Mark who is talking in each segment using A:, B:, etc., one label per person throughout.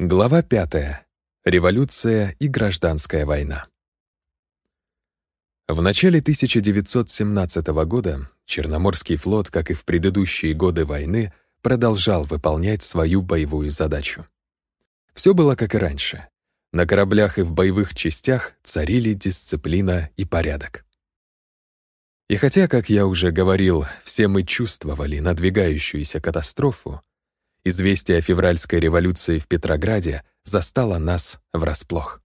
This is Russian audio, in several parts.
A: Глава пятая. Революция и гражданская война. В начале 1917 года Черноморский флот, как и в предыдущие годы войны, продолжал выполнять свою боевую задачу. Все было как и раньше. На кораблях и в боевых частях царили дисциплина и порядок. И хотя, как я уже говорил, все мы чувствовали надвигающуюся катастрофу, известие о февральской революции в Петрограде застало нас врасплох.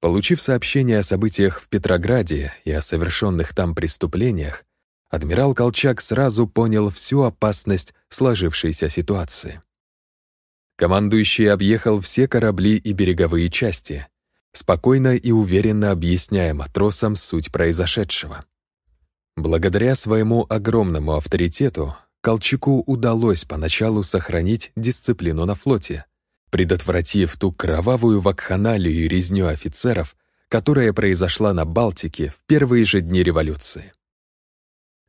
A: Получив сообщение о событиях в Петрограде и о совершенных там преступлениях, адмирал Колчак сразу понял всю опасность сложившейся ситуации. Командующий объехал все корабли и береговые части, спокойно и уверенно объясняя матросам суть произошедшего. Благодаря своему огромному авторитету Колчаку удалось поначалу сохранить дисциплину на флоте, предотвратив ту кровавую вакханалию и резню офицеров, которая произошла на Балтике в первые же дни революции.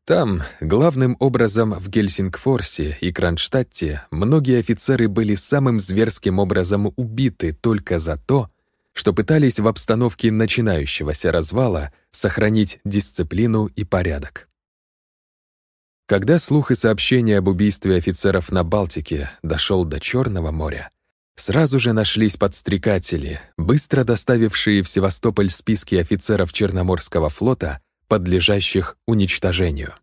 A: Там, главным образом в Гельсингфорсе и Кронштадте, многие офицеры были самым зверским образом убиты только за то, что пытались в обстановке начинающегося развала сохранить дисциплину и порядок. Когда слух и сообщение об убийстве офицеров на Балтике дошел до Черного моря, сразу же нашлись подстрекатели, быстро доставившие в Севастополь списки офицеров Черноморского флота, подлежащих уничтожению.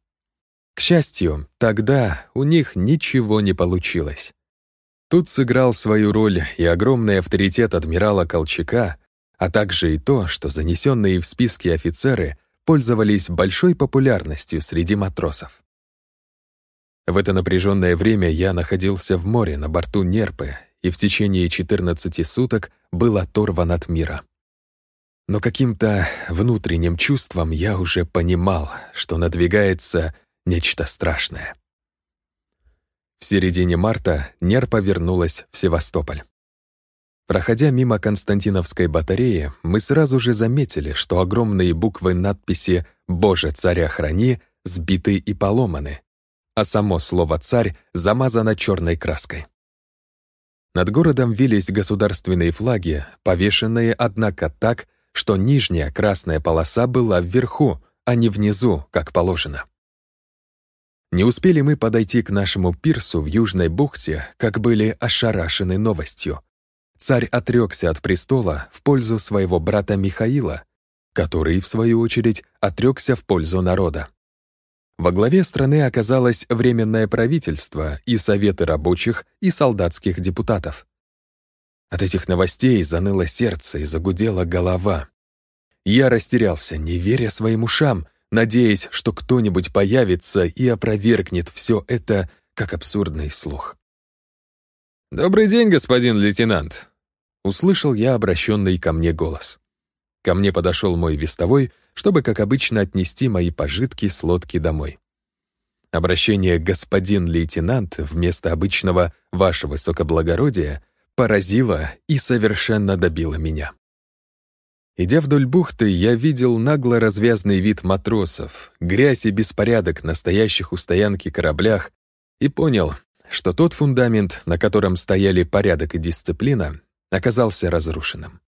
A: К счастью, тогда у них ничего не получилось. Тут сыграл свою роль и огромный авторитет адмирала Колчака, а также и то, что занесенные в списки офицеры пользовались большой популярностью среди матросов. В это напряженное время я находился в море на борту Нерпы и в течение 14 суток был оторван от мира. Но каким-то внутренним чувством я уже понимал, что надвигается нечто страшное. В середине марта Нерпа вернулась в Севастополь. Проходя мимо Константиновской батареи, мы сразу же заметили, что огромные буквы надписи «Боже, царя храни» сбиты и поломаны, а само слово «царь» замазано черной краской. Над городом вились государственные флаги, повешенные, однако, так, что нижняя красная полоса была вверху, а не внизу, как положено. Не успели мы подойти к нашему пирсу в Южной бухте, как были ошарашены новостью. Царь отрекся от престола в пользу своего брата Михаила, который, в свою очередь, отрекся в пользу народа. Во главе страны оказалось Временное правительство и Советы рабочих и солдатских депутатов. От этих новостей заныло сердце и загудела голова. Я растерялся, не веря своим ушам, надеясь, что кто-нибудь появится и опровергнет все это, как абсурдный слух. «Добрый день, господин лейтенант!» Услышал я обращенный ко мне голос. Ко мне подошел мой вестовой, чтобы, как обычно, отнести мои пожитки с лодки домой. Обращение «господин лейтенант» вместо обычного «ваше высокоблагородие» поразило и совершенно добило меня. Идя вдоль бухты, я видел нагло развязный вид матросов, грязь и беспорядок на стоящих у стоянки кораблях и понял, что тот фундамент, на котором стояли порядок и дисциплина, оказался разрушенным.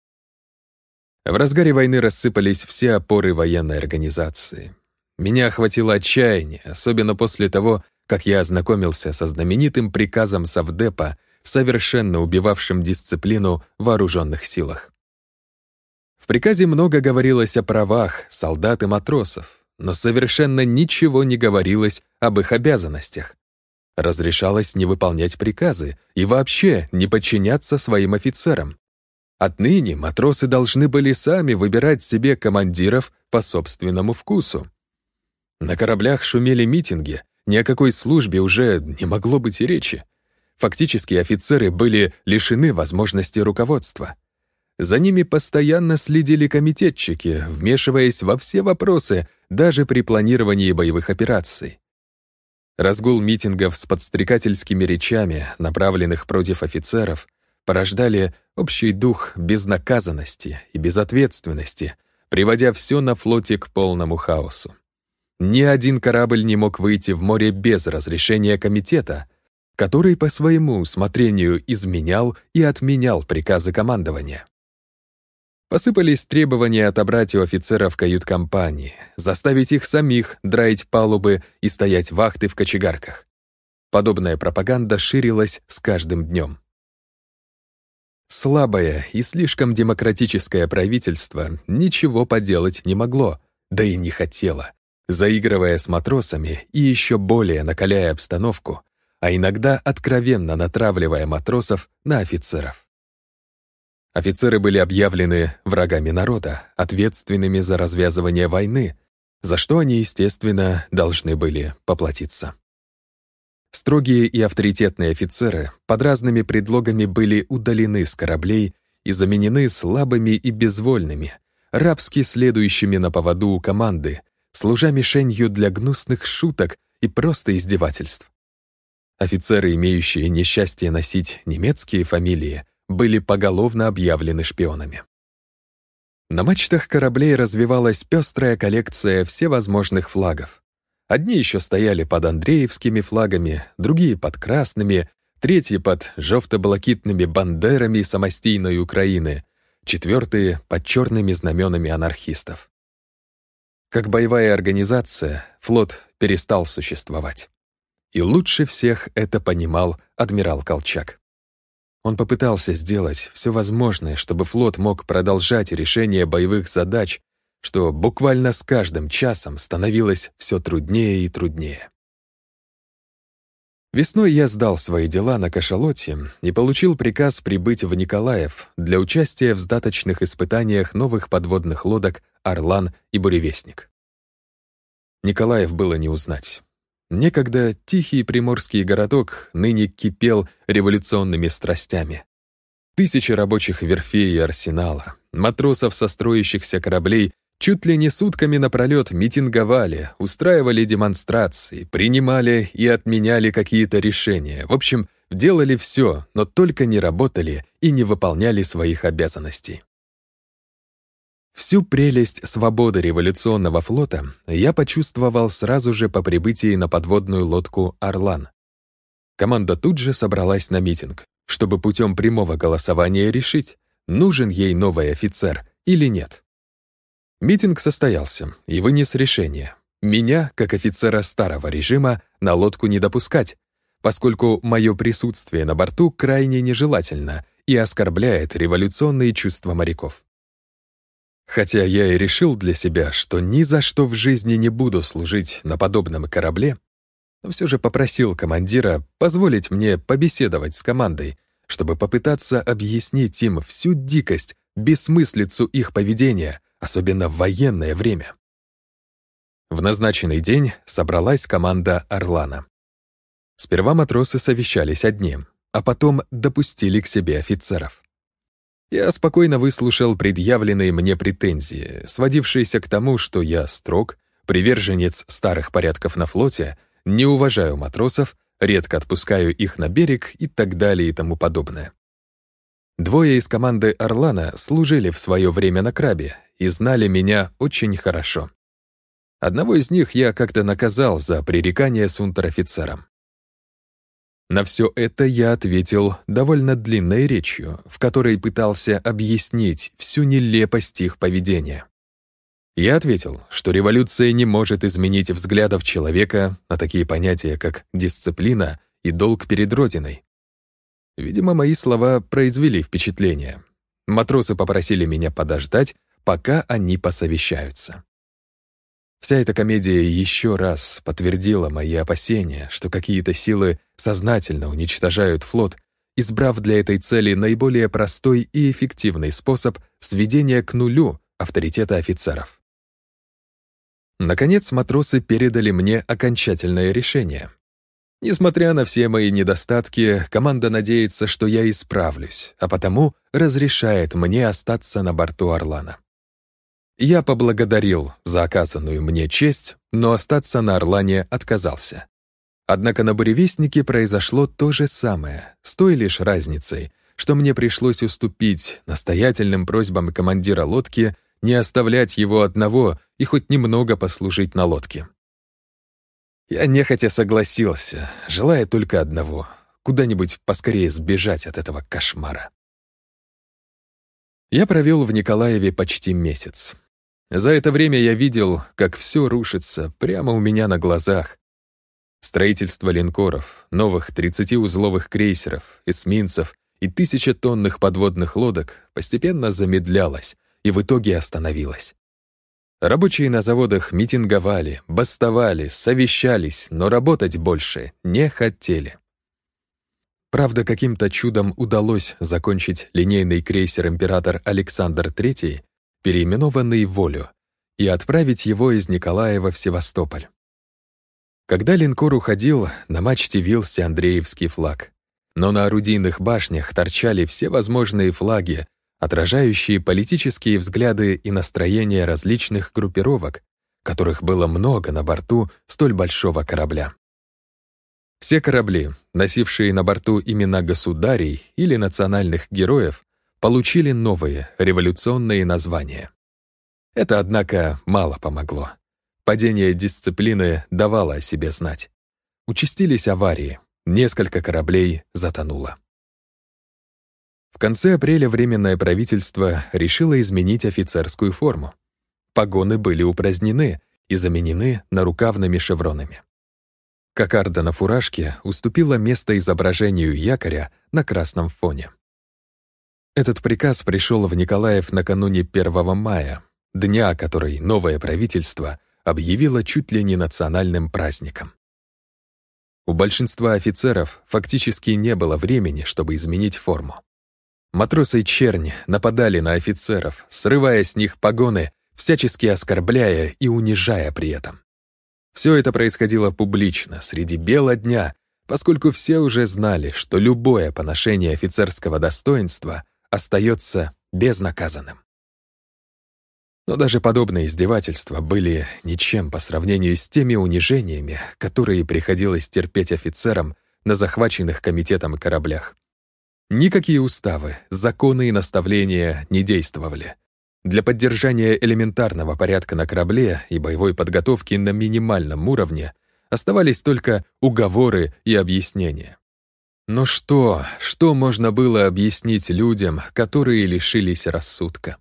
A: В разгаре войны рассыпались все опоры военной организации. Меня охватило отчаяние, особенно после того, как я ознакомился со знаменитым приказом Совдепа, совершенно убивавшим дисциплину в вооруженных силах. В приказе много говорилось о правах солдат и матросов, но совершенно ничего не говорилось об их обязанностях. Разрешалось не выполнять приказы и вообще не подчиняться своим офицерам. Отныне матросы должны были сами выбирать себе командиров по собственному вкусу. На кораблях шумели митинги, ни о какой службе уже не могло быть и речи. Фактически офицеры были лишены возможности руководства. За ними постоянно следили комитетчики, вмешиваясь во все вопросы, даже при планировании боевых операций. Разгул митингов с подстрекательскими речами, направленных против офицеров, порождали общий дух безнаказанности и безответственности, приводя все на флоте к полному хаосу. Ни один корабль не мог выйти в море без разрешения комитета, который по своему усмотрению изменял и отменял приказы командования. Посыпались требования отобрать у офицеров кают-компании, заставить их самих драить палубы и стоять вахты в кочегарках. Подобная пропаганда ширилась с каждым днем. Слабое и слишком демократическое правительство ничего поделать не могло, да и не хотело, заигрывая с матросами и еще более накаляя обстановку, а иногда откровенно натравливая матросов на офицеров. Офицеры были объявлены врагами народа, ответственными за развязывание войны, за что они, естественно, должны были поплатиться. Строгие и авторитетные офицеры под разными предлогами были удалены с кораблей и заменены слабыми и безвольными, рабски следующими на поводу у команды, служа мишенью для гнусных шуток и просто издевательств. Офицеры, имеющие несчастье носить немецкие фамилии, были поголовно объявлены шпионами. На мачтах кораблей развивалась пестрая коллекция всевозможных флагов. Одни еще стояли под Андреевскими флагами, другие — под красными, третьи — под жовто-блакитными бандерами самостийной Украины, четвертые — под черными знаменами анархистов. Как боевая организация, флот перестал существовать. И лучше всех это понимал адмирал Колчак. Он попытался сделать все возможное, чтобы флот мог продолжать решение боевых задач, что буквально с каждым часом становилось все труднее и труднее. Весной я сдал свои дела на кашалоте и получил приказ прибыть в Николаев для участия в сдаточных испытаниях новых подводных лодок «Орлан» и «Буревестник». Николаев было не узнать. Некогда тихий приморский городок ныне кипел революционными страстями. Тысячи рабочих верфей и арсенала, матросов со строящихся кораблей чуть ли не сутками напролет митинговали, устраивали демонстрации, принимали и отменяли какие-то решения. В общем, делали все, но только не работали и не выполняли своих обязанностей. Всю прелесть свободы революционного флота я почувствовал сразу же по прибытии на подводную лодку «Орлан». Команда тут же собралась на митинг, чтобы путем прямого голосования решить, нужен ей новый офицер или нет. Митинг состоялся и вынес решение. Меня, как офицера старого режима, на лодку не допускать, поскольку мое присутствие на борту крайне нежелательно и оскорбляет революционные чувства моряков. Хотя я и решил для себя, что ни за что в жизни не буду служить на подобном корабле, но все же попросил командира позволить мне побеседовать с командой, чтобы попытаться объяснить им всю дикость, бессмыслицу их поведения, особенно в военное время. В назначенный день собралась команда «Орлана». Сперва матросы совещались одни, а потом допустили к себе офицеров. Я спокойно выслушал предъявленные мне претензии, сводившиеся к тому, что я строг, приверженец старых порядков на флоте, не уважаю матросов, редко отпускаю их на берег и так далее и тому подобное. Двое из команды «Орлана» служили в свое время на крабе и знали меня очень хорошо. Одного из них я как-то наказал за пререкание с унтер-офицером. На все это я ответил довольно длинной речью, в которой пытался объяснить всю нелепость их поведения. Я ответил, что революция не может изменить взглядов человека на такие понятия, как дисциплина и долг перед Родиной. Видимо, мои слова произвели впечатление. Матросы попросили меня подождать, пока они посовещаются. Вся эта комедия еще раз подтвердила мои опасения, что какие-то силы сознательно уничтожают флот, избрав для этой цели наиболее простой и эффективный способ сведения к нулю авторитета офицеров. Наконец, матросы передали мне окончательное решение. Несмотря на все мои недостатки, команда надеется, что я исправлюсь, а потому разрешает мне остаться на борту «Орлана». Я поблагодарил за оказанную мне честь, но остаться на Орлане отказался. Однако на буревестнике произошло то же самое, с той лишь разницей, что мне пришлось уступить настоятельным просьбам командира лодки не оставлять его одного и хоть немного послужить на лодке. Я нехотя согласился, желая только одного куда-нибудь поскорее сбежать от этого кошмара. Я провел в Николаеве почти месяц. За это время я видел, как все рушится прямо у меня на глазах. Строительство линкоров, новых 30-узловых крейсеров, эсминцев и тысячетонных подводных лодок постепенно замедлялось и в итоге остановилось. Рабочие на заводах митинговали, бастовали, совещались, но работать больше не хотели. Правда, каким-то чудом удалось закончить линейный крейсер «Император Александр III», переименованный «Волю», и отправить его из Николаева в Севастополь. Когда линкор уходил, на мачте вился Андреевский флаг. Но на орудийных башнях торчали все возможные флаги, отражающие политические взгляды и настроения различных группировок, которых было много на борту столь большого корабля. Все корабли, носившие на борту имена государей или национальных героев, получили новые революционные названия. Это, однако, мало помогло. Падение дисциплины давало о себе знать. Участились аварии, несколько кораблей затонуло. В конце апреля Временное правительство решило изменить офицерскую форму. Погоны были упразднены и заменены нарукавными шевронами. Кокарда на фуражке уступила место изображению якоря на красном фоне. Этот приказ пришел в Николаев накануне 1 мая, дня, который новое правительство объявило чуть ли не национальным праздником. У большинства офицеров фактически не было времени, чтобы изменить форму. Матросы черни нападали на офицеров, срывая с них погоны, всячески оскорбляя и унижая при этом. Все это происходило публично, среди бела дня, поскольку все уже знали, что любое поношение офицерского достоинства остается безнаказанным. Но даже подобные издевательства были ничем по сравнению с теми унижениями, которые приходилось терпеть офицерам на захваченных комитетом кораблях. Никакие уставы, законы и наставления не действовали — для поддержания элементарного порядка на корабле и боевой подготовки на минимальном уровне оставались только уговоры и объяснения. Но что, что можно было объяснить людям, которые лишились рассудка?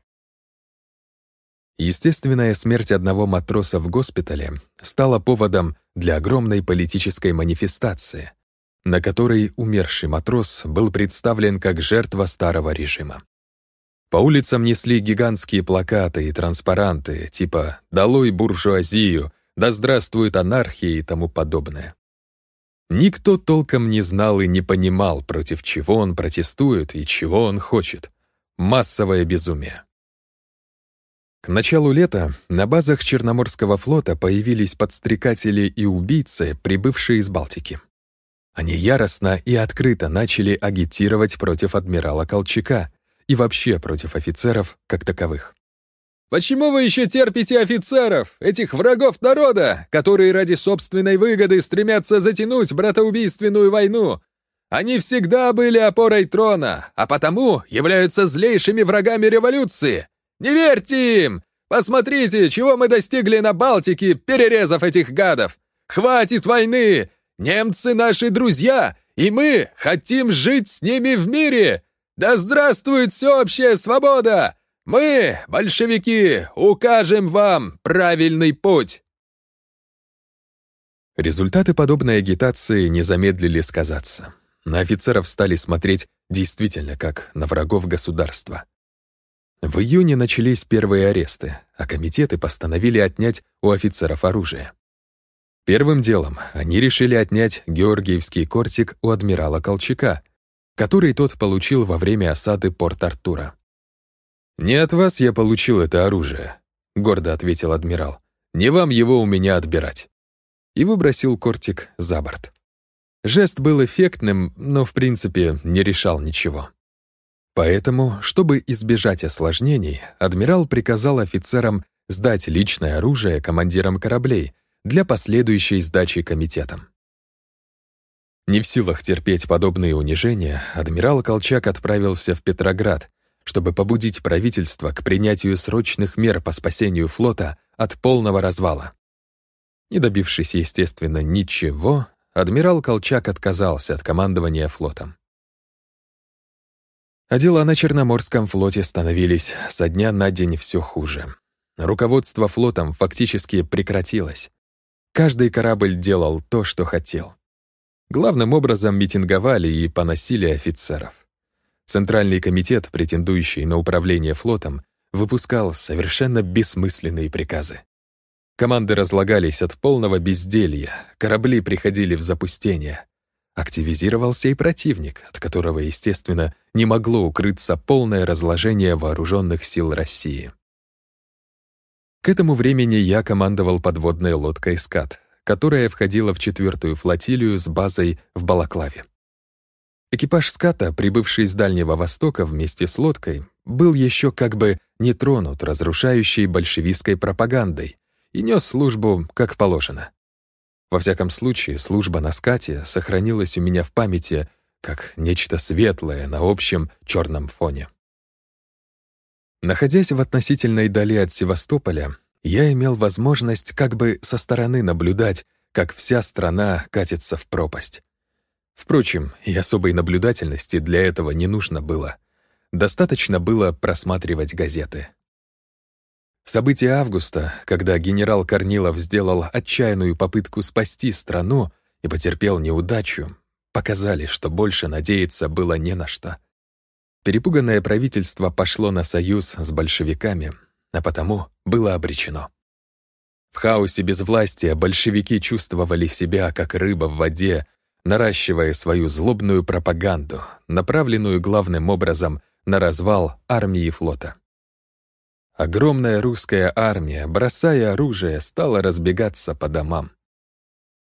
A: Естественная смерть одного матроса в госпитале стала поводом для огромной политической манифестации, на которой умерший матрос был представлен как жертва старого режима. По улицам несли гигантские плакаты и транспаранты, типа «Долой буржуазию», «Да здравствует анархия» и тому подобное. Никто толком не знал и не понимал, против чего он протестует и чего он хочет. Массовое безумие. К началу лета на базах Черноморского флота появились подстрекатели и убийцы, прибывшие из Балтики. Они яростно и открыто начали агитировать против адмирала Колчака, и вообще против офицеров как таковых.
B: «Почему вы еще терпите офицеров, этих врагов народа, которые ради собственной выгоды стремятся затянуть братоубийственную войну? Они всегда были опорой трона, а потому являются злейшими врагами революции. Не верьте им! Посмотрите, чего мы достигли на Балтике, перерезав этих гадов! Хватит войны! Немцы наши друзья, и мы хотим жить с ними в мире! Да здравствует всеобщая свобода! Мы, большевики, укажем вам правильный путь!»
A: Результаты подобной агитации не замедлили сказаться. На офицеров стали смотреть действительно как на врагов государства. В июне начались первые аресты, а комитеты постановили отнять у офицеров оружие. Первым делом они решили отнять Георгиевский кортик у адмирала Колчака — который тот получил во время осады Порт-Артура. «Не от вас я получил это оружие», — гордо ответил адмирал. «Не вам его у меня отбирать». И выбросил кортик за борт. Жест был эффектным, но в принципе не решал ничего. Поэтому, чтобы избежать осложнений, адмирал приказал офицерам сдать личное оружие командирам кораблей для последующей сдачи комитетам. Не в силах терпеть подобные унижения, адмирал Колчак отправился в Петроград, чтобы побудить правительство к принятию срочных мер по спасению флота от полного развала. Не добившись, естественно, ничего, адмирал Колчак отказался от командования флотом. А дела на Черноморском флоте становились со дня на день все хуже. Руководство флотом фактически прекратилось. Каждый корабль делал то, что хотел. Главным образом митинговали и поносили офицеров. Центральный комитет, претендующий на управление флотом, выпускал совершенно бессмысленные приказы. Команды разлагались от полного безделья, корабли приходили в запустение. Активизировался и противник, от которого, естественно, не могло укрыться полное разложение вооруженных сил России. К этому времени я командовал подводной лодкой «Скат», которая входила в четвертую флотилию с базой в Балаклаве. Экипаж «Ската», прибывший с Дальнего Востока вместе с лодкой, был еще как бы не тронут разрушающей большевистской пропагандой и нес службу как положено. Во всяком случае, служба на скате сохранилась у меня в памяти как нечто светлое на общем черном фоне. Находясь в относительной дали от Севастополя, я имел возможность как бы со стороны наблюдать, как вся страна катится в пропасть. Впрочем, и особой наблюдательности для этого не нужно было. Достаточно было просматривать газеты. События августа, когда генерал Корнилов сделал отчаянную попытку спасти страну и потерпел неудачу, показали, что больше надеяться было не на что. Перепуганное правительство пошло на союз с большевиками, а потому было обречено. В хаосе безвластия большевики чувствовали себя как рыба в воде, наращивая свою злобную пропаганду, направленную главным образом на развал армии и флота. Огромная русская армия, бросая оружие, стала разбегаться по домам.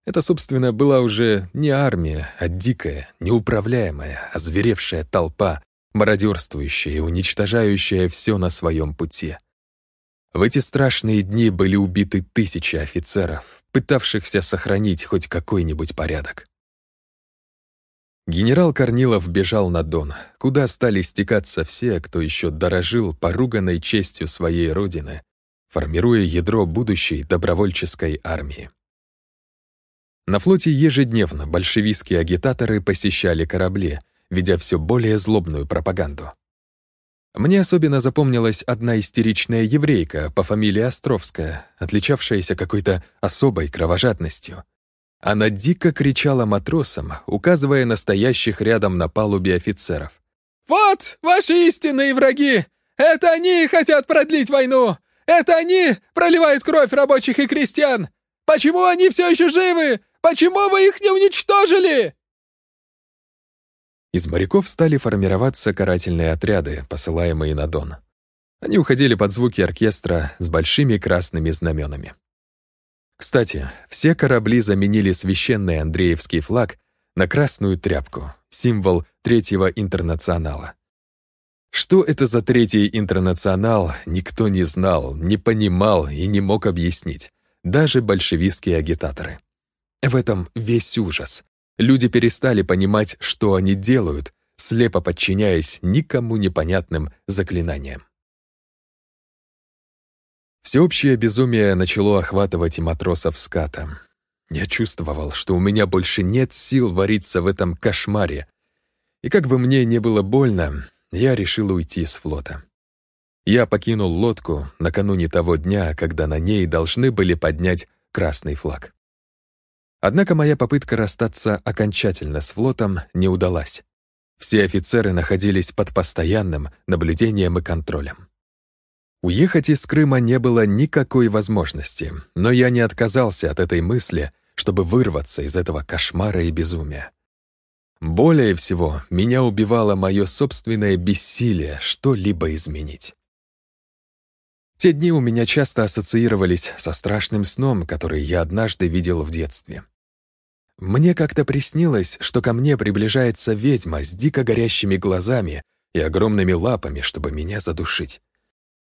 A: Это, собственно, была уже не армия, а дикая, неуправляемая, озверевшая толпа, мародерствующая и уничтожающая все на своем пути. В эти страшные дни были убиты тысячи офицеров, пытавшихся сохранить хоть какой-нибудь порядок. Генерал Корнилов бежал на Дон, куда стали стекаться все, кто еще дорожил поруганной честью своей родины, формируя ядро будущей добровольческой армии. На флоте ежедневно большевистские агитаторы посещали корабли, ведя все более злобную пропаганду. Мне особенно запомнилась одна истеричная еврейка по фамилии Островская, отличавшаяся какой-то особой кровожадностью — она дико кричала матросам, указывая настоящих рядом на палубе офицеров.
B: «Вот ваши истинные враги! Это они хотят продлить войну! Это они проливают кровь рабочих и крестьян! Почему они все еще живы? Почему вы их не уничтожили?»
A: Из моряков стали формироваться карательные отряды, посылаемые на Дон. Они уходили под звуки оркестра с большими красными знаменами. Кстати, все корабли заменили священный Андреевский флаг на красную тряпку, символ Третьего Интернационала. Что это за Третий Интернационал, никто не знал, не понимал и не мог объяснить, даже большевистские агитаторы. В этом весь ужас. Люди перестали понимать, что они делают, слепо подчиняясь никому непонятным заклинаниям. Всеобщее безумие начало охватывать и матросов ската. Я чувствовал, что у меня больше нет сил вариться в этом кошмаре. И как бы мне не было больно, я решил уйти с флота. Я покинул лодку накануне того дня, когда на ней должны были поднять красный флаг. Однако моя попытка расстаться окончательно с флотом не удалась. Все офицеры находились под постоянным наблюдением и контролем. Уехать из Крыма не было никакой возможности, но я не отказался от этой мысли, чтобы вырваться из этого кошмара и безумия. Более всего, меня убивало мое собственное бессилие что-либо изменить. Те дни у меня часто ассоциировались со страшным сном, который я однажды видел в детстве. Мне как-то приснилось, что ко мне приближается ведьма с дико горящими глазами и огромными лапами, чтобы меня задушить.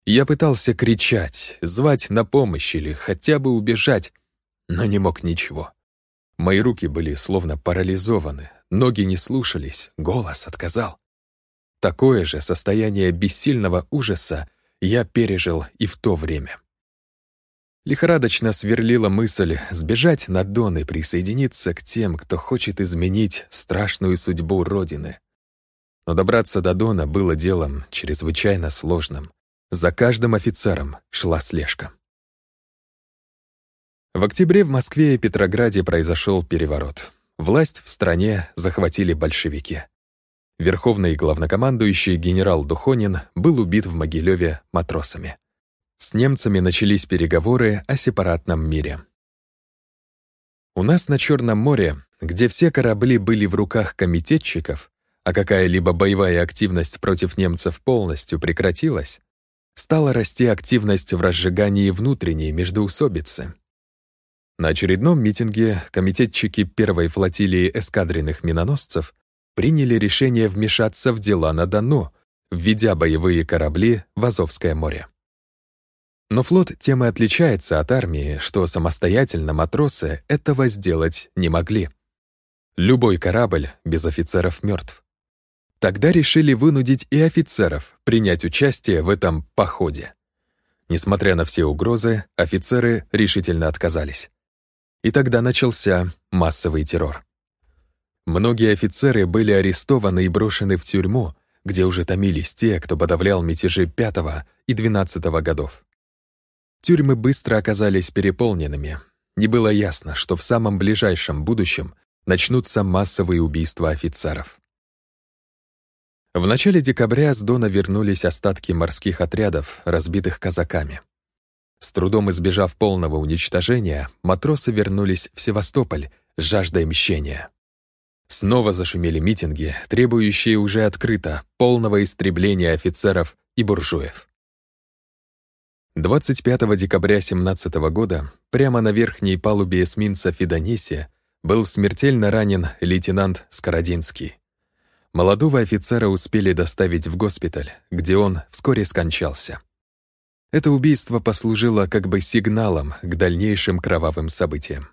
A: Я пытался кричать, звать на помощь или хотя бы убежать, но не мог ничего. Мои руки были словно парализованы, ноги не слушались, голос отказал. Такое же состояние бессильного ужаса я пережил и в то время. Лихорадочно сверлила мысль сбежать на Дон и присоединиться к тем, кто хочет изменить страшную судьбу Родины. Но добраться до Дона было делом чрезвычайно сложным. За каждым офицером шла слежка. В октябре в Москве и Петрограде произошел переворот. Власть в стране захватили большевики. Верховный главнокомандующий генерал Духонин был убит в Могилеве матросами. С немцами начались переговоры о сепаратном мире. У нас на Черном море, где все корабли были в руках комитетчиков, а какая-либо боевая активность против немцев полностью прекратилась, стала расти активность в разжигании внутренней междоусобицы. На очередном митинге комитетчики первой флотилии эскадренных миноносцев приняли решение вмешаться в дела на Дону, введя боевые корабли в Азовское море. Но флот тем и отличается от армии, что самостоятельно матросы этого сделать не могли. Любой корабль без офицеров мертв. Тогда решили вынудить и офицеров принять участие в этом походе. Несмотря на все угрозы, офицеры решительно отказались. И тогда начался массовый террор. Многие офицеры были арестованы и брошены в тюрьму, где уже томились те, кто подавлял мятежи 5 и 12 годов. Тюрьмы быстро оказались переполненными. Не было ясно, что в самом ближайшем будущем начнутся массовые убийства офицеров. В начале декабря с Дона вернулись остатки морских отрядов, разбитых казаками. С трудом избежав полного уничтожения, матросы вернулись в Севастополь с жаждой мщения. Снова зашумели митинги, требующие уже открыто полного истребления офицеров и буржуев. 25 декабря 17 года прямо на верхней палубе эсминца «Фидонисия» был смертельно ранен лейтенант Скородинский. Молодого офицера успели доставить в госпиталь, где он вскоре скончался. Это убийство послужило как бы сигналом к дальнейшим кровавым событиям.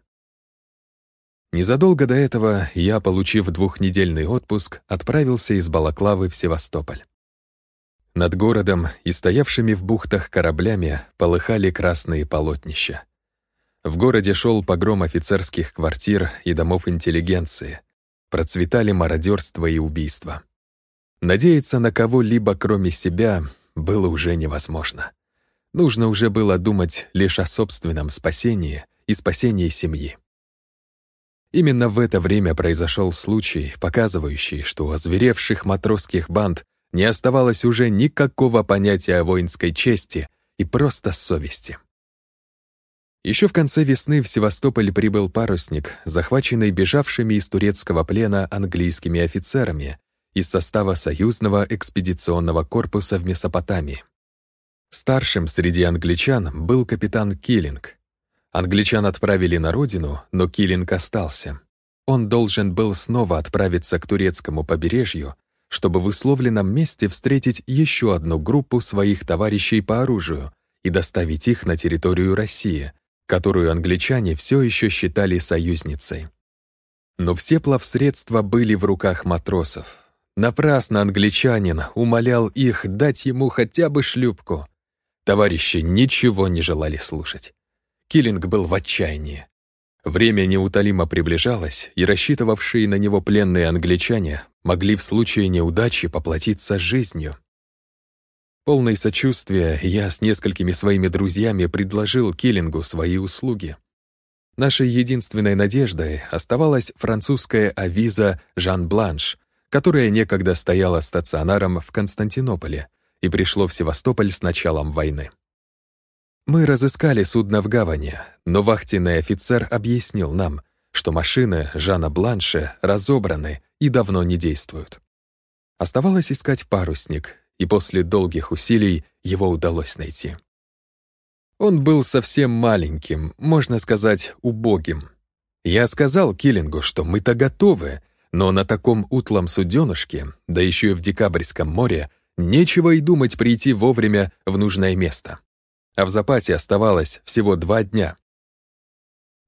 A: Незадолго до этого я, получив двухнедельный отпуск, отправился из Балаклавы в Севастополь. Над городом и стоявшими в бухтах кораблями полыхали красные полотнища. В городе шел погром офицерских квартир и домов интеллигенции. Процветали мародерство и убийство. Надеяться на кого-либо, кроме себя, было уже невозможно. Нужно уже было думать лишь о собственном спасении и спасении семьи. Именно в это время произошел случай, показывающий, что у озверевших матросских банд не оставалось уже никакого понятия о воинской чести и просто совести. Еще в конце весны в Севастополь прибыл парусник, захваченный бежавшими из турецкого плена английскими офицерами из состава союзного экспедиционного корпуса в Месопотамии. Старшим среди англичан был капитан Киллинг. Англичан отправили на родину, но Киллинг остался. Он должен был снова отправиться к турецкому побережью, чтобы в условленном месте встретить еще одну группу своих товарищей по оружию и доставить их на территорию России, которую англичане все еще считали союзницей. Но все плавсредства были в руках матросов. Напрасно англичанин умолял их дать ему хотя бы шлюпку. Товарищи ничего не желали слушать. Киллинг был в отчаянии. Время неутолимо приближалось, и рассчитывавшие на него пленные англичане могли в случае неудачи поплатиться жизнью. Полное сочувствия, я с несколькими своими друзьями предложил Киллингу свои услуги. Нашей единственной надеждой оставалась французская авиза «Жан Бланш», которая некогда стояла стационаром в Константинополе, и пришло в Севастополь с началом войны. Мы разыскали судно в гавани, но вахтенный офицер объяснил нам, что машины Жана Бланше разобраны и давно не действуют. Оставалось искать парусник, и после долгих усилий его удалось найти. Он был совсем маленьким, можно сказать, убогим. Я сказал Киллингу, что мы-то готовы, но на таком утлом суденышке, да еще и в Декабрьском море, Нечего и думать прийти вовремя в нужное место. А в запасе оставалось всего два дня.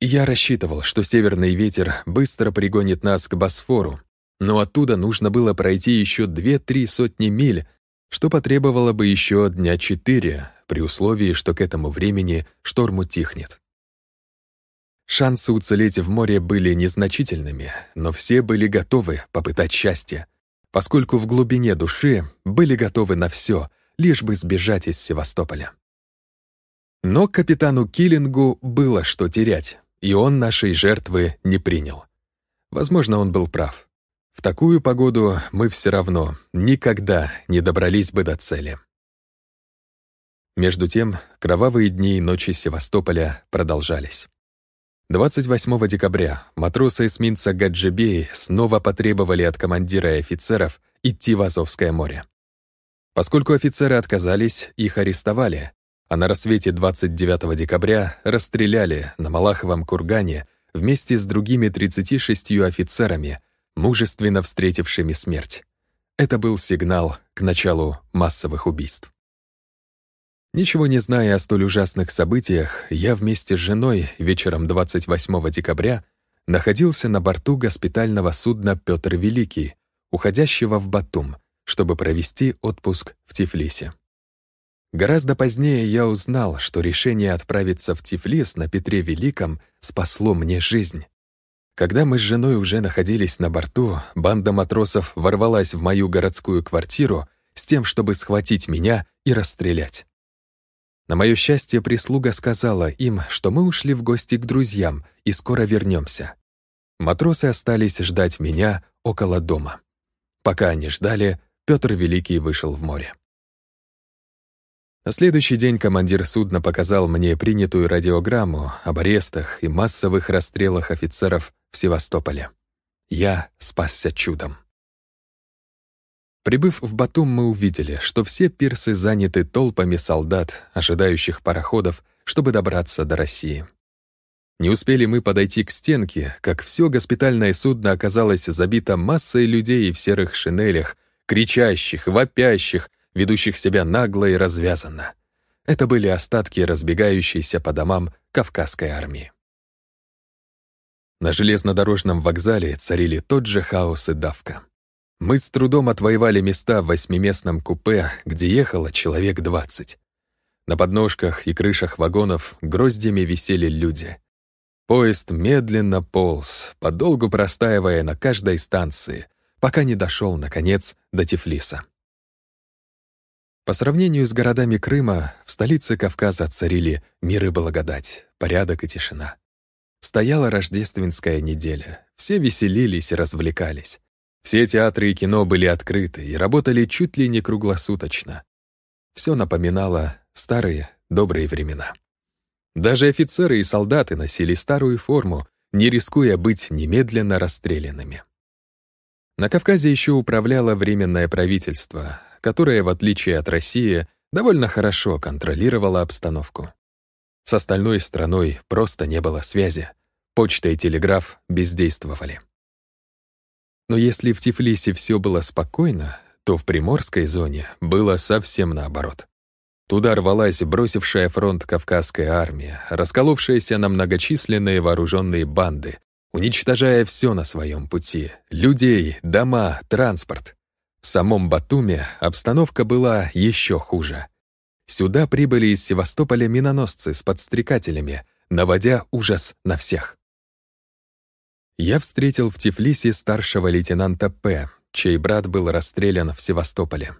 A: Я рассчитывал, что северный ветер быстро пригонит нас к Босфору, но оттуда нужно было пройти еще две-три сотни миль, что потребовало бы еще дня четыре, при условии, что к этому времени шторм утихнет. Шансы уцелеть в море были незначительными, но все были готовы попытать счастье, поскольку в глубине души были готовы на все, лишь бы сбежать из Севастополя. Но капитану Киллингу было что терять, и он нашей жертвы не принял. Возможно, он был прав. В такую погоду мы все равно никогда не добрались бы до цели. Между тем, кровавые дни и ночи Севастополя продолжались. 28 декабря матросы эсминца Гаджибей снова потребовали от командира и офицеров идти в Азовское море. Поскольку офицеры отказались, их арестовали, а на рассвете 29 декабря расстреляли на Малаховом кургане вместе с другими 36 офицерами, мужественно встретившими смерть. Это был сигнал к началу массовых убийств. Ничего не зная о столь ужасных событиях, я вместе с женой вечером 28 декабря находился на борту госпитального судна «Петр Великий», уходящего в Батум, чтобы провести отпуск в Тифлисе. Гораздо позднее я узнал, что решение отправиться в Тифлис на Петре Великом спасло мне жизнь. Когда мы с женой уже находились на борту, банда матросов ворвалась в мою городскую квартиру с тем, чтобы схватить меня и расстрелять. На мое счастье, прислуга сказала им, что мы ушли в гости к друзьям и скоро вернемся. Матросы остались ждать меня около дома. Пока они ждали, Петр Великий вышел в море. На следующий день командир судна показал мне принятую радиограмму об арестах и массовых расстрелах офицеров в Севастополе. Я спасся чудом. Прибыв в Батум, мы увидели, что все пирсы заняты толпами солдат, ожидающих пароходов, чтобы добраться до России. Не успели мы подойти к стенке, как все госпитальное судно оказалось забито массой людей в серых шинелях, кричащих, вопящих, ведущих себя нагло и развязанно. Это были остатки разбегающейся по домам Кавказской армии. На железнодорожном вокзале царили тот же хаос и давка. Мы с трудом отвоевали места в восьмиместном купе, где ехало человек двадцать. На подножках и крышах вагонов гроздями висели люди. Поезд медленно полз, подолгу простаивая на каждой станции, пока не дошел, наконец, до Тифлиса. По сравнению с городами Крыма, в столице Кавказа царили мир и благодать, порядок и тишина. Стояла рождественская неделя, все веселились и развлекались. Все театры и кино были открыты и работали чуть ли не круглосуточно. Все напоминало старые добрые времена. Даже офицеры и солдаты носили старую форму, не рискуя быть немедленно расстрелянными. На Кавказе еще управляло Временное правительство, которая, в отличие от России, довольно хорошо контролировала обстановку. С остальной страной просто не было связи. Почта и телеграф бездействовали. Но если в Тифлисе все было спокойно, то в Приморской зоне было совсем наоборот. Туда рвалась бросившая фронт Кавказская армия, расколовшаяся на многочисленные вооруженные банды, уничтожая все на своем пути — людей, дома, транспорт. В самом Батуме обстановка была еще хуже. Сюда прибыли из Севастополя миноносцы с подстрекателями, наводя ужас на всех. Я встретил в Тифлисе старшего лейтенанта П., чей брат был расстрелян в Севастополе.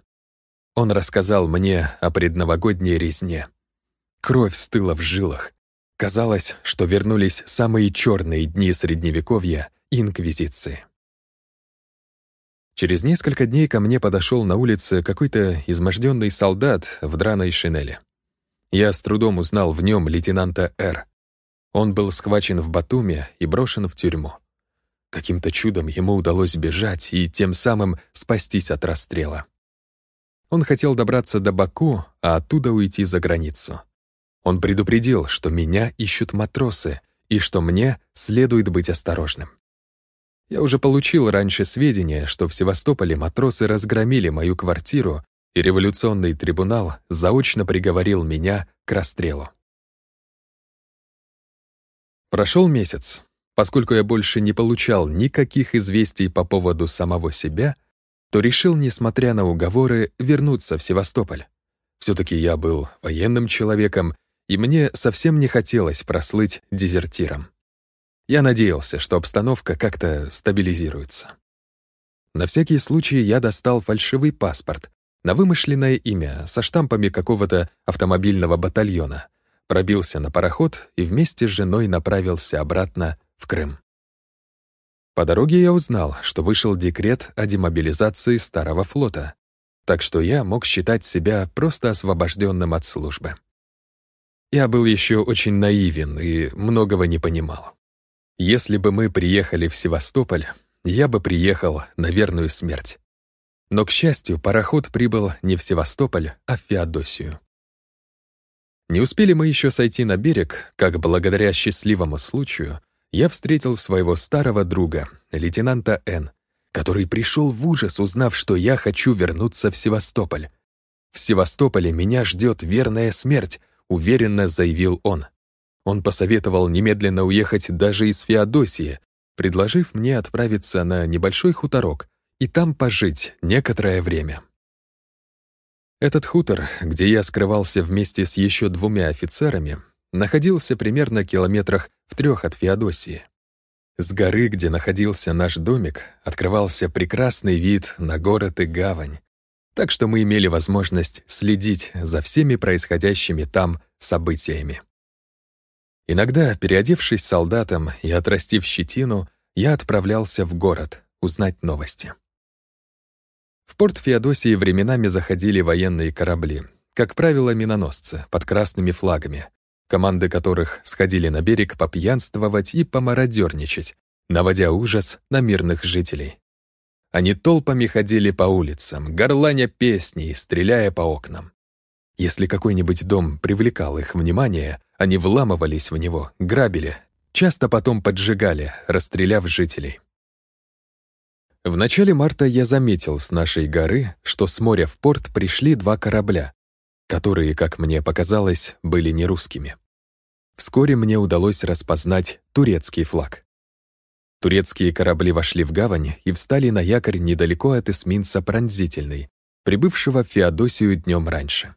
A: Он рассказал мне о предновогодней резне. Кровь стыла в жилах. Казалось, что вернулись самые черные дни Средневековья Инквизиции. Через несколько дней ко мне подошел на улице какой-то изможденный солдат в драной шинели. Я с трудом узнал в нем лейтенанта Р. Он был схвачен в Батуме и брошен в тюрьму. Каким-то чудом ему удалось бежать и тем самым спастись от расстрела. Он хотел добраться до Баку, а оттуда уйти за границу. Он предупредил, что меня ищут матросы и что мне следует быть осторожным. Я уже получил раньше сведения, что в Севастополе матросы разгромили мою квартиру, и революционный трибунал заочно приговорил меня к расстрелу. Прошел месяц. Поскольку я больше не получал никаких известий по поводу самого себя, то решил, несмотря на уговоры, вернуться в Севастополь. Все-таки я был военным человеком, и мне совсем не хотелось прослыть дезертиром. Я надеялся, что обстановка как-то стабилизируется. На всякий случай я достал фальшивый паспорт на вымышленное имя со штампами какого-то автомобильного батальона, пробился на пароход и вместе с женой направился обратно в Крым. По дороге я узнал, что вышел декрет о демобилизации Старого флота, так что я мог считать себя просто освобожденным от службы. Я был еще очень наивен и многого не понимал. Если бы мы приехали в Севастополь, я бы приехал на верную смерть. Но, к счастью, пароход прибыл не в Севастополь, а в Феодосию. Не успели мы еще сойти на берег, как благодаря счастливому случаю я встретил своего старого друга, лейтенанта Н., который пришел в ужас, узнав, что я хочу вернуться в Севастополь. «В Севастополе меня ждет верная смерть», — уверенно заявил он. Он посоветовал немедленно уехать даже из Феодосии, предложив мне отправиться на небольшой хуторок и там пожить некоторое время. Этот хутор, где я скрывался вместе с еще двумя офицерами, находился примерно километрах в трех от Феодосии. С горы, где находился наш домик, открывался прекрасный вид на город и гавань, так что мы имели возможность следить за всеми происходящими там событиями. Иногда, переодевшись солдатом и отрастив щетину, я отправлялся в город узнать новости. В порт Феодосии временами заходили военные корабли, как правило, миноносцы под красными флагами, команды которых сходили на берег попьянствовать и помародерничать, наводя ужас на мирных жителей. Они толпами ходили по улицам, горланя песни и стреляя по окнам. Если какой-нибудь дом привлекал их внимание, они вламывались в него, грабили, часто потом поджигали, расстреляв жителей. В начале марта я заметил с нашей горы, что с моря в порт пришли два корабля, которые, как мне показалось, были не русскими. Вскоре мне удалось распознать турецкий флаг. Турецкие корабли вошли в гавань и встали на якорь недалеко от эсминца «Пронзительный», прибывшего в Феодосию днем раньше.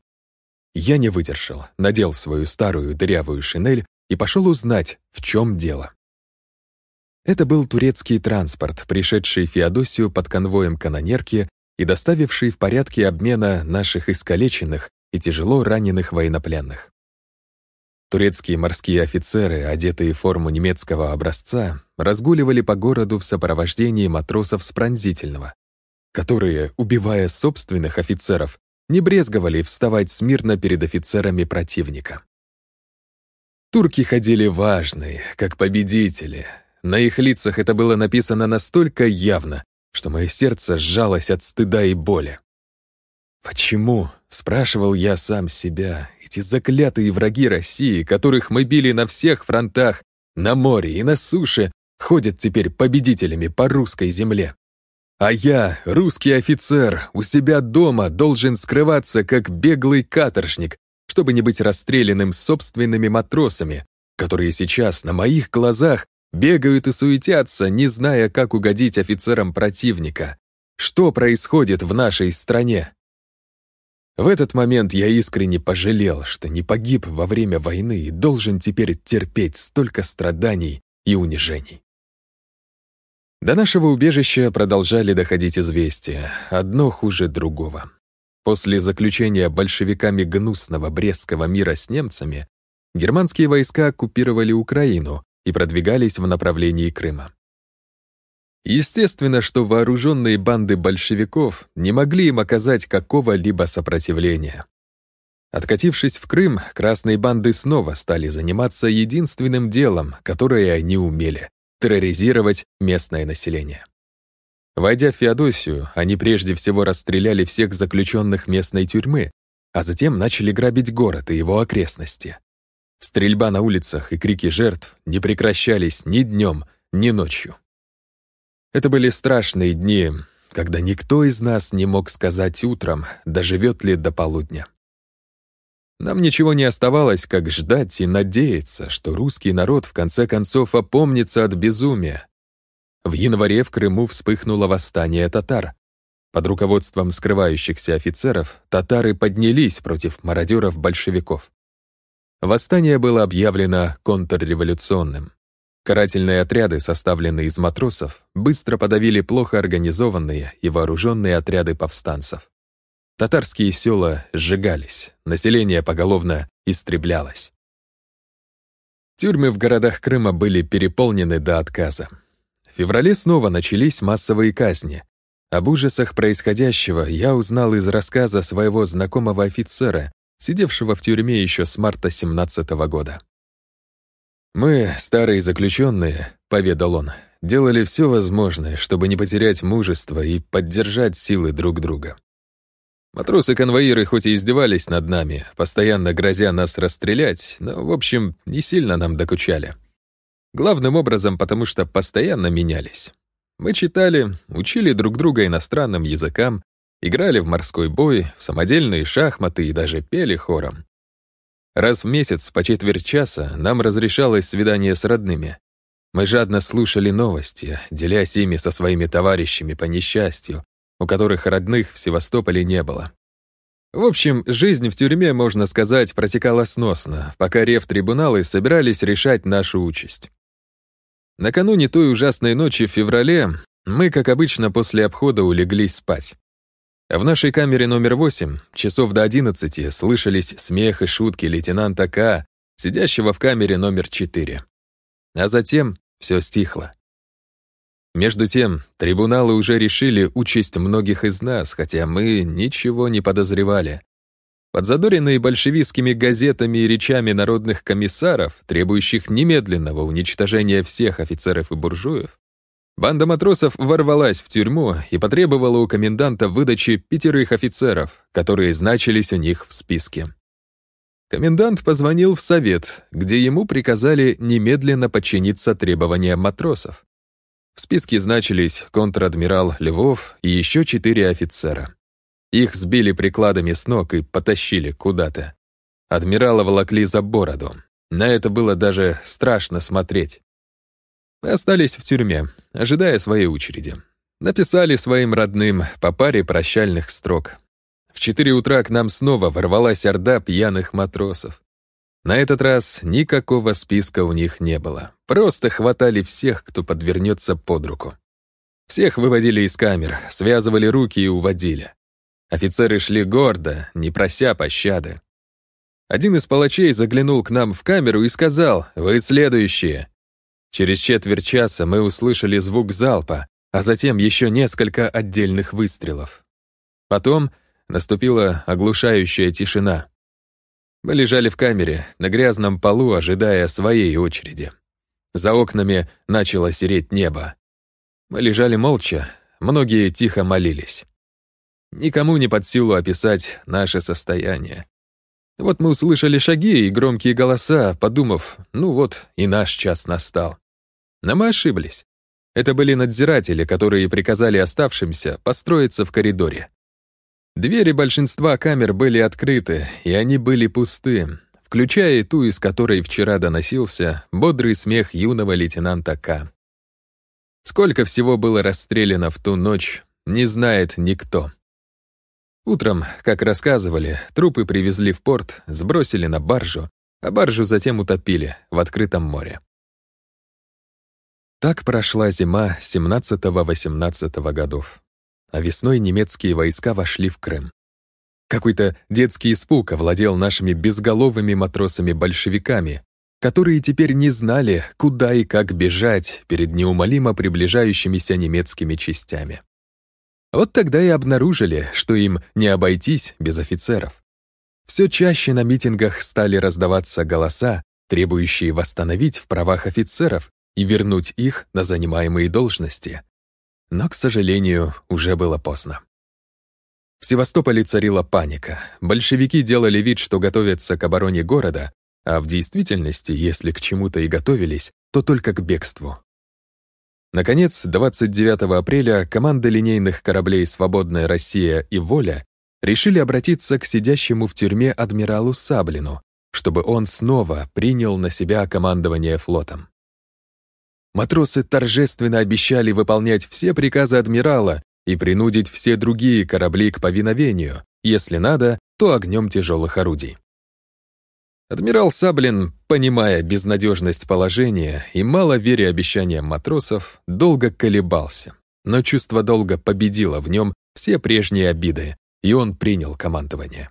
A: Я не выдержал, надел свою старую дырявую шинель и пошел узнать, в чем дело. Это был турецкий транспорт, пришедший Феодосию под конвоем канонерки и доставивший в порядке обмена наших искалеченных и тяжело раненых военнопленных. Турецкие морские офицеры, одетые в форму немецкого образца, разгуливали по городу в сопровождении матросов с пронзительного, которые, убивая собственных офицеров, не брезговали вставать смирно перед офицерами противника. Турки ходили важные, как победители. На их лицах это было написано настолько явно, что мое сердце сжалось от стыда и боли. «Почему?» — спрашивал я сам себя, эти заклятые враги России, которых мы били на всех фронтах, на море и на суше, ходят теперь победителями по русской земле. А я, русский офицер, у себя дома должен скрываться как беглый каторжник, чтобы не быть расстрелянным собственными матросами, которые сейчас на моих глазах бегают и суетятся, не зная, как угодить офицерам противника. Что происходит в нашей стране? В этот момент я искренне пожалел, что не погиб во время войны и должен теперь терпеть столько страданий и унижений. До нашего убежища продолжали доходить известия, одно хуже другого. После заключения большевиками гнусного Брестского мира с немцами, германские войска оккупировали Украину и продвигались в направлении Крыма. Естественно, что вооруженные банды большевиков не могли им оказать какого-либо сопротивления. Откатившись в Крым, красные банды снова стали заниматься единственным делом, которое они умели — терроризировать местное население. Войдя в Феодосию, они прежде всего расстреляли всех заключенных местной тюрьмы, а затем начали грабить город и его окрестности. Стрельба на улицах и крики жертв не прекращались ни днем, ни ночью. Это были страшные дни, когда никто из нас не мог сказать утром, доживет ли до полудня. Нам ничего не оставалось, как ждать и надеяться, что русский народ в конце концов опомнится от безумия. В январе в Крыму вспыхнуло восстание татар. Под руководством скрывающихся офицеров татары поднялись против мародеров-большевиков. Восстание было объявлено контрреволюционным. Карательные отряды, составленные из матросов, быстро подавили плохо организованные и вооруженные отряды повстанцев. Татарские села сжигались, население поголовно истреблялось. Тюрьмы в городах Крыма были переполнены до отказа. В феврале снова начались массовые казни. Об ужасах происходящего я узнал из рассказа своего знакомого офицера, сидевшего в тюрьме еще с марта 17 -го года. «Мы, старые заключенные», — поведал он, — «делали все возможное, чтобы не потерять мужество и поддержать силы друг друга. Матросы-конвоиры хоть и издевались над нами, постоянно грозя нас расстрелять, но, в общем, не сильно нам докучали. Главным образом, потому что постоянно менялись. Мы читали, учили друг друга иностранным языкам, играли в морской бой, в самодельные шахматы и даже пели хором. Раз в месяц по четверть часа нам разрешалось свидание с родными. Мы жадно слушали новости, делясь ими со своими товарищами по несчастью, у которых родных в Севастополе не было. В общем, жизнь в тюрьме, можно сказать, протекала сносно, пока рев-трибуналы собирались решать нашу участь. Накануне той ужасной ночи в феврале мы, как обычно, после обхода улеглись спать. В нашей камере номер 8 часов до 11 слышались смех и шутки лейтенанта К, сидящего в камере номер 4. А затем все стихло. Между тем, трибуналы уже решили участь многих из нас, хотя мы ничего не подозревали. Подзадоренные большевистскими газетами и речами народных комиссаров, требующих немедленного уничтожения всех офицеров и буржуев, банда матросов ворвалась в тюрьму и потребовала у коменданта выдачи пятерых офицеров, которые значились у них в списке. Комендант позвонил в совет, где ему приказали немедленно подчиниться требованиям матросов. В списке значились контр-адмирал Львов и еще четыре офицера. Их сбили прикладами с ног и потащили куда-то. Адмирала волокли за бороду. На это было даже страшно смотреть. Мы остались в тюрьме, ожидая своей очереди. Написали своим родным по паре прощальных строк. В четыре утра к нам снова ворвалась орда пьяных матросов. На этот раз никакого списка у них не было. Просто хватали всех, кто подвернется под руку. Всех выводили из камер, связывали руки и уводили. Офицеры шли гордо, не прося пощады. Один из палачей заглянул к нам в камеру и сказал «Вы следующие». Через четверть часа мы услышали звук залпа, а затем еще несколько отдельных выстрелов. Потом наступила оглушающая тишина. Мы лежали в камере, на грязном полу, ожидая своей очереди. За окнами начало сереть небо. Мы лежали молча, многие тихо молились. Никому не под силу описать наше состояние. Вот мы услышали шаги и громкие голоса, подумав, ну вот и наш час настал. Но мы ошиблись. Это были надзиратели, которые приказали оставшимся построиться в коридоре. Двери большинства камер были открыты, и они были пусты, включая и ту, из которой вчера доносился бодрый смех юного лейтенанта К. Сколько всего было расстреляно в ту ночь, не знает никто. Утром, как рассказывали, трупы привезли в порт, сбросили на баржу, а баржу затем утопили в открытом море. Так прошла зима 17-18 годов а весной немецкие войска вошли в Крым. Какой-то детский испуг овладел нашими безголовыми матросами-большевиками, которые теперь не знали, куда и как бежать перед неумолимо приближающимися немецкими частями. Вот тогда и обнаружили, что им не обойтись без офицеров. Все чаще на митингах стали раздаваться голоса, требующие восстановить в правах офицеров и вернуть их на занимаемые должности. Но, к сожалению, уже было поздно. В Севастополе царила паника. Большевики делали вид, что готовятся к обороне города, а в действительности, если к чему-то и готовились, то только к бегству. Наконец, 29 апреля команда линейных кораблей «Свободная Россия» и «Воля» решили обратиться к сидящему в тюрьме адмиралу Саблину, чтобы он снова принял на себя командование флотом. Матросы торжественно обещали выполнять все приказы адмирала и принудить все другие корабли к повиновению, если надо, то огнем тяжелых орудий. Адмирал Саблин, понимая безнадежность положения и мало веря обещаниям матросов, долго колебался, но чувство долга победило в нем все прежние обиды, и он принял командование.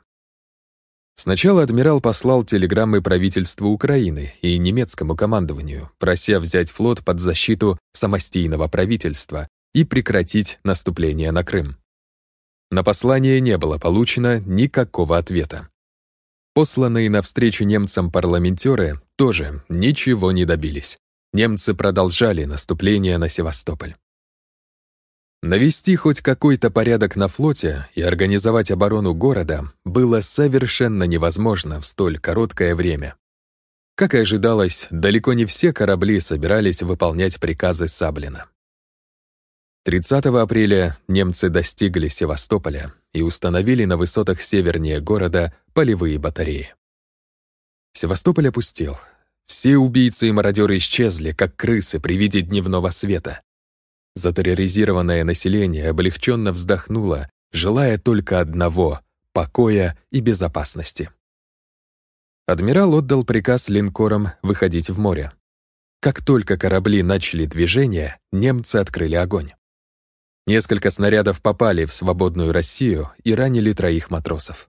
A: Сначала адмирал послал телеграммы правительству Украины и немецкому командованию, прося взять флот под защиту самостийного правительства и прекратить наступление на Крым. На послание не было получено никакого ответа. Посланные навстречу немцам парламентеры тоже ничего не добились. Немцы продолжали наступление на Севастополь. Навести хоть какой-то порядок на флоте и организовать оборону города было совершенно невозможно в столь короткое время. Как и ожидалось, далеко не все корабли собирались выполнять приказы Саблина. 30 апреля немцы достигли Севастополя и установили на высотах севернее города полевые батареи. Севастополь опустел. Все убийцы и мародеры исчезли, как крысы при виде дневного света. Затерроризированное население облегченно вздохнуло, желая только одного — покоя и безопасности. Адмирал отдал приказ линкорам выходить в море. Как только корабли начали движение, немцы открыли огонь. Несколько снарядов попали в свободную Россию и ранили троих матросов.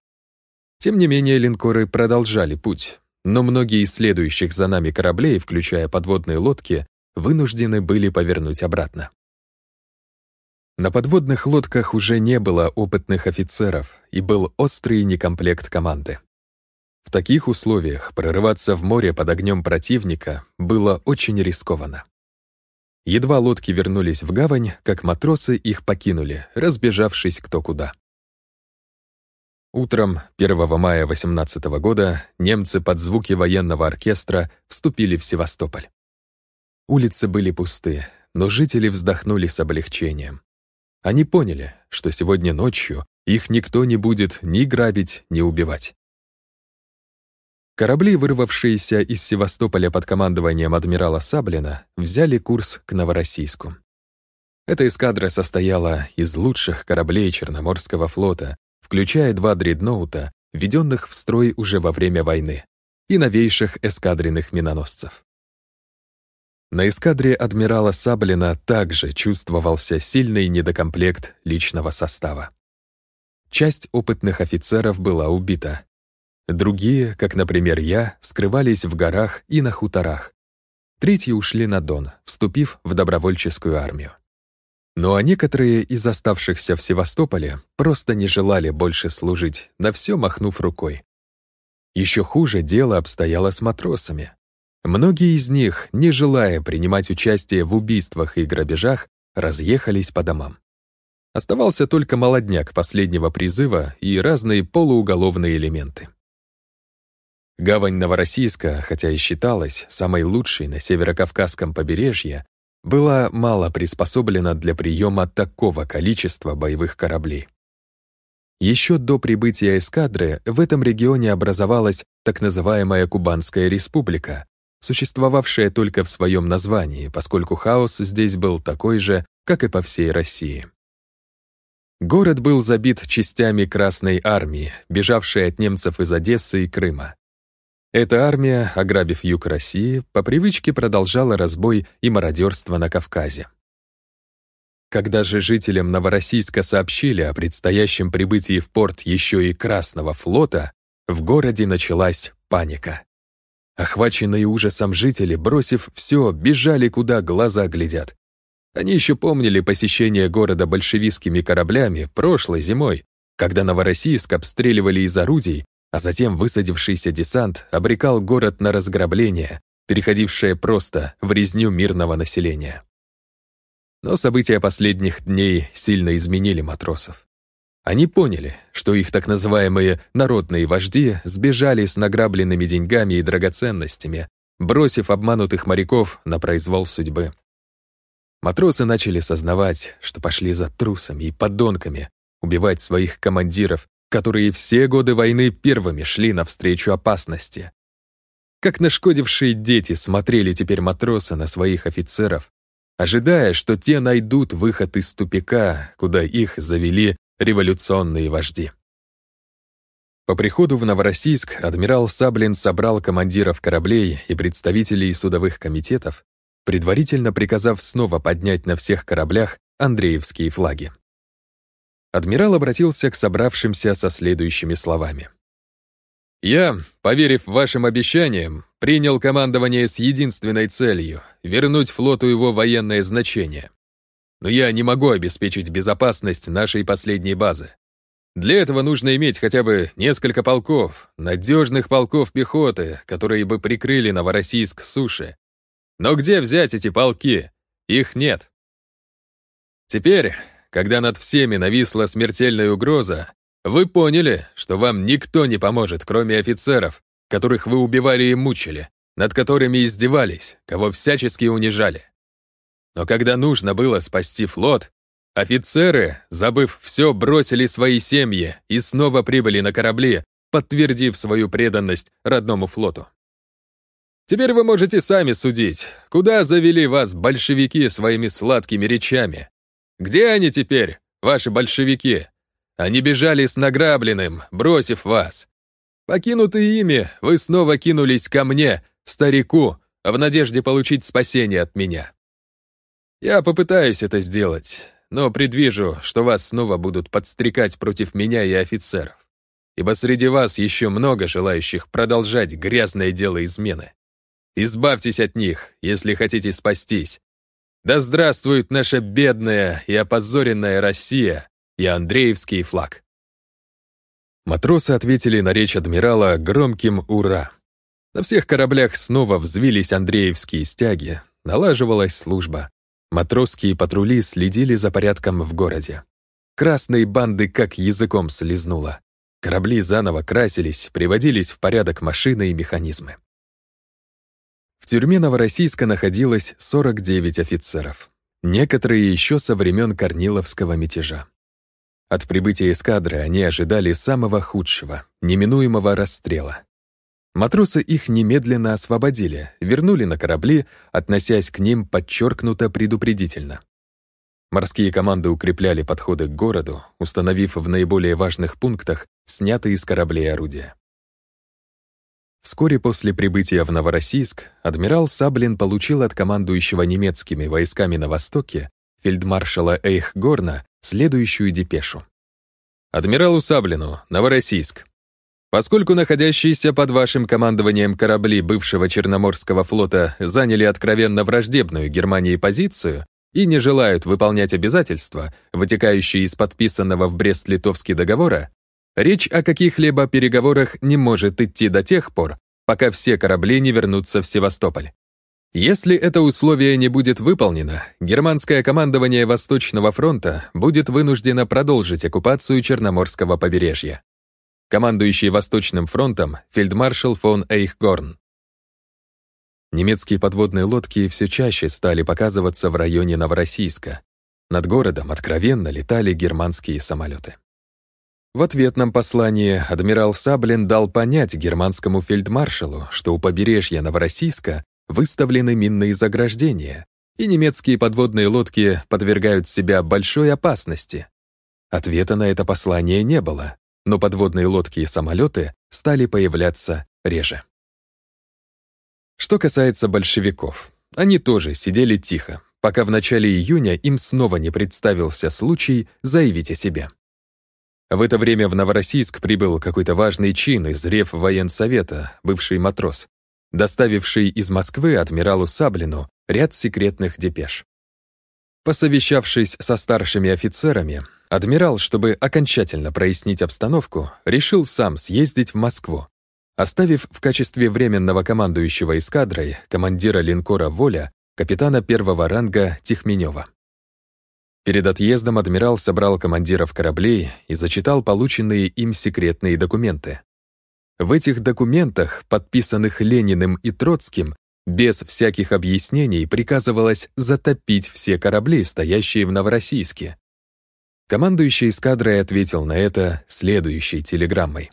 A: Тем не менее, линкоры продолжали путь, но многие из следующих за нами кораблей, включая подводные лодки, вынуждены были повернуть обратно. На подводных лодках уже не было опытных офицеров и был острый некомплект команды. В таких условиях прорываться в море под огнем противника было очень рискованно. Едва лодки вернулись в гавань, как матросы их покинули, разбежавшись кто куда. Утром 1 мая 18 года немцы под звуки военного оркестра вступили в Севастополь. Улицы были пусты, но жители вздохнули с облегчением. Они поняли, что сегодня ночью их никто не будет ни грабить, ни убивать. Корабли, вырвавшиеся из Севастополя под командованием адмирала Саблина, взяли курс к Новороссийску. Эта эскадра состояла из лучших кораблей Черноморского флота, включая два дредноута, введенных в строй уже во время войны, и новейших эскадренных миноносцев. На эскадре адмирала Саблина также чувствовался сильный недокомплект личного состава. Часть опытных офицеров была убита. Другие, как, например, я, скрывались в горах и на хуторах. Третьи ушли на Дон, вступив в добровольческую армию. Ну а некоторые из оставшихся в Севастополе просто не желали больше служить, на все махнув рукой. Еще хуже дело обстояло с матросами. Многие из них, не желая принимать участие в убийствах и грабежах, разъехались по домам. Оставался только молодняк последнего призыва и разные полууголовные элементы. Гавань Новороссийска, хотя и считалась самой лучшей на северокавказском побережье, была мало приспособлена для приема такого количества боевых кораблей. Еще до прибытия эскадры в этом регионе образовалась так называемая Кубанская республика, существовавшая только в своем названии, поскольку хаос здесь был такой же, как и по всей России. Город был забит частями Красной армии, бежавшей от немцев из Одессы и Крыма. Эта армия, ограбив юг России, по привычке продолжала разбой и мародерство на Кавказе. Когда же жителям Новороссийска сообщили о предстоящем прибытии в порт еще и Красного флота, в городе началась паника. Охваченные ужасом жители, бросив все, бежали, куда глаза глядят. Они еще помнили посещение города большевистскими кораблями прошлой зимой, когда Новороссийск обстреливали из орудий, а затем высадившийся десант обрекал город на разграбление, переходившее просто в резню мирного населения. Но события последних дней сильно изменили матросов. Они поняли, что их так называемые «народные вожди» сбежали с награбленными деньгами и драгоценностями, бросив обманутых моряков на произвол судьбы. Матросы начали сознавать, что пошли за трусами и подонками убивать своих командиров, которые все годы войны первыми шли навстречу опасности. Как нашкодившие дети смотрели теперь матросы на своих офицеров, ожидая, что те найдут выход из тупика, куда их завели революционные вожди. По приходу в Новороссийск адмирал Саблин собрал командиров кораблей и представителей судовых комитетов, предварительно приказав снова поднять на всех кораблях Андреевские флаги. Адмирал обратился к собравшимся со следующими словами. «Я, поверив вашим обещаниям, принял командование с единственной целью — вернуть флоту его военное значение. Но я не могу обеспечить безопасность нашей последней базы. Для этого нужно иметь хотя бы несколько полков, надежных полков пехоты, которые бы прикрыли Новороссийск суши. Но где взять эти полки? Их нет. Теперь, когда над всеми нависла смертельная угроза, вы поняли, что вам никто не поможет, кроме офицеров, которых вы убивали и мучили, над которыми издевались, кого всячески унижали. Но когда нужно было спасти флот, офицеры, забыв все, бросили свои семьи и снова прибыли на корабли, подтвердив свою преданность родному флоту. Теперь вы можете сами судить, куда завели вас большевики своими сладкими речами, где они теперь, ваши большевики? Они бежали с награбленным, бросив вас. Покинутые ими, вы снова кинулись ко мне, старику, в надежде получить спасение от меня. Я попытаюсь это сделать, но предвижу, что вас снова будут подстрекать против меня и офицеров, ибо среди вас еще много желающих продолжать грязное дело измены. Избавьтесь от них, если хотите спастись, да здравствует наша бедная и опозоренная Россия и Андреевский флаг. Матросы ответили на речь адмирала громким «Ура!». На всех кораблях снова взвились Андреевские стяги, налаживалась служба. Матросские патрули следили за порядком в городе. Красные банды как языком слезнуло. Корабли заново красились, приводились в порядок машины и механизмы. В тюрьме Новороссийска находилось 49 офицеров. Некоторые еще со времен Корниловского мятежа. От прибытия эскадры они ожидали самого худшего, неминуемого расстрела. Матросы их немедленно освободили, вернули на корабли, относясь к ним подчеркнуто предупредительно. Морские команды укрепляли подходы к городу, установив в наиболее важных пунктах снятые с кораблей орудия. Вскоре после прибытия в Новороссийск адмирал Саблин получил от командующего немецкими войсками на Востоке фельдмаршала Эйхгорна следующую депешу. «Адмиралу Саблину, Новороссийск. Поскольку находящиеся под вашим командованием корабли бывшего Черноморского флота заняли откровенно враждебную Германии позицию и не желают выполнять обязательства, вытекающие из подписанного в Брест-Литовске договора, Речь о каких-либо переговорах не может идти до тех пор, пока все корабли не вернутся в Севастополь. Если это условие не будет выполнено, германское командование Восточного фронта будет вынуждено продолжить оккупацию Черноморского побережья. Командующий Восточным фронтом фельдмаршал фон Эйхгорн. Немецкие подводные лодки все чаще стали показываться в районе Новороссийска. Над городом откровенно летали германские самолеты. В ответном послании адмирал Саблин дал понять германскому фельдмаршалу, что у побережья Новороссийска выставлены минные заграждения, и немецкие подводные лодки подвергают себя большой опасности. Ответа на это послание не было, но подводные лодки и самолеты стали появляться реже. Что касается большевиков, они тоже сидели тихо, пока в начале июня им снова не представился случай заявить о себе. В это время в Новороссийск прибыл какой-то важный чин из Реввоенсовета, бывший матрос, доставивший из Москвы адмиралу Саблину ряд секретных депеш. Посовещавшись со старшими офицерами, адмирал, чтобы окончательно прояснить обстановку, решил сам съездить в Москву, оставив в качестве временного командующего эскадрой командира линкора «Воля» капитана первого ранга Тихменева. Перед отъездом адмирал собрал командиров кораблей и зачитал полученные им секретные документы. В этих документах, подписанных Лениным и Троцким, без всяких объяснений приказывалось затопить все корабли, стоящие в Новороссийске. Командующий эскадрой ответил на это следующей телеграммой.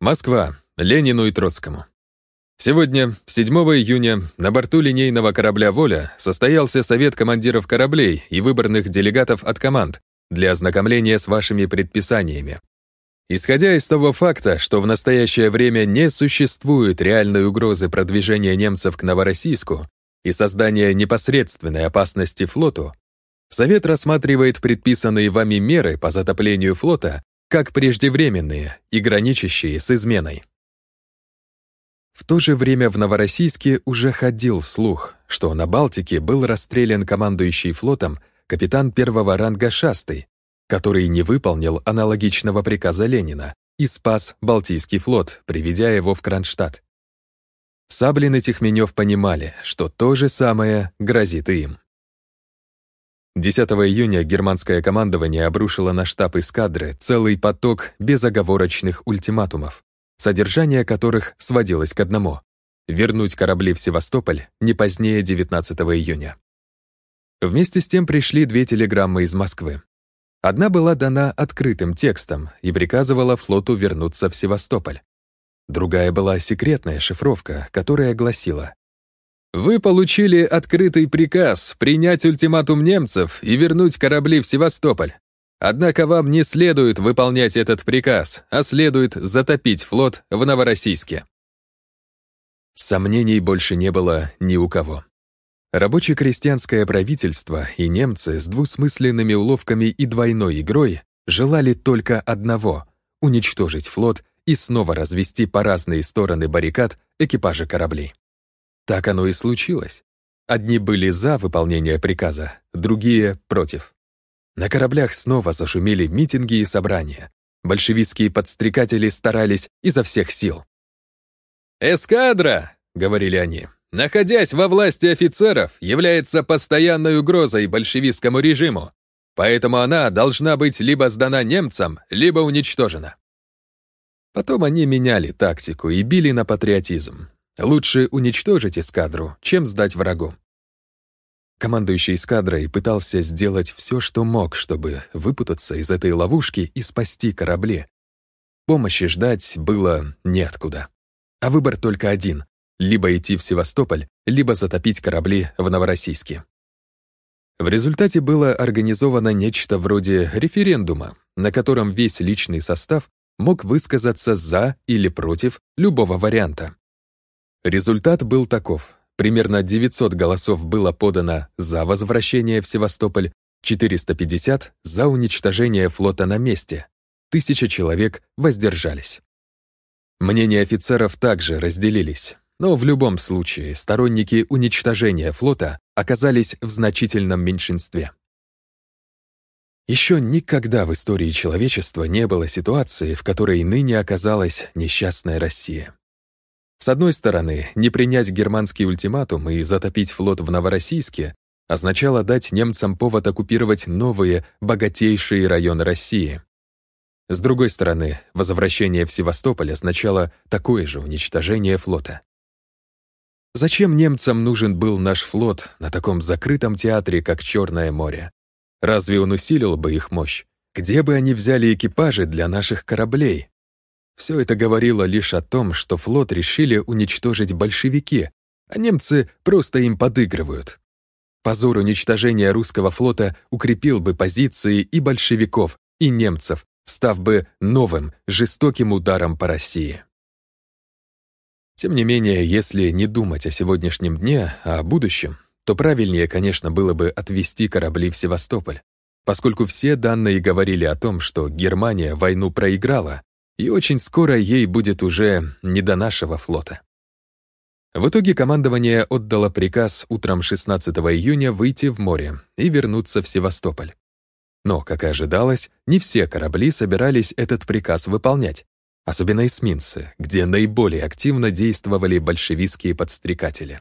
A: «Москва, Ленину и Троцкому.
B: Сегодня, 7 июня, на борту линейного корабля «Воля» состоялся совет командиров кораблей и выборных делегатов от команд для ознакомления с вашими предписаниями. Исходя из того факта, что в настоящее время не существует реальной угрозы продвижения немцев к Новороссийску и создания непосредственной опасности флоту, Совет рассматривает предписанные вами меры по затоплению флота как преждевременные и граничащие с изменой. В то же время в Новороссийске уже ходил слух, что на Балтике был расстрелян командующий флотом капитан первого ранга Шастый, который не выполнил аналогичного приказа Ленина и спас Балтийский флот, приведя его в Кронштадт. Саблин и Тихменев понимали, что то же самое грозит и им. 10 июня германское командование обрушило на штаб эскадры целый поток безоговорочных ультиматумов содержание которых сводилось к одному — вернуть корабли в Севастополь не позднее 19 июня. Вместе с тем пришли две телеграммы из Москвы. Одна была дана открытым текстом и приказывала флоту вернуться в Севастополь. Другая была секретная шифровка, которая гласила «Вы получили открытый приказ принять ультиматум немцев и вернуть корабли в Севастополь. Однако вам не следует выполнять этот приказ, а следует затопить флот в Новороссийске. Сомнений больше не было ни у кого. Рабоче-крестьянское правительство и немцы с двусмысленными уловками и двойной игрой желали только одного — уничтожить флот и снова развести по разные стороны баррикад экипажи кораблей. Так оно и случилось. Одни были за выполнение приказа, другие — против. На кораблях снова зашумели митинги и собрания. Большевистские подстрекатели старались изо всех сил. «Эскадра!» — говорили они. «Находясь во власти офицеров, является постоянной угрозой большевистскому режиму, поэтому она должна быть либо сдана немцам, либо уничтожена». Потом они меняли тактику и били на патриотизм. Лучше уничтожить эскадру, чем сдать врагу. Командующий эскадрой пытался сделать все, что мог, чтобы выпутаться из этой ловушки и спасти корабли. Помощи ждать было неоткуда. А выбор только один — либо идти в Севастополь, либо затопить корабли в Новороссийске. В результате было организовано нечто вроде референдума, на котором весь личный состав мог высказаться за или против любого варианта. Результат был таков. Примерно 900 голосов было подано за возвращение в Севастополь, 450 — за уничтожение флота на месте, тысяча человек воздержались. Мнения офицеров также разделились, но в любом случае сторонники уничтожения флота оказались в значительном меньшинстве. Еще никогда в истории человечества не было ситуации, в которой ныне оказалась несчастная Россия. С одной стороны, не принять германский ультиматум и затопить флот в Новороссийске означало дать немцам повод оккупировать новые, богатейшие районы России. С другой стороны, возвращение в Севастополь означало такое же уничтожение флота. Зачем немцам нужен был наш флот на таком закрытом театре, как Черное море? Разве он усилил бы их мощь? Где бы они взяли экипажи для наших кораблей? Все это говорило лишь о том, что флот решили уничтожить большевики, а немцы просто им подыгрывают. Позор уничтожения русского флота укрепил бы позиции и большевиков, и немцев, став бы новым, жестоким ударом по России. Тем не менее, если не думать о сегодняшнем дне, а о будущем, то правильнее, конечно, было бы отвести корабли в Севастополь, поскольку все данные говорили о том, что Германия войну проиграла, и очень скоро ей будет уже не до нашего флота. В итоге командование отдало приказ утром 16 июня выйти в море и вернуться в Севастополь. Но, как и ожидалось, не все корабли собирались этот приказ выполнять, особенно эсминцы, где наиболее активно действовали большевистские подстрекатели.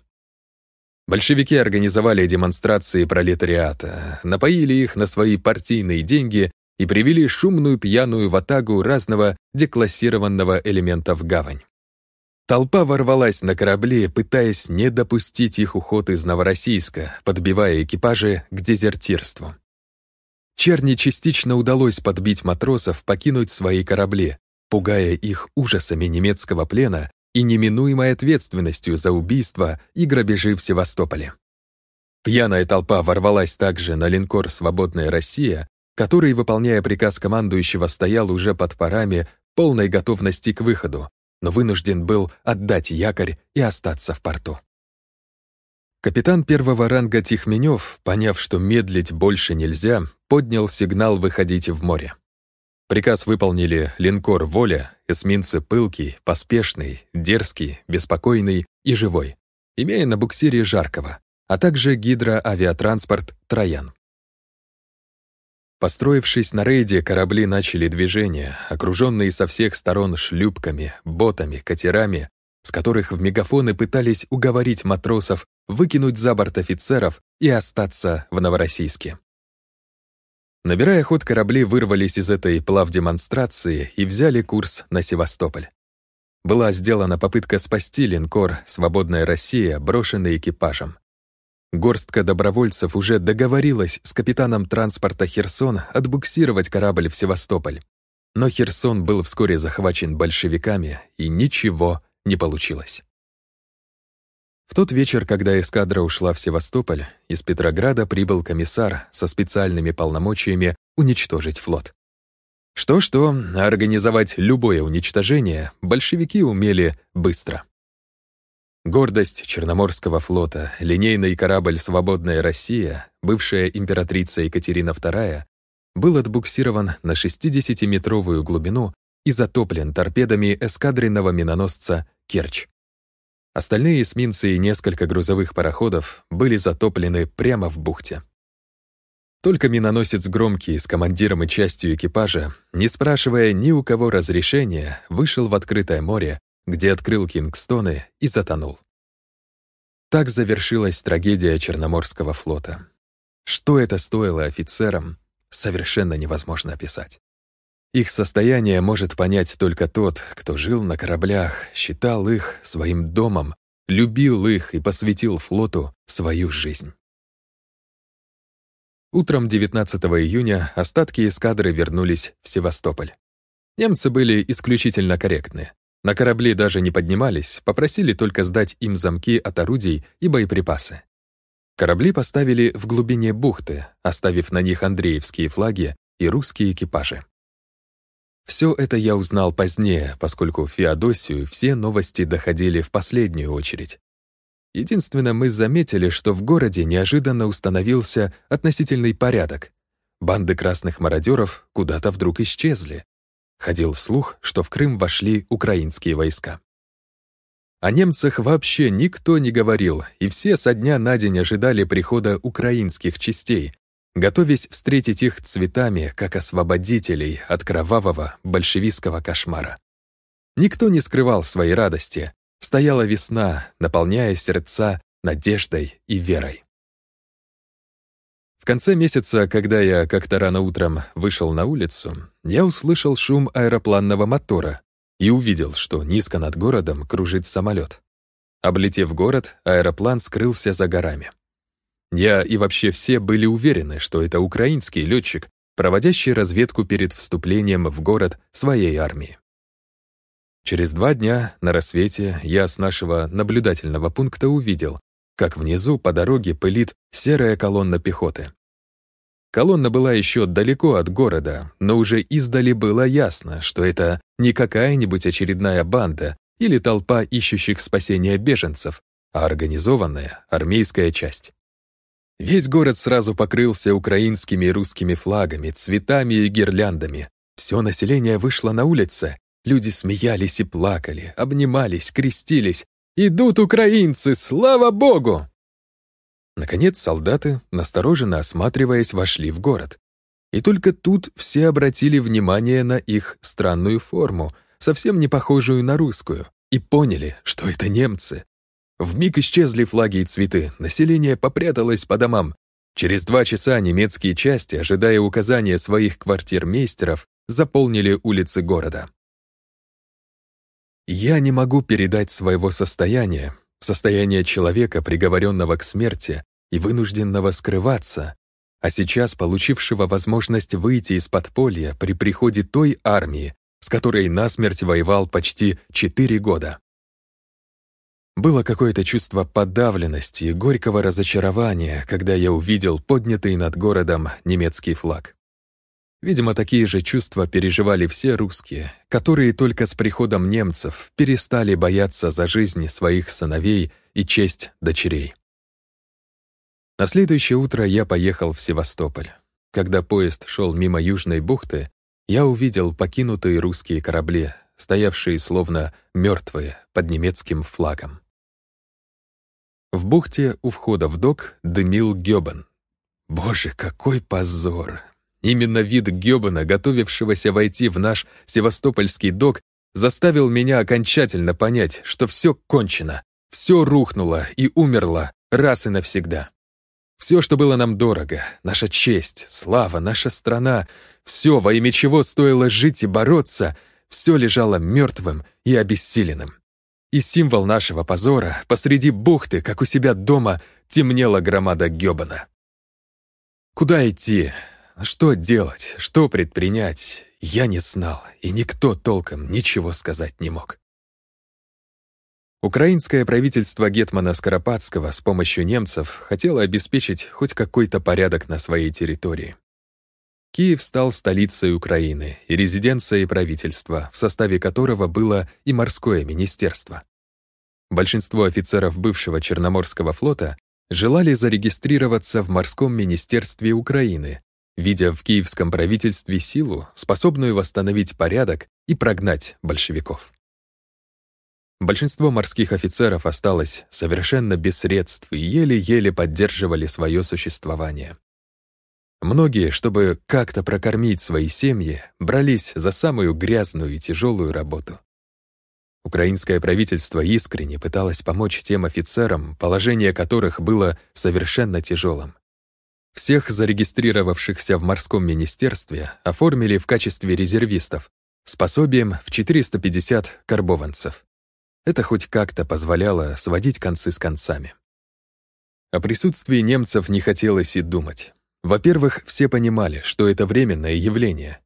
B: Большевики организовали демонстрации пролетариата, напоили их на свои партийные деньги и привели шумную пьяную ватагу разного деклассированного элемента в гавань. Толпа ворвалась на корабли, пытаясь не допустить их уход из Новороссийска, подбивая экипажи к дезертирству. Черни частично удалось подбить матросов покинуть свои корабли, пугая их ужасами немецкого плена
A: и неминуемой ответственностью за убийство и грабежи в Севастополе. Пьяная толпа ворвалась также на линкор «Свободная Россия», который, выполняя приказ командующего, стоял уже под парами полной готовности к выходу, но вынужден был отдать якорь и остаться в порту. Капитан первого ранга Тихменев, поняв, что медлить больше нельзя, поднял сигнал выходить в море. Приказ выполнили линкор «Воля», эсминцы «Пылкий», «Поспешный», «Дерзкий», «Беспокойный» и «Живой», имея на буксире «Жаркого», а также гидроавиатранспорт «Троян». Построившись на рейде, корабли начали движение, окруженные со всех сторон шлюпками, ботами, катерами, с которых в мегафоны пытались уговорить матросов выкинуть за борт офицеров и остаться в Новороссийске. Набирая ход, корабли вырвались из этой плавдемонстрации и взяли курс на Севастополь. Была сделана попытка спасти линкор «Свободная Россия», брошенный экипажем. Горстка добровольцев уже договорилась с капитаном транспорта «Херсон» отбуксировать корабль в Севастополь. Но Херсон был вскоре захвачен большевиками, и ничего не получилось. В тот вечер, когда эскадра ушла в Севастополь, из Петрограда прибыл комиссар со специальными полномочиями уничтожить флот. Что-что, организовать любое уничтожение большевики умели быстро. Гордость Черноморского флота, линейный корабль «Свободная Россия», бывшая императрица Екатерина II, был отбуксирован на 60-метровую глубину и затоплен торпедами эскадренного миноносца «Керчь». Остальные эсминцы и несколько грузовых пароходов были затоплены прямо в бухте. Только миноносец «Громкий» с командиром и частью экипажа, не спрашивая ни у кого разрешения, вышел в открытое море где открыл Кингстоны и затонул. Так завершилась трагедия Черноморского флота. Что это стоило офицерам, совершенно невозможно описать. Их состояние может понять только тот, кто жил на кораблях, считал их своим домом, любил их и посвятил флоту свою жизнь. Утром 19 июня остатки эскадры вернулись в Севастополь. Немцы были исключительно корректны. На корабли даже не поднимались, попросили только сдать им замки от орудий и боеприпасы. Корабли поставили в глубине бухты, оставив на них андреевские флаги и русские экипажи. Все это я узнал позднее, поскольку в Феодосию все новости доходили в последнюю очередь. Единственное, мы заметили, что в городе неожиданно установился относительный порядок. Банды красных мародеров куда-то вдруг исчезли. Ходил слух, что в Крым вошли украинские войска. О немцах вообще никто не говорил, и все со дня на день ожидали прихода украинских частей, готовясь встретить их цветами, как освободителей от кровавого большевистского кошмара. Никто не скрывал своей радости. Стояла весна, наполняя сердца надеждой и верой. В конце месяца, когда я как-то рано утром вышел на улицу, я услышал шум аэропланного мотора и увидел, что низко над городом кружит самолет. Облетев город, аэроплан скрылся за горами. Я и вообще все были уверены, что это украинский летчик, проводящий разведку перед вступлением в город своей армии. Через два дня на рассвете я с нашего наблюдательного пункта увидел, как внизу по дороге пылит серая колонна пехоты. Колонна была еще далеко от города, но уже издали было ясно, что это не какая-нибудь очередная банда или толпа ищущих спасения беженцев, а организованная армейская часть. Весь город сразу покрылся украинскими и русскими флагами, цветами и гирляндами. Все население вышло на улицы, люди смеялись и плакали, обнимались, крестились, Идут украинцы, слава богу!» Наконец солдаты, настороженно осматриваясь, вошли в город. И только тут все обратили внимание на их странную форму, совсем не похожую на русскую, и поняли, что это немцы. Вмиг исчезли флаги и цветы, население попряталось по домам. Через два часа немецкие части, ожидая указания своих квартирмейстеров, заполнили улицы города. Я не могу передать своего состояния, состояния человека, приговоренного к смерти и вынужденного скрываться, а сейчас получившего возможность выйти из подполья при приходе той армии, с которой насмерть воевал почти четыре года. Было какое-то чувство подавленности и горького разочарования, когда я увидел поднятый над городом немецкий флаг. Видимо, такие же чувства переживали все русские, которые только с приходом немцев перестали бояться за жизни своих сыновей и честь дочерей. На следующее утро я поехал в Севастополь. Когда поезд шел мимо Южной бухты, я увидел покинутые русские корабли, стоявшие словно мертвые под немецким флагом. В бухте у входа в док дымил Гёбен. Боже, какой позор! Именно вид Гёбена, готовившегося войти в наш севастопольский док, заставил меня окончательно понять, что все кончено, все рухнуло и умерло раз и навсегда. Все, что было нам дорого, наша честь, слава, наша страна, все, во имя чего стоило жить и бороться, все лежало мертвым и обессиленным. И символ нашего позора посреди бухты, как у себя дома, темнела громада Гёбана. Куда идти? Что делать? Что предпринять? Я не знал, и никто толком ничего сказать не мог. Украинское правительство Гетмана Скоропадского с помощью немцев хотело обеспечить хоть какой-то порядок на своей территории. Киев стал столицей Украины и резиденцией правительства, в составе которого было и морское министерство. Большинство офицеров бывшего Черноморского флота желали зарегистрироваться в морском министерстве Украины, видя в киевском правительстве силу, способную восстановить порядок и прогнать большевиков. Большинство морских офицеров осталось совершенно без средств и еле-еле поддерживали свое существование. Многие, чтобы как-то прокормить свои семьи, брались за самую грязную и тяжелую работу. Украинское правительство искренне пыталось помочь тем офицерам, положение которых было совершенно тяжелым. Всех зарегистрировавшихся в морском министерстве оформили в качестве резервистов с пособием в 450 карбованцев. Это хоть как-то позволяло сводить концы с концами. О присутствии немцев не хотелось и думать. Во-первых, все понимали, что это временное явление.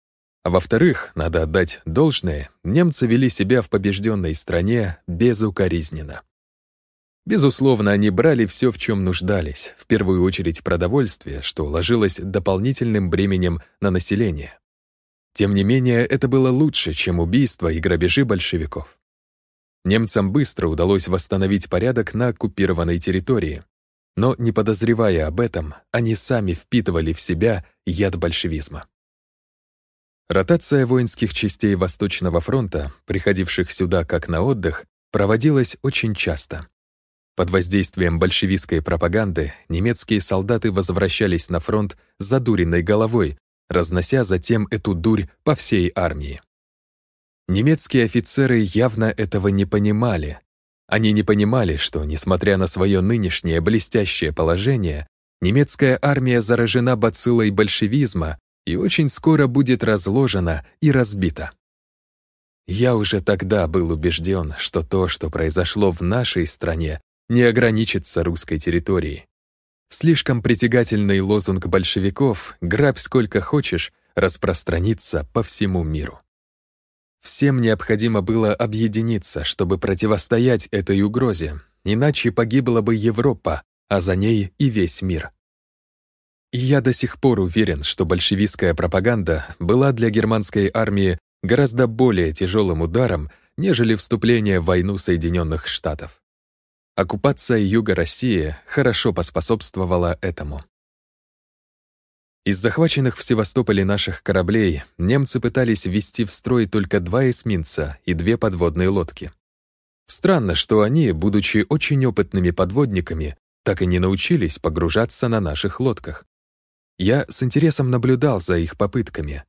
A: А во-вторых, надо отдать должное, немцы вели себя в побежденной стране безукоризненно. Безусловно, они брали все, в чем нуждались, в первую очередь продовольствие, что ложилось дополнительным бременем на население. Тем не менее, это было лучше, чем убийства и грабежи большевиков. Немцам быстро удалось восстановить порядок на оккупированной территории, но, не подозревая об этом, они сами впитывали в себя яд большевизма. Ротация воинских частей Восточного фронта, приходивших сюда как на отдых, проводилась очень часто. Под воздействием большевистской пропаганды немецкие солдаты возвращались на фронт с задуренной головой, разнося затем эту дурь по всей армии. Немецкие офицеры явно этого не понимали, они не понимали, что, несмотря на свое нынешнее блестящее положение, немецкая армия заражена бациллой большевизма и очень скоро будет разложена и разбита. Я уже тогда был убежден, что то, что произошло в нашей стране, не ограничится русской территорией. Слишком притягательный лозунг большевиков «грабь сколько хочешь» распространится по всему миру. Всем необходимо было объединиться, чтобы противостоять этой угрозе, иначе погибла бы Европа, а за ней и весь мир. И я до сих пор уверен, что большевистская пропаганда была для германской армии гораздо более тяжелым ударом, нежели вступление в войну Соединенных Штатов. Оккупация Юга России хорошо поспособствовала этому. Из захваченных в Севастополе наших кораблей немцы пытались ввести в строй только два эсминца и две подводные лодки. Странно, что они, будучи очень опытными подводниками, так и не научились погружаться на наших лодках. Я с интересом наблюдал за их попытками.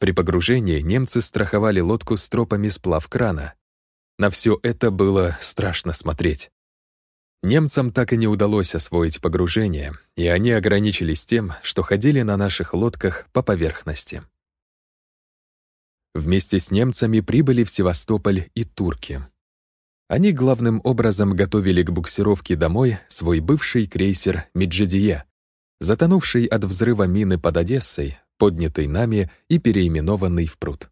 A: При погружении немцы страховали лодку стропами сплав крана. На все это было страшно смотреть. Немцам так и не удалось освоить погружение, и они ограничились тем, что ходили на наших лодках по поверхности. Вместе с немцами прибыли в Севастополь и турки. Они главным образом готовили к буксировке домой свой бывший крейсер «Меджидия», затонувший от взрыва мины под Одессой, поднятый нами и переименованный в пруд.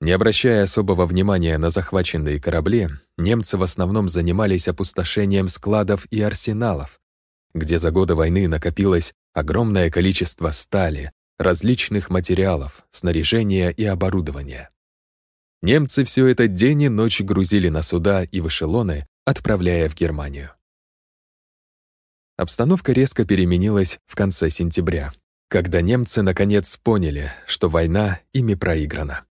A: Не обращая особого внимания на захваченные корабли, немцы в основном занимались опустошением складов и арсеналов, где за годы войны накопилось огромное количество стали, различных материалов, снаряжения и оборудования. Немцы все это день и ночь грузили на суда и в эшелоны, отправляя в Германию. Обстановка резко переменилась в конце сентября, когда немцы наконец поняли, что война ими проиграна.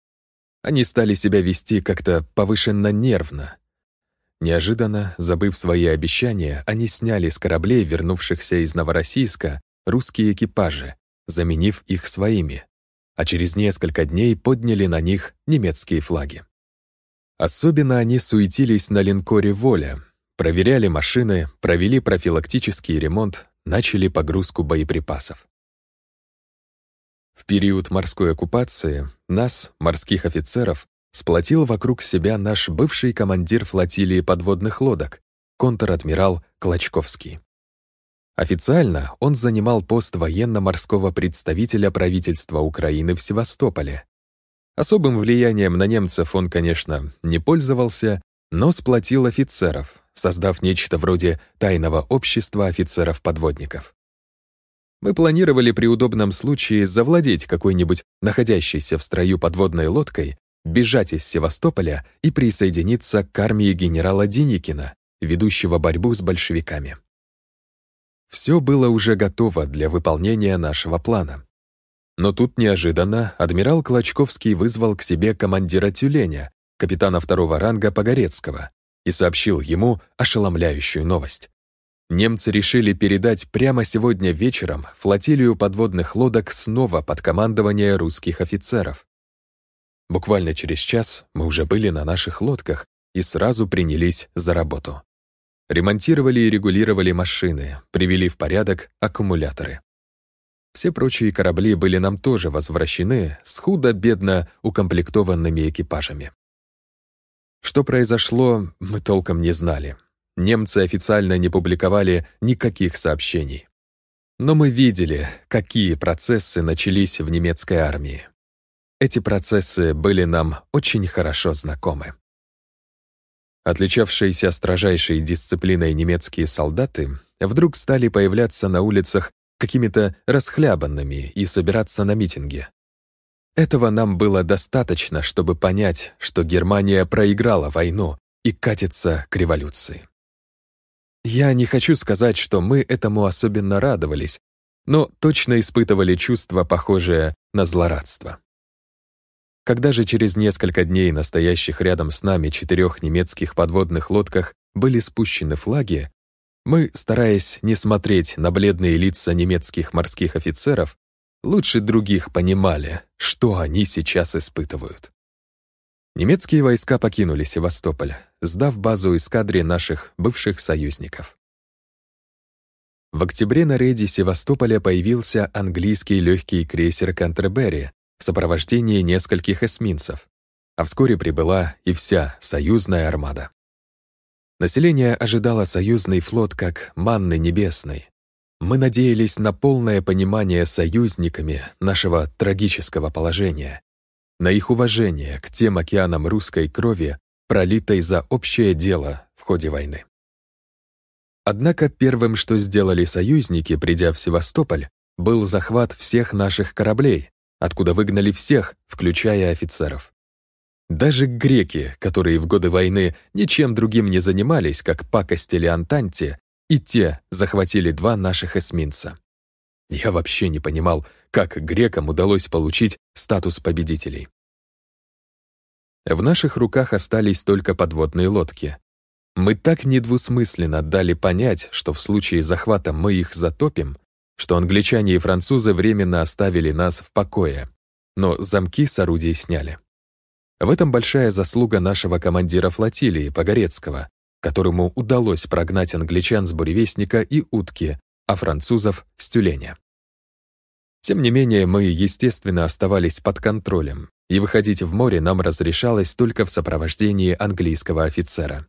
A: Они стали себя вести как-то повышенно нервно. Неожиданно, забыв свои обещания, они сняли с кораблей, вернувшихся из Новороссийска, русские экипажи, заменив их своими, а через несколько дней подняли на них немецкие флаги. Особенно они суетились на линкоре «Воля», проверяли машины, провели профилактический ремонт, начали погрузку боеприпасов. В период морской оккупации нас, морских офицеров, сплотил вокруг себя наш бывший командир флотилии подводных лодок, контр-адмирал Клочковский. Официально он занимал пост военно-морского представителя правительства Украины в Севастополе. Особым влиянием на немцев он, конечно, не пользовался, но сплотил офицеров, создав нечто вроде тайного общества офицеров-подводников. Мы планировали при удобном случае завладеть какой-нибудь находящейся в строю подводной лодкой, бежать из Севастополя и присоединиться к армии генерала Деникина, ведущего борьбу с большевиками. Все было уже готово для выполнения нашего плана. Но тут неожиданно адмирал Клочковский вызвал к себе командира «Тюленя», капитана второго ранга Погорецкого, и сообщил ему ошеломляющую новость немцы решили передать прямо сегодня вечером флотилию подводных лодок снова под командование русских офицеров. Буквально через час мы уже были на наших лодках и сразу принялись за работу. Ремонтировали и регулировали машины, привели в порядок аккумуляторы. Все прочие корабли были нам тоже возвращены с худо-бедно укомплектованными экипажами. Что произошло, мы толком не знали немцы официально не публиковали никаких сообщений. Но мы видели, какие процессы начались в немецкой армии. Эти процессы были нам очень хорошо знакомы. Отличавшиеся строжайшей дисциплиной немецкие солдаты вдруг стали появляться на улицах какими-то расхлябанными и собираться на митинги. Этого нам было достаточно, чтобы понять, что Германия проиграла войну и катится к революции. Я не хочу сказать, что мы этому особенно радовались, но точно испытывали чувство, похожее на злорадство. Когда же через несколько дней настоящих рядом с нами четырех немецких подводных лодках были спущены флаги, мы, стараясь не смотреть на бледные лица немецких морских офицеров, лучше других понимали, что они сейчас испытывают. Немецкие войска покинули Севастополь, сдав базу эскадре наших бывших союзников. В октябре на рейде Севастополя появился английский легкий крейсер «Кантерберри» в сопровождении нескольких эсминцев, а вскоре прибыла и вся союзная армада. Население ожидало союзный флот как манны небесной. Мы надеялись на полное понимание союзниками нашего трагического положения на их уважение к тем океанам русской крови, пролитой за общее дело в ходе войны. Однако первым, что сделали союзники, придя в Севастополь, был захват всех наших кораблей, откуда выгнали всех, включая офицеров. Даже греки, которые в годы войны ничем другим не занимались, как пакостили Антанте, и те захватили два наших эсминца. Я вообще не понимал, как грекам удалось получить статус победителей. В наших руках остались только подводные лодки. Мы так недвусмысленно дали понять, что в случае захвата мы их затопим, что англичане и французы временно оставили нас в покое, но замки с орудий сняли. В этом большая заслуга нашего командира флотилии Погорецкого, которому удалось прогнать англичан с буревестника и утки, а французов — с тюленя. Тем не менее, мы, естественно, оставались под контролем, и выходить в море нам разрешалось только в сопровождении английского офицера.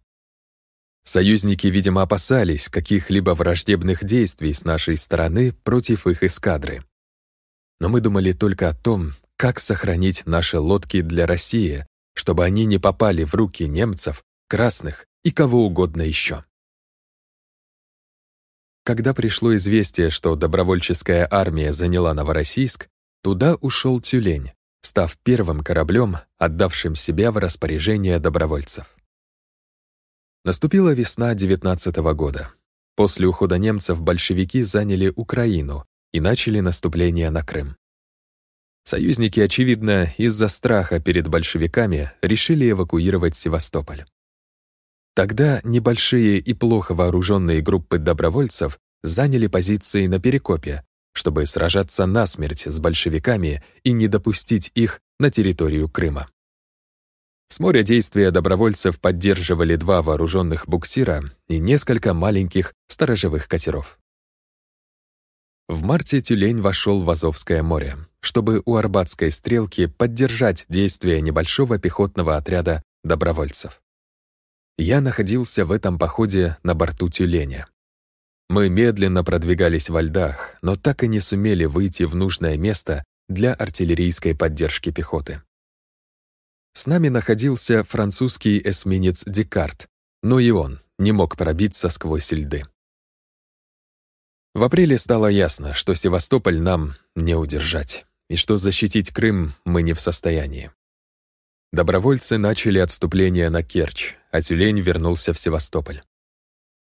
A: Союзники, видимо, опасались каких-либо враждебных действий с нашей стороны против их эскадры. Но мы думали только о том, как сохранить наши лодки для России, чтобы они не попали в руки немцев, красных и кого угодно еще. Когда пришло известие, что добровольческая армия заняла Новороссийск, туда ушел Тюлень, став первым кораблем, отдавшим себя в распоряжение добровольцев. Наступила весна 19 -го года. После ухода немцев большевики заняли Украину и начали наступление на Крым. Союзники, очевидно, из-за страха перед большевиками решили эвакуировать Севастополь. Тогда небольшие и плохо вооруженные группы добровольцев заняли позиции на Перекопе, чтобы сражаться насмерть с большевиками и не допустить их на территорию Крыма. С моря действия добровольцев поддерживали два вооруженных буксира и несколько маленьких сторожевых катеров. В марте Тюлень вошел в Азовское море, чтобы у Арбатской стрелки поддержать действия небольшого пехотного отряда добровольцев. Я находился в этом походе на борту тюленя. Мы медленно продвигались во льдах, но так и не сумели выйти в нужное место для артиллерийской поддержки пехоты. С нами находился французский эсминец «Декарт», но и он не мог пробиться сквозь льды. В апреле стало ясно, что Севастополь нам не удержать, и что защитить Крым мы не в состоянии. Добровольцы начали отступление на Керчь, а Тюлень вернулся в Севастополь.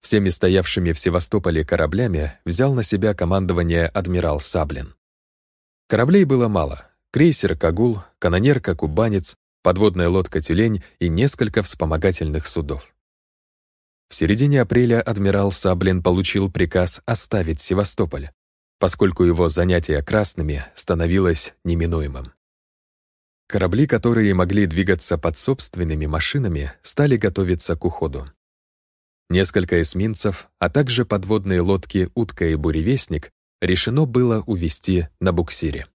A: Всеми стоявшими в Севастополе кораблями взял на себя командование адмирал Саблин. Кораблей было мало. Крейсер «Кагул», канонерка «Кубанец», подводная лодка «Тюлень» и несколько вспомогательных судов. В середине апреля адмирал Саблин получил приказ оставить Севастополь, поскольку его занятие красными становилось неминуемым. Корабли, которые могли двигаться под собственными машинами, стали готовиться к уходу. Несколько эсминцев, а также подводные лодки «Утка» и «Буревестник» решено было увести на буксире.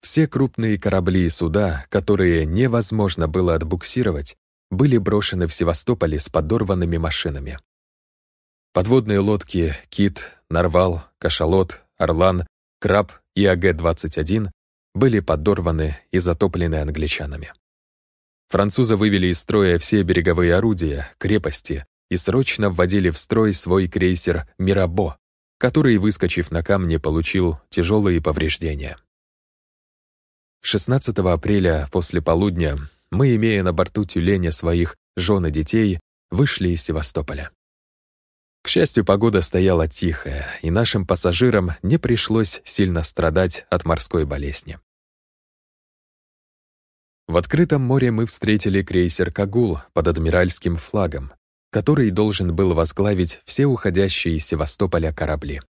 A: Все крупные корабли и суда, которые невозможно было отбуксировать, были брошены в Севастополе с подорванными машинами. Подводные лодки «Кит», «Нарвал», «Кашалот», «Орлан», «Краб» и АГ-21 были подорваны и затоплены англичанами. Французы вывели из строя все береговые орудия, крепости и срочно вводили в строй свой крейсер «Мирабо», который, выскочив на камни, получил тяжелые повреждения. 16 апреля после полудня мы, имея на борту тюленя своих жен и детей, вышли из Севастополя. К счастью, погода стояла тихая, и нашим пассажирам не пришлось сильно страдать от морской болезни. В открытом море мы встретили крейсер «Кагул» под адмиральским флагом, который должен был возглавить все уходящие из Севастополя корабли.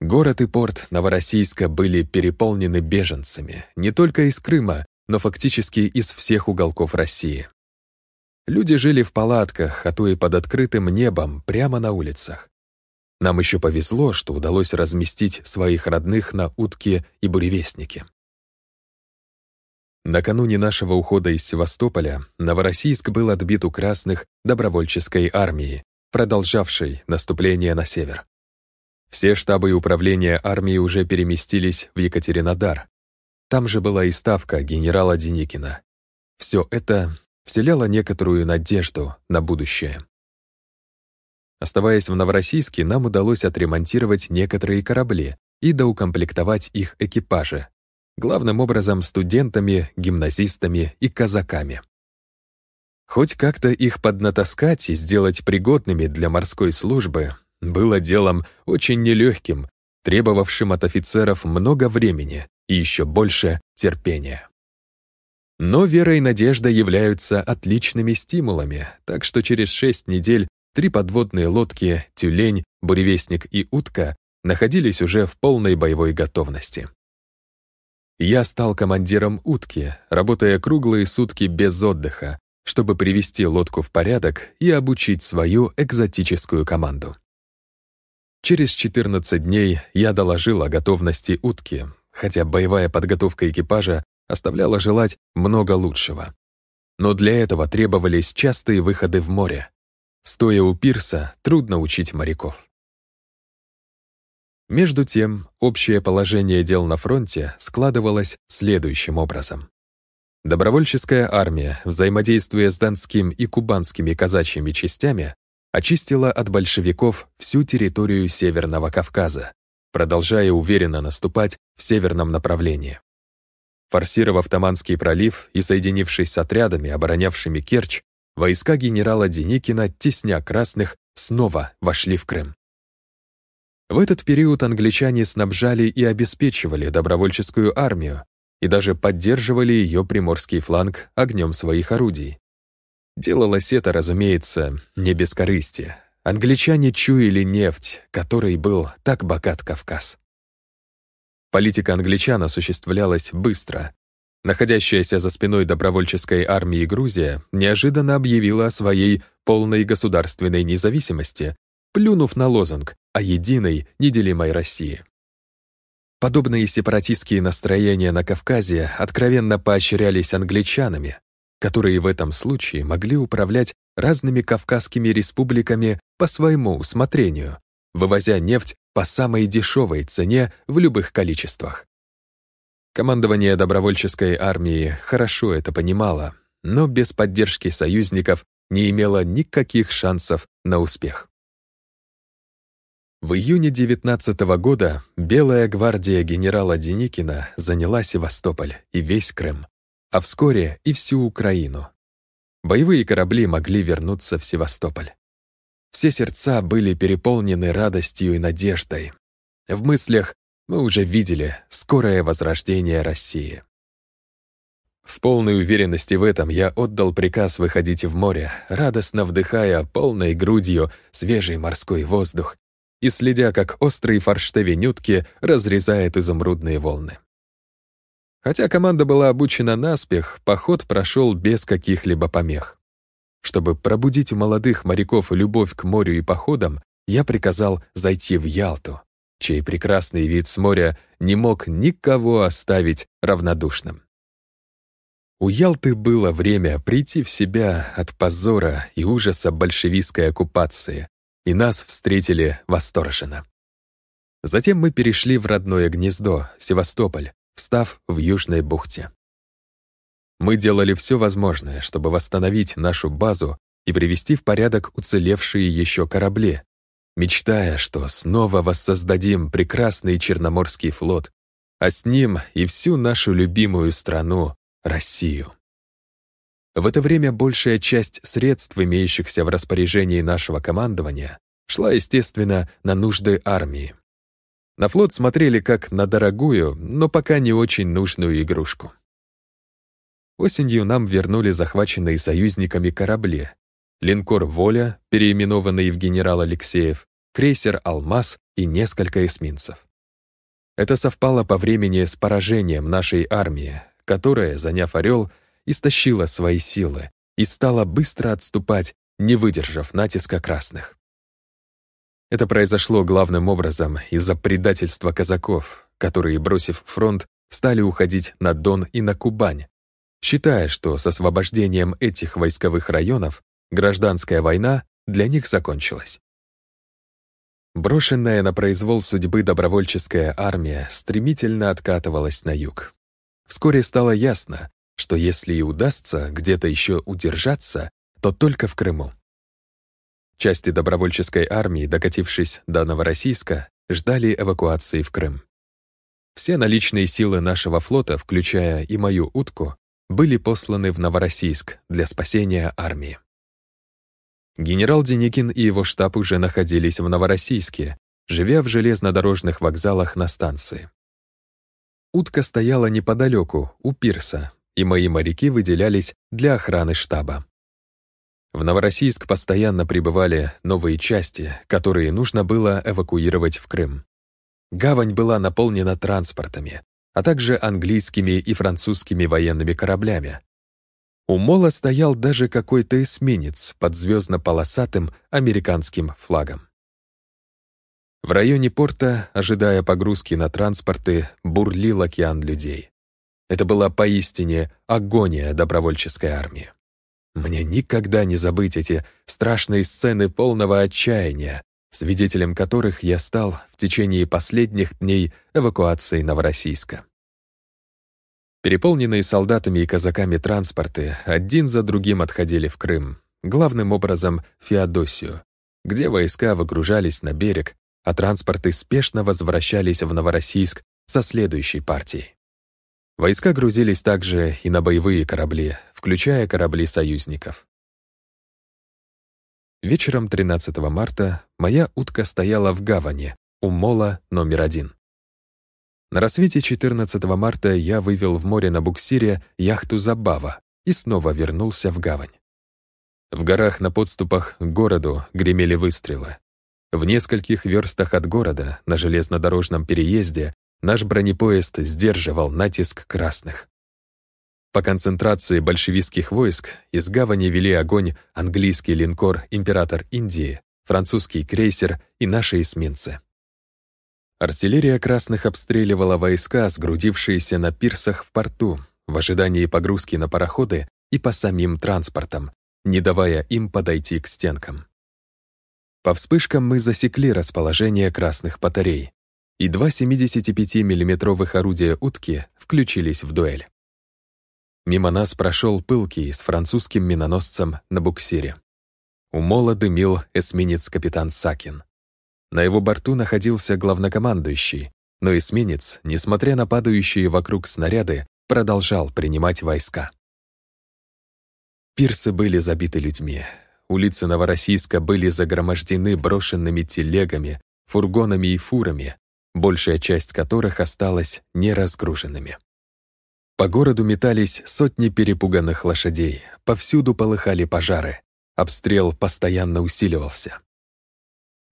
A: Город и порт Новороссийска были переполнены беженцами, не только из Крыма, но фактически из всех уголков России. Люди жили в палатках, а то и под открытым небом, прямо на улицах. Нам еще повезло, что удалось разместить своих родных на утке и буревестнике. Накануне нашего ухода из Севастополя Новороссийск был отбит у красных добровольческой армии, продолжавшей наступление на север. Все штабы и управления армии уже переместились в Екатеринодар. Там же была и ставка генерала Деникина. Все это вселяло некоторую надежду на будущее. Оставаясь в Новороссийске, нам удалось отремонтировать некоторые корабли и доукомплектовать их экипажи, главным образом студентами, гимназистами и казаками. Хоть как-то их поднатаскать и сделать пригодными для морской службы было делом очень нелегким, требовавшим от офицеров много времени и еще больше терпения. Но вера и надежда являются отличными стимулами, так что через шесть недель три подводные лодки «Тюлень», «Буревестник» и «Утка» находились уже в полной боевой готовности. Я стал командиром утки, работая круглые сутки без отдыха, чтобы привести лодку в порядок и обучить свою экзотическую команду. Через 14 дней я доложил о готовности утки, хотя боевая подготовка экипажа оставляла желать много лучшего. Но для этого требовались частые выходы в море. Стоя у пирса, трудно учить моряков. Между тем, общее положение дел на фронте складывалось следующим образом. Добровольческая армия, взаимодействуя с донским и кубанскими казачьими частями, очистила от большевиков всю территорию Северного Кавказа, продолжая уверенно наступать в северном направлении. Форсировав Таманский пролив и соединившись с отрядами, оборонявшими Керчь, войска генерала Деникина, тесня красных, снова вошли в Крым. В этот период англичане снабжали и обеспечивали добровольческую армию и даже поддерживали ее приморский фланг огнем своих орудий. Делалось это, разумеется, не без корысти. Англичане чуяли нефть, которой был так богат Кавказ. Политика англичан осуществлялась быстро. Находящаяся за спиной добровольческой армии Грузия неожиданно объявила о своей полной государственной независимости, плюнув на лозунг о единой, неделимой России. Подобные сепаратистские настроения на Кавказе откровенно поощрялись англичанами, которые в этом случае могли управлять разными кавказскими республиками по своему усмотрению, вывозя нефть по самой дешевой цене в любых количествах. Командование добровольческой армии хорошо это понимало, но без поддержки союзников не имело никаких шансов на успех. В июне 19 года Белая гвардия генерала Деникина заняла Севастополь и весь Крым, а вскоре и всю Украину. Боевые корабли могли вернуться в Севастополь. Все сердца были переполнены радостью и надеждой. В мыслях мы уже видели скорое возрождение России. В полной уверенности в этом я отдал приказ выходить в море, радостно вдыхая полной грудью свежий морской воздух и следя, как острые форштевень утки разрезает изумрудные волны. Хотя команда была обучена наспех, поход прошел без каких-либо помех. Чтобы пробудить у молодых моряков любовь к морю и походам, я приказал зайти в Ялту, чей прекрасный вид с моря не мог никого оставить равнодушным. У Ялты было время прийти в себя от позора и ужаса большевистской оккупации, и нас встретили восторженно. Затем мы перешли в родное гнездо, Севастополь, встав в Южной бухте. Мы делали все возможное, чтобы восстановить нашу базу и привести в порядок уцелевшие еще корабли, мечтая, что снова воссоздадим прекрасный Черноморский флот, а с ним и всю нашу любимую страну — Россию. В это время большая часть средств, имеющихся в распоряжении нашего командования, шла, естественно, на нужды армии. На флот смотрели как на дорогую, но пока не очень нужную игрушку. Осенью нам вернули захваченные союзниками корабли. Линкор «Воля», переименованный в генерал Алексеев, крейсер «Алмаз» и несколько эсминцев. Это совпало по времени с поражением нашей армии, которая, заняв «Орел», истощила свои силы и стала быстро отступать, не выдержав натиска красных. Это произошло главным образом из-за предательства казаков, которые, бросив фронт, стали уходить на Дон и на Кубань, считая, что с освобождением этих войсковых районов гражданская война для них закончилась. Брошенная на произвол судьбы добровольческая армия стремительно откатывалась на юг. Вскоре стало ясно, что если и удастся где-то еще удержаться, то только в Крыму. Части добровольческой армии, докатившись до Новороссийска, ждали эвакуации в Крым. Все наличные силы нашего флота, включая и мою утку, были посланы в Новороссийск для спасения армии. Генерал Деникин и его штаб уже находились в Новороссийске, живя в железнодорожных вокзалах на станции. Утка стояла неподалеку, у пирса, и мои моряки выделялись для охраны штаба. В Новороссийск постоянно прибывали новые части, которые нужно было эвакуировать в Крым. Гавань была наполнена транспортами, а также английскими и французскими военными кораблями. У мола стоял даже какой-то эсминец под звездно-полосатым американским флагом. В районе порта, ожидая погрузки на транспорты, бурлил океан людей. Это была поистине агония добровольческой армии. Мне никогда не забыть эти страшные сцены полного отчаяния, свидетелем которых я стал в течение последних дней эвакуации Новороссийска. Переполненные солдатами и казаками транспорты один за другим отходили в Крым, главным образом Феодосию, где войска выгружались на берег, а транспорты спешно возвращались в Новороссийск со следующей партией. Войска грузились также и на боевые корабли, включая корабли союзников. Вечером 13 марта моя утка стояла в гавани у мола номер один. На рассвете 14 марта я вывел в море на буксире яхту «Забава» и снова вернулся в гавань. В горах на подступах к городу гремели выстрелы. В нескольких верстах от города, на железнодорожном переезде, наш бронепоезд сдерживал натиск красных. По концентрации большевистских войск из гавани вели огонь английский линкор «Император Индии», французский крейсер и наши эсминцы. Артиллерия красных обстреливала войска, сгрудившиеся на пирсах в порту, в ожидании погрузки на пароходы и по самим транспортам, не давая им подойти к стенкам. По вспышкам мы засекли расположение красных батарей, и два 75 миллиметровых орудия «Утки» включились в дуэль. Мимо нас прошел пылкий с французским миноносцем на буксире. У мола дымил эсминец капитан Сакин. На его борту находился главнокомандующий, но эсминец, несмотря на падающие вокруг снаряды, продолжал принимать войска. Пирсы были забиты людьми. Улицы Новороссийска были загромождены брошенными телегами, фургонами и фурами, большая часть которых осталась неразгруженными. По городу метались сотни перепуганных лошадей, повсюду полыхали пожары, обстрел постоянно усиливался.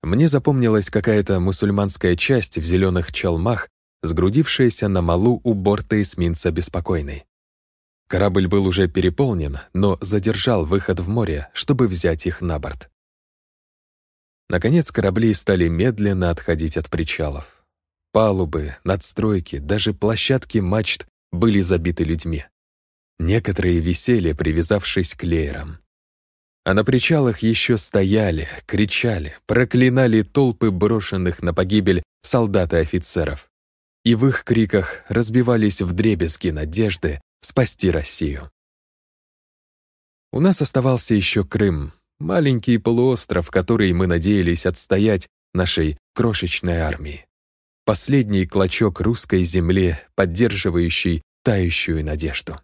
A: Мне запомнилась какая-то мусульманская часть в зеленых чалмах, сгрудившаяся на малу у борта эсминца беспокойной. Корабль был уже переполнен, но задержал выход в море, чтобы взять их на борт. Наконец корабли стали медленно отходить от причалов. Палубы, надстройки, даже площадки мачт были забиты людьми. Некоторые висели, привязавшись к леерам а на причалах еще стояли, кричали, проклинали толпы брошенных на погибель солдат и офицеров. И в их криках разбивались вдребезги надежды спасти Россию. У нас оставался еще Крым, маленький полуостров, который мы надеялись отстоять нашей крошечной армии. Последний клочок русской земли, поддерживающий тающую надежду.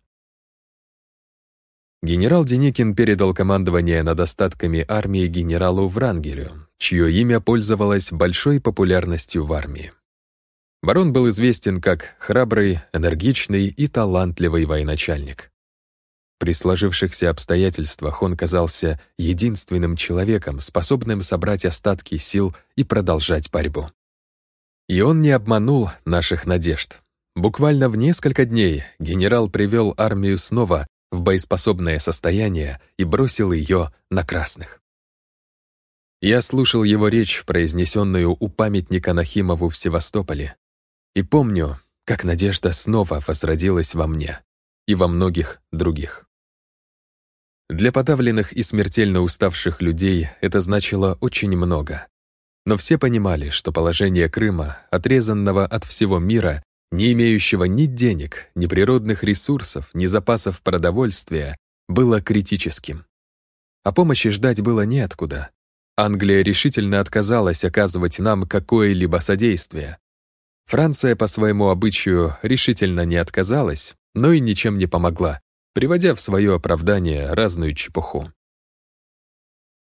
A: Генерал Деникин передал командование над остатками армии генералу Врангелю, чье имя пользовалось большой популярностью в армии. Барон был известен как храбрый, энергичный и талантливый военачальник. При сложившихся обстоятельствах он казался единственным человеком, способным собрать остатки сил и продолжать борьбу. И он не обманул наших надежд. Буквально в несколько дней генерал привел армию снова в боеспособное состояние и бросил ее на красных. Я слушал его речь, произнесенную у памятника Нахимову в Севастополе, и помню, как надежда снова возродилась во мне и во многих других. Для подавленных и смертельно уставших людей это значило очень много. Но все понимали, что положение Крыма, отрезанного от всего мира, не имеющего ни денег, ни природных ресурсов, ни запасов продовольствия, было критическим. А помощи ждать было неоткуда. Англия решительно отказалась оказывать нам какое-либо содействие. Франция по своему обычаю решительно не отказалась, но и ничем не помогла, приводя в свое оправдание разную чепуху.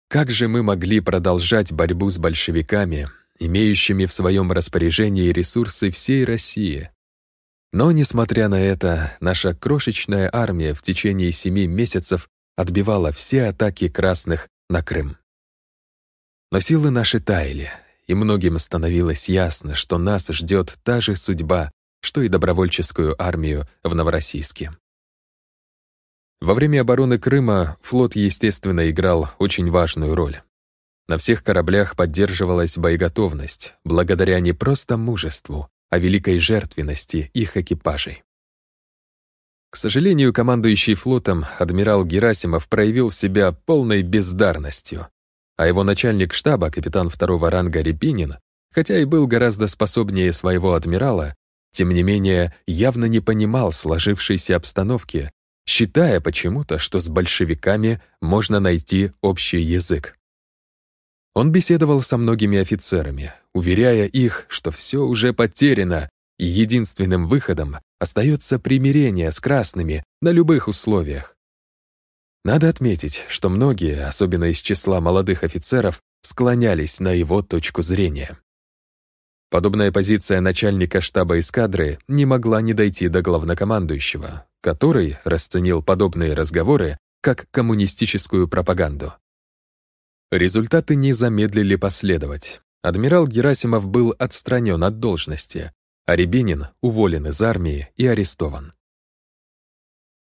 A: Как же мы могли продолжать борьбу с большевиками, имеющими в своем распоряжении ресурсы всей России, но, несмотря на это, наша крошечная армия в течение семи месяцев отбивала все атаки красных на Крым. Но силы наши таяли, и многим становилось ясно, что нас ждет та же судьба, что и добровольческую армию в Новороссийске. Во время обороны Крыма флот, естественно, играл очень важную роль. На всех кораблях поддерживалась боеготовность, благодаря не просто мужеству, о великой жертвенности их экипажей. К сожалению, командующий флотом адмирал Герасимов проявил себя полной бездарностью. а его начальник штаба, капитан второго ранга Репинин, хотя и был гораздо способнее своего адмирала, тем не менее явно не понимал сложившейся обстановки, считая почему-то, что с большевиками можно найти общий язык. Он беседовал со многими офицерами, уверяя их, что все уже потеряно, и единственным выходом остается примирение с красными на любых условиях. Надо отметить, что многие, особенно из числа молодых офицеров, склонялись на его точку зрения. Подобная позиция начальника штаба эскадры не могла не дойти до главнокомандующего, который расценил подобные разговоры как коммунистическую пропаганду. Результаты не замедлили последовать. Адмирал Герасимов был отстранен от должности, а Рябинин уволен из армии и арестован.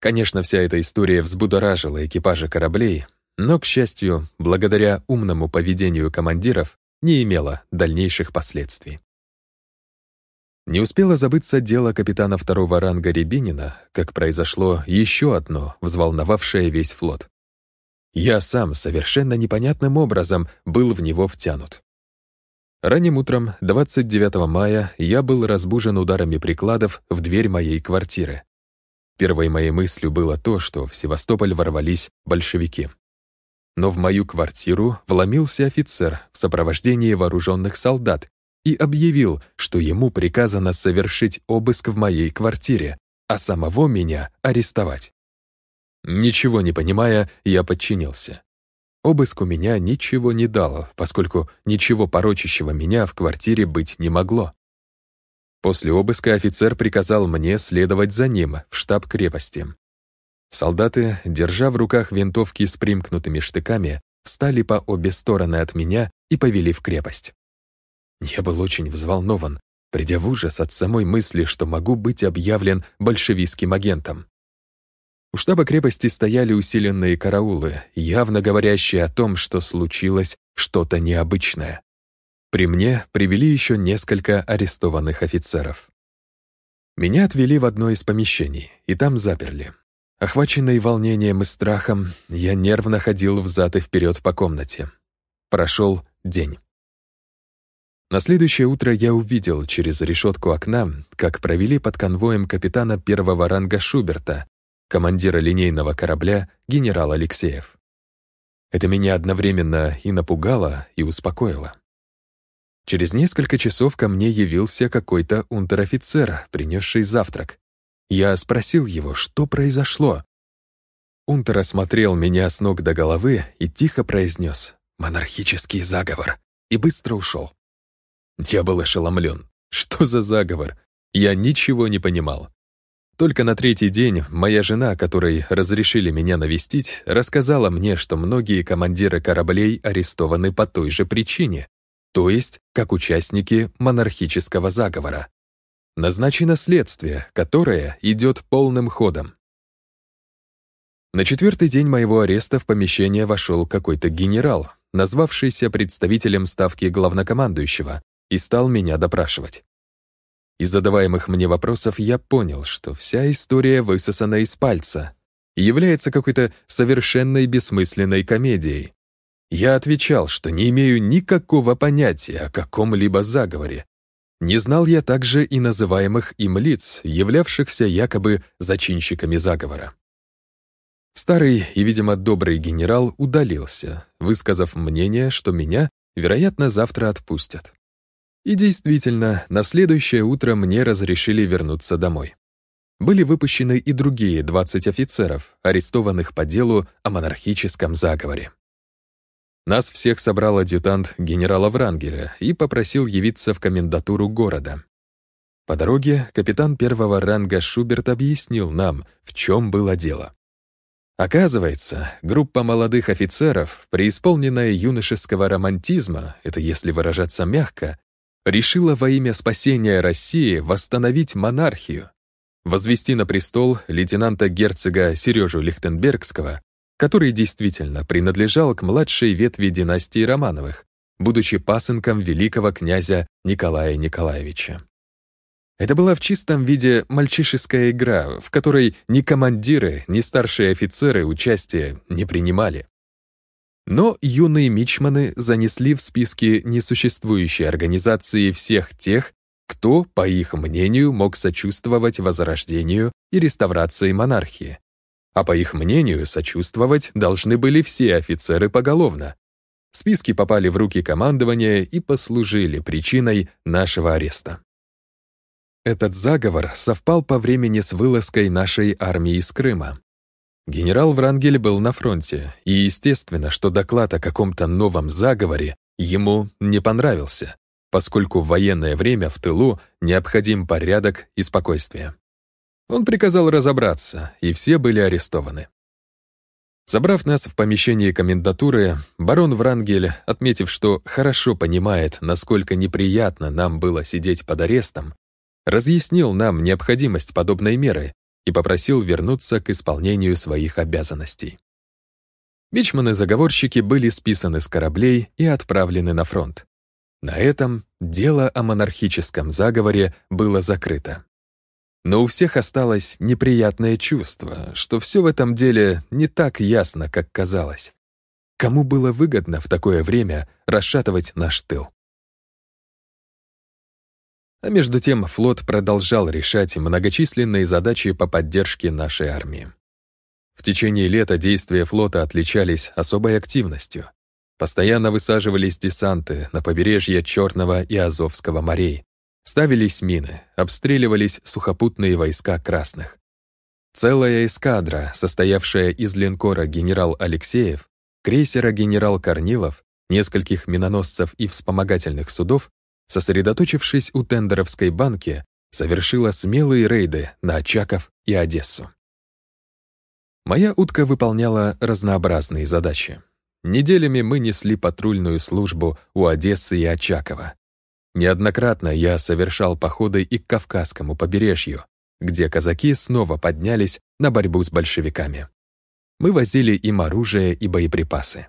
A: Конечно, вся эта история взбудоражила экипажи кораблей, но, к счастью, благодаря умному поведению командиров, не имела дальнейших последствий. Не успело забыться дело капитана второго ранга Рябинина, как произошло еще одно, взволновавшее весь флот. Я сам совершенно непонятным образом был в него втянут. Ранним утром 29 мая я был разбужен ударами прикладов в дверь моей квартиры. Первой моей мыслью было то, что в Севастополь ворвались большевики. Но в мою квартиру вломился офицер в сопровождении вооруженных солдат и объявил, что ему приказано совершить обыск в моей квартире, а самого меня арестовать. Ничего не понимая, я подчинился. Обыск у меня ничего не дал, поскольку ничего порочащего меня в квартире быть не могло. После обыска офицер приказал мне следовать за ним в штаб крепости. Солдаты, держа в руках винтовки с примкнутыми штыками, встали по обе стороны от меня и повели в крепость. Я был очень взволнован, придя в ужас от самой мысли, что могу быть объявлен большевистским агентом. У штаба крепости стояли усиленные караулы, явно говорящие о том, что случилось что-то необычное. При мне привели еще несколько арестованных офицеров. Меня отвели в одно из помещений, и там заперли. Охваченный волнением и страхом, я нервно ходил взад и вперед по комнате. Прошел день. На следующее утро я увидел через решетку окна, как провели под конвоем капитана первого ранга Шуберта, командира линейного корабля генерал Алексеев. Это меня одновременно и напугало, и успокоило. Через несколько часов ко мне явился какой-то унтер-офицер, принесший завтрак. Я спросил его, что произошло. Унтер осмотрел меня с ног до головы и тихо произнес «монархический заговор» и быстро ушел. Я был ошеломлен. Что за заговор? Я ничего не понимал. Только на третий день моя жена, которой разрешили меня навестить, рассказала мне, что многие командиры кораблей арестованы по той же причине, то есть как участники монархического заговора. Назначено следствие, которое идет полным ходом. На четвертый день моего ареста в помещение вошел какой-то генерал, назвавшийся представителем ставки главнокомандующего, и стал меня допрашивать. Из задаваемых мне вопросов я понял, что вся история высосана из пальца и является какой-то совершенной бессмысленной комедией. Я отвечал, что не имею никакого понятия о каком-либо заговоре. Не знал я также и называемых им лиц, являвшихся якобы зачинщиками заговора. Старый и, видимо, добрый генерал удалился, высказав мнение, что меня, вероятно, завтра отпустят. И действительно, на следующее утро мне разрешили вернуться домой. Были выпущены и другие 20 офицеров, арестованных по делу о монархическом заговоре. Нас всех собрал адъютант генерала Врангеля и попросил явиться в комендатуру города. По дороге капитан первого ранга Шуберт объяснил нам, в чем было дело. Оказывается, группа молодых офицеров, преисполненная юношеского романтизма, это если выражаться мягко, решила во имя спасения России восстановить монархию, возвести на престол лейтенанта-герцога Сережу Лихтенбергского, который действительно принадлежал к младшей ветви династии Романовых, будучи пасынком великого князя Николая Николаевича. Это была в чистом виде мальчишеская игра, в которой ни командиры, ни старшие офицеры участия не принимали. Но юные мичманы занесли в списки несуществующей организации всех тех, кто, по их мнению, мог сочувствовать возрождению и реставрации монархии. А по их мнению, сочувствовать должны были все офицеры поголовно. Списки попали в руки командования и послужили причиной нашего ареста. Этот заговор совпал по времени с вылазкой нашей армии из Крыма. Генерал Врангель был на фронте, и естественно, что доклад о каком-то новом заговоре ему не понравился, поскольку в военное время в тылу необходим порядок и спокойствие. Он приказал разобраться, и все были арестованы. Забрав нас в помещение комендатуры, барон Врангель, отметив, что хорошо понимает, насколько неприятно нам было сидеть под арестом, разъяснил нам необходимость подобной меры и попросил вернуться к исполнению своих обязанностей. Бичманы-заговорщики были списаны с кораблей и отправлены на фронт. На этом дело о монархическом заговоре было закрыто. Но у всех осталось неприятное чувство, что все в этом деле не так ясно, как казалось. Кому было выгодно в такое время расшатывать наш тыл? А между тем флот продолжал решать многочисленные задачи по поддержке нашей армии. В течение лета действия флота отличались особой активностью. Постоянно высаживались десанты на побережье Черного и Азовского морей. Ставились мины, обстреливались сухопутные войска красных. Целая эскадра, состоявшая из линкора «Генерал Алексеев», крейсера «Генерал Корнилов», нескольких миноносцев и вспомогательных судов, сосредоточившись у Тендеровской банки, совершила смелые рейды на Очаков и Одессу. Моя утка выполняла разнообразные задачи. Неделями мы несли патрульную службу у Одессы и Очакова. Неоднократно я совершал походы и к Кавказскому побережью, где казаки снова поднялись на борьбу с большевиками. Мы возили им оружие и боеприпасы.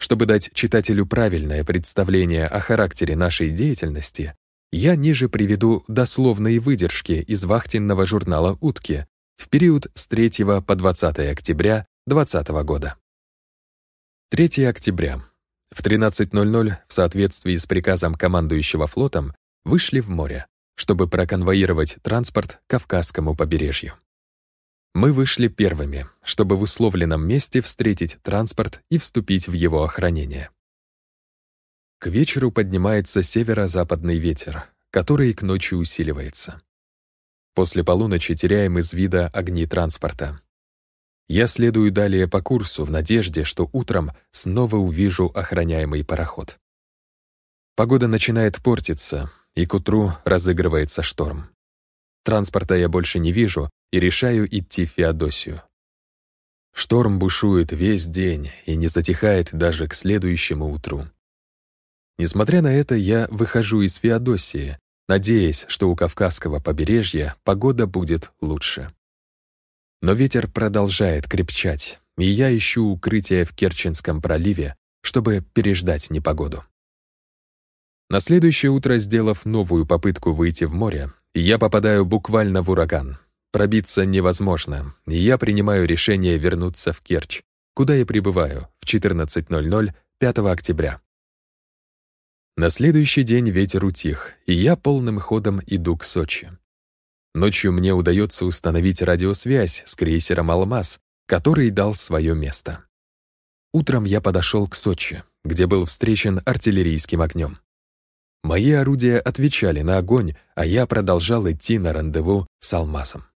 A: Чтобы дать читателю правильное представление о характере нашей деятельности, я ниже приведу дословные выдержки из вахтенного журнала «Утки» в период с 3 по 20 октября 2020 года. 3 октября. В 13.00 в соответствии с приказом командующего флотом вышли в море, чтобы проконвоировать транспорт к Кавказскому побережью. Мы вышли первыми, чтобы в условленном месте встретить транспорт и вступить в его охранение. К вечеру поднимается северо-западный ветер, который к ночи усиливается. После полуночи теряем из вида огни транспорта. Я следую далее по курсу в надежде, что утром снова увижу охраняемый пароход. Погода начинает портиться, и к утру разыгрывается шторм. Транспорта я больше не вижу, и решаю идти в Феодосию. Шторм бушует весь день и не затихает даже к следующему утру. Несмотря на это, я выхожу из Феодосии, надеясь, что у Кавказского побережья погода будет лучше. Но ветер продолжает крепчать, и я ищу укрытие в Керченском проливе, чтобы переждать непогоду. На следующее утро, сделав новую попытку выйти в море, я попадаю буквально в ураган, Пробиться невозможно, и я принимаю решение вернуться в Керчь, куда я прибываю в 14.00 5 октября. На следующий день ветер утих, и я полным ходом иду к Сочи. Ночью мне удается установить радиосвязь с крейсером «Алмаз», который дал свое место. Утром я подошел к Сочи, где был встречен артиллерийским огнем. Мои орудия отвечали на огонь, а я продолжал идти на рандеву с «Алмазом».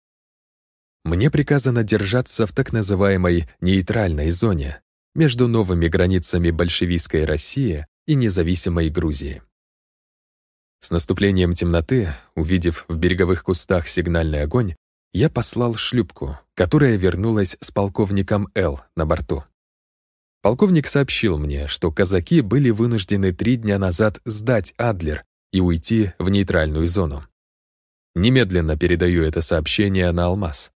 A: Мне приказано держаться в так называемой нейтральной зоне между новыми границами большевистской России и независимой Грузии. С наступлением темноты, увидев в береговых кустах сигнальный огонь, я послал шлюпку, которая вернулась с полковником Л на борту. Полковник сообщил мне, что казаки были вынуждены три дня назад сдать Адлер и уйти в нейтральную зону. Немедленно передаю это сообщение на Алмаз.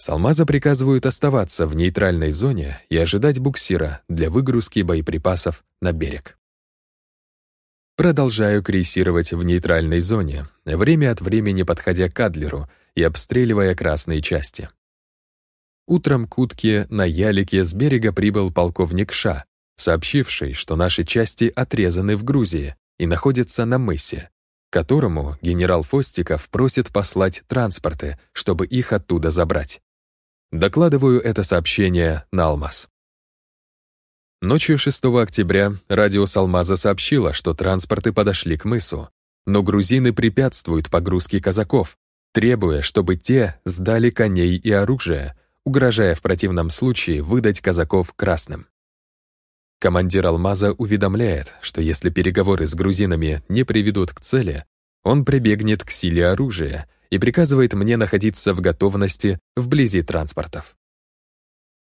A: С Алмаза приказывают оставаться в нейтральной зоне и ожидать буксира для выгрузки боеприпасов на берег. Продолжаю крейсировать в нейтральной зоне, время от времени подходя к Адлеру и обстреливая красные части. Утром к утке на ялике с берега прибыл полковник Ша сообщившей, что наши части отрезаны в Грузии и находятся на мысе, которому генерал Фостиков просит послать транспорты, чтобы их оттуда забрать. Докладываю это сообщение на Алмаз. Ночью 6 октября радио Салмаза сообщило, что транспорты подошли к мысу, но грузины препятствуют погрузке казаков, требуя, чтобы те сдали коней и оружие, угрожая в противном случае выдать казаков красным. Командир Алмаза уведомляет, что если переговоры с грузинами не приведут к цели, он прибегнет к силе оружия и приказывает мне находиться в готовности вблизи транспортов.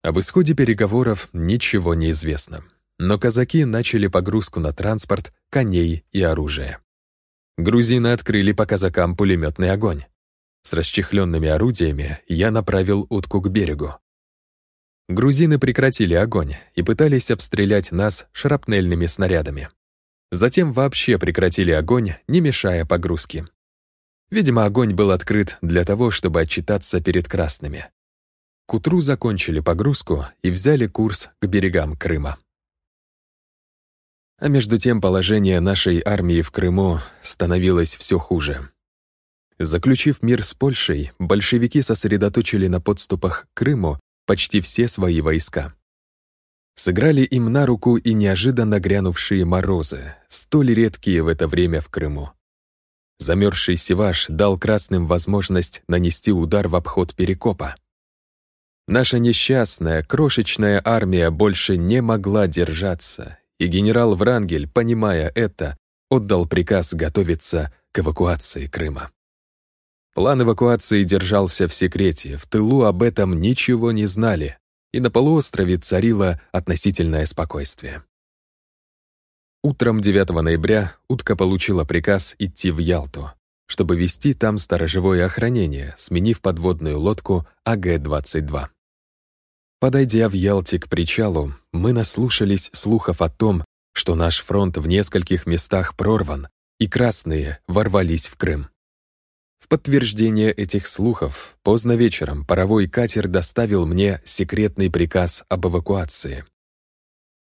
A: Об исходе переговоров ничего не известно, но казаки начали погрузку на транспорт коней и оружия. Грузины открыли по казакам пулеметный огонь. С расчехленными орудиями я направил утку к берегу. Грузины прекратили огонь и пытались обстрелять нас шрапнельными снарядами. Затем вообще прекратили огонь, не мешая погрузке. Видимо, огонь был открыт для того, чтобы отчитаться перед красными. К утру закончили погрузку и взяли курс к берегам Крыма. А между тем положение нашей армии в Крыму становилось все хуже. Заключив мир с Польшей, большевики сосредоточили на подступах к Крыму почти все свои войска. Сыграли им на руку и неожиданно грянувшие морозы, столь редкие в это время в Крыму. Замерзший Севаш дал красным возможность нанести удар в обход Перекопа. Наша несчастная, крошечная армия больше не могла держаться, и генерал Врангель, понимая это, отдал приказ готовиться к эвакуации Крыма. План эвакуации держался в секрете, в тылу об этом ничего не знали, и на полуострове царило относительное спокойствие. Утром 9 ноября утка получила приказ идти в Ялту, чтобы вести там сторожевое охранение, сменив подводную лодку АГ-22. Подойдя в Ялте к причалу, мы наслушались слухов о том, что наш фронт в нескольких местах прорван, и красные ворвались в Крым. В подтверждение этих слухов, поздно вечером паровой катер доставил мне секретный приказ об эвакуации.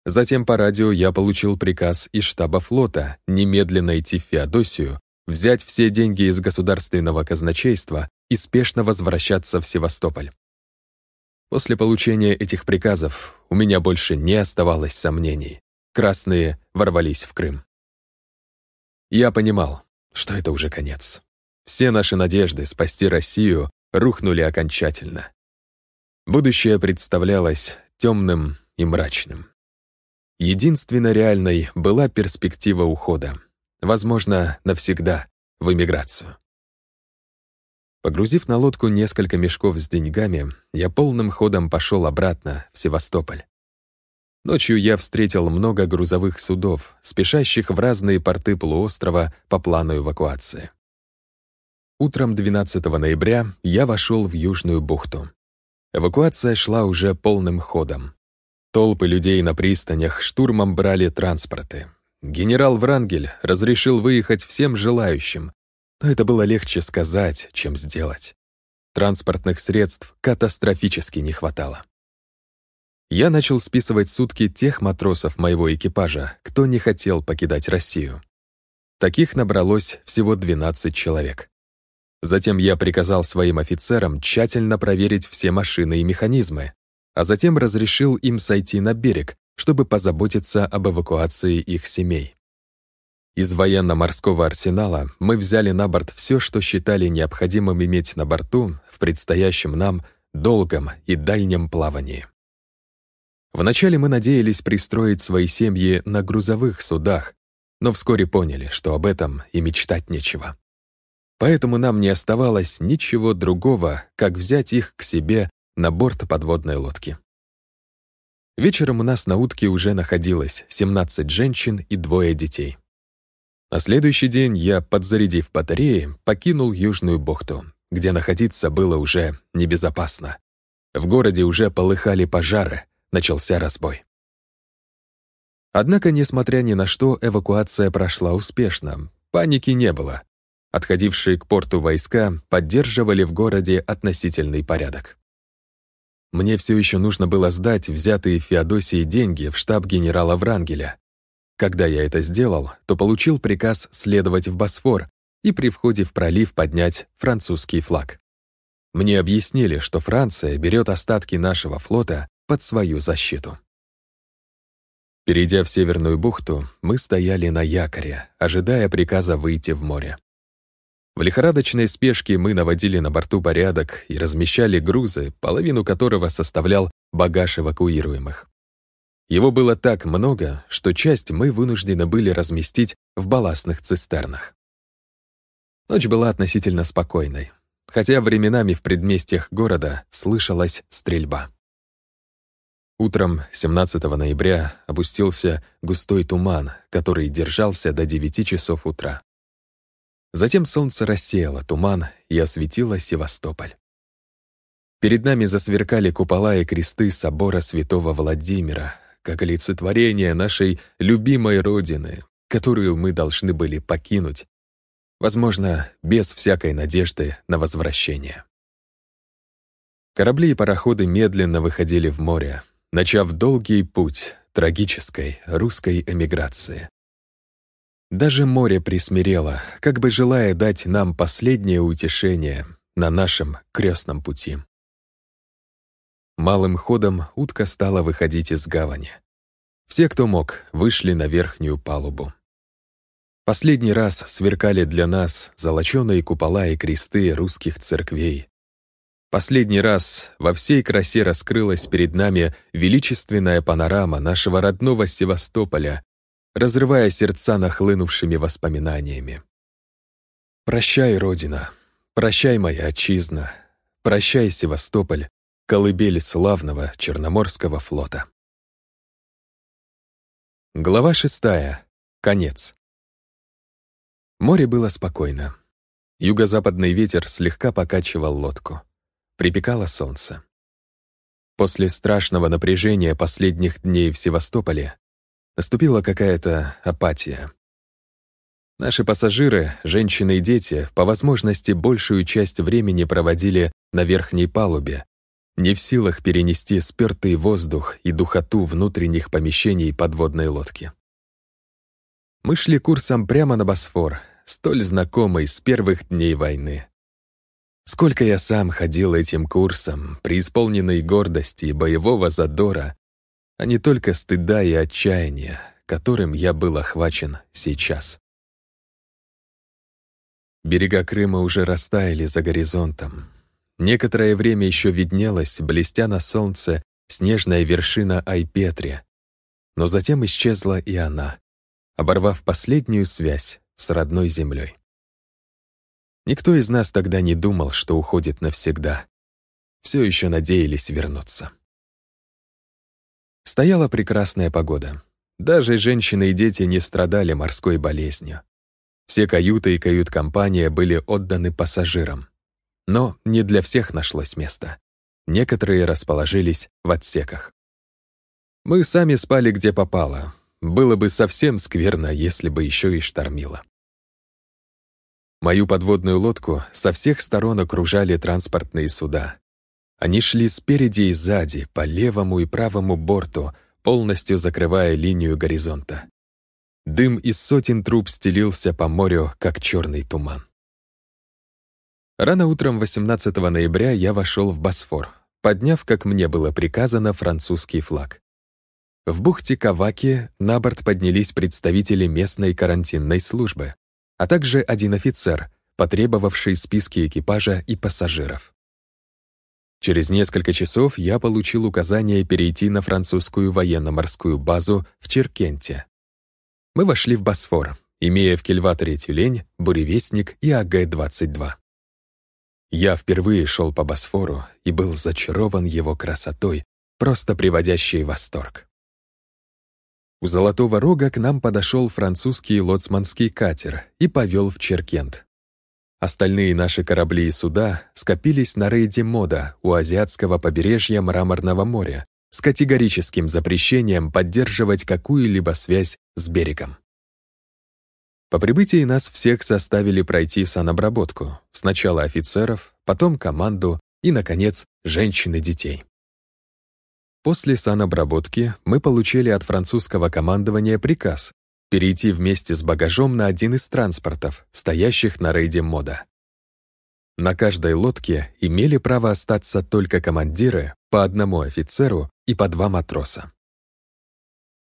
A: Затем по радио я получил приказ из штаба флота немедленно идти в Феодосию, взять все деньги из государственного казначейства и спешно возвращаться в Севастополь. После получения этих приказов у меня больше не оставалось сомнений. Красные ворвались в Крым. Я понимал, что это уже конец. Все наши надежды спасти Россию рухнули окончательно. Будущее представлялось темным и мрачным. Единственно реальной была перспектива ухода. Возможно, навсегда, в эмиграцию. Погрузив на лодку несколько мешков с деньгами, я полным ходом пошел обратно, в Севастополь. Ночью я встретил много грузовых судов, спешащих в разные порты полуострова по плану эвакуации. Утром 12 ноября я вошел в Южную бухту. Эвакуация шла уже полным ходом. Толпы людей на пристанях штурмом брали транспорты. Генерал Врангель разрешил выехать всем желающим, но это было легче сказать, чем сделать. Транспортных средств катастрофически не хватало. Я начал списывать сутки тех матросов моего экипажа, кто не хотел покидать Россию. Таких набралось всего 12 человек. Затем я приказал своим офицерам тщательно проверить все машины и механизмы, а затем разрешил им сойти на берег, чтобы позаботиться об эвакуации их семей. Из военно-морского арсенала мы взяли на борт все, что считали необходимым иметь на борту в предстоящем нам долгом и дальнем плавании. Вначале мы надеялись пристроить свои семьи на грузовых судах, но вскоре поняли, что об этом и мечтать нечего. Поэтому нам не оставалось ничего другого, как взять их к себе на борт подводной лодки. Вечером у нас на утке уже находилось 17 женщин и двое детей. На следующий день я, подзарядив батареи, покинул Южную бухту, где находиться было уже небезопасно. В городе уже полыхали пожары, начался разбой. Однако, несмотря ни на что, эвакуация прошла успешно, паники не было, Отходившие к порту войска поддерживали в городе относительный порядок. Мне все еще нужно было сдать взятые Феодосией деньги в штаб генерала Врангеля. Когда я это сделал, то получил приказ следовать в Босфор и при входе в пролив поднять французский флаг. Мне объяснили, что Франция берет остатки нашего флота под свою защиту. Перейдя в Северную бухту, мы стояли на якоре, ожидая приказа выйти в море. В лихорадочной спешке мы наводили на борту порядок и размещали грузы, половину которого составлял багаж эвакуируемых. Его было так много, что часть мы вынуждены были разместить в балластных цистернах. Ночь была относительно спокойной, хотя временами в предместьях города слышалась стрельба. Утром 17 ноября опустился густой туман, который держался до 9 часов утра. Затем солнце рассеяло туман и осветило Севастополь. Перед нами засверкали купола и кресты собора святого Владимира, как олицетворение нашей любимой Родины, которую мы должны были покинуть, возможно, без всякой надежды на возвращение. Корабли и пароходы медленно выходили в море, начав долгий путь трагической русской эмиграции. Даже море присмирело, как бы желая дать нам последнее утешение на нашем крестном пути. Малым ходом утка стала выходить из гавани. Все, кто мог, вышли на верхнюю палубу. Последний раз сверкали для нас золоченые купола и кресты русских церквей, Последний раз во всей красе раскрылась перед нами величественная панорама нашего родного Севастополя, разрывая сердца нахлынувшими воспоминаниями. Прощай, Родина, прощай, моя отчизна, прощай, Севастополь, колыбель славного Черноморского флота. Глава шестая. Конец. Море было спокойно. Юго-западный ветер слегка покачивал лодку припекало солнце. После страшного напряжения последних дней в Севастополе наступила какая-то апатия. Наши пассажиры, женщины и дети, по возможности большую часть времени проводили на верхней палубе, не в силах перенести спертый воздух и духоту внутренних помещений подводной лодки. Мы шли курсом прямо на Босфор, столь знакомый с первых дней войны. Сколько я сам ходил этим курсом, преисполненной гордости и боевого задора, а не только стыда и отчаяния, которым я был охвачен сейчас. Берега Крыма уже растаяли за горизонтом. Некоторое время еще виднелась, блестя на солнце, снежная вершина Айпетри, но затем исчезла и она, оборвав последнюю связь с родной землей. Никто из нас тогда не думал, что уходит навсегда. Все еще надеялись вернуться. Стояла прекрасная погода. Даже женщины и дети не страдали морской болезнью. Все каюты и кают-компания были отданы пассажирам. Но не для всех нашлось место. Некоторые расположились в отсеках. Мы сами спали где попало. Было бы совсем скверно, если бы еще и штормило. Мою подводную лодку со всех сторон окружали транспортные суда. Они шли спереди и сзади, по левому и правому борту, полностью закрывая линию горизонта. Дым из сотен труб стелился по морю, как черный туман. Рано утром 18 ноября я вошел в Босфор, подняв, как мне было приказано, французский флаг. В бухте Каваки на борт поднялись представители местной карантинной службы а также один офицер, потребовавший списки экипажа и пассажиров. Через несколько часов я получил указание перейти на французскую военно-морскую базу в Черкенте. Мы вошли в Босфор, имея в кильваторе «Тюлень», «Буревестник» и АГ-22. Я впервые шел по Босфору и был зачарован его красотой, просто приводящей восторг. У Золотого Рога к нам подошел французский лоцманский катер и повел в Черкент. Остальные наши корабли и суда скопились на рейде Мода у азиатского побережья Мраморного моря с категорическим запрещением поддерживать какую-либо связь с берегом. По прибытии нас всех заставили пройти санобработку, сначала офицеров, потом команду и, наконец, женщин и детей. После санобработки мы получили от французского командования приказ перейти вместе с багажом на один из транспортов, стоящих на рейде мода. На каждой лодке имели право остаться только командиры, по одному офицеру и по два матроса.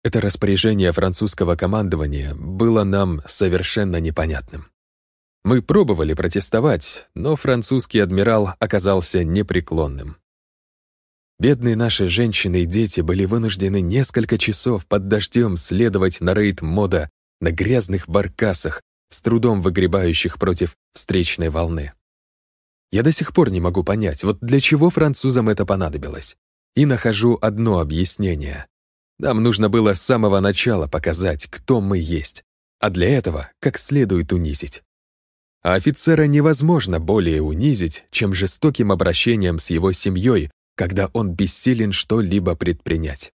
A: Это распоряжение французского командования было нам совершенно непонятным. Мы пробовали протестовать, но французский адмирал оказался непреклонным. Бедные наши женщины и дети были вынуждены несколько часов под дождем следовать на рейд мода на грязных баркасах, с трудом выгребающих против встречной волны. Я до сих пор не могу понять, вот для чего французам это понадобилось. И нахожу одно объяснение. Нам нужно было с самого начала показать, кто мы есть, а для этого как следует унизить. А офицера невозможно более унизить, чем жестоким обращением с его семьей, когда он бессилен что-либо предпринять.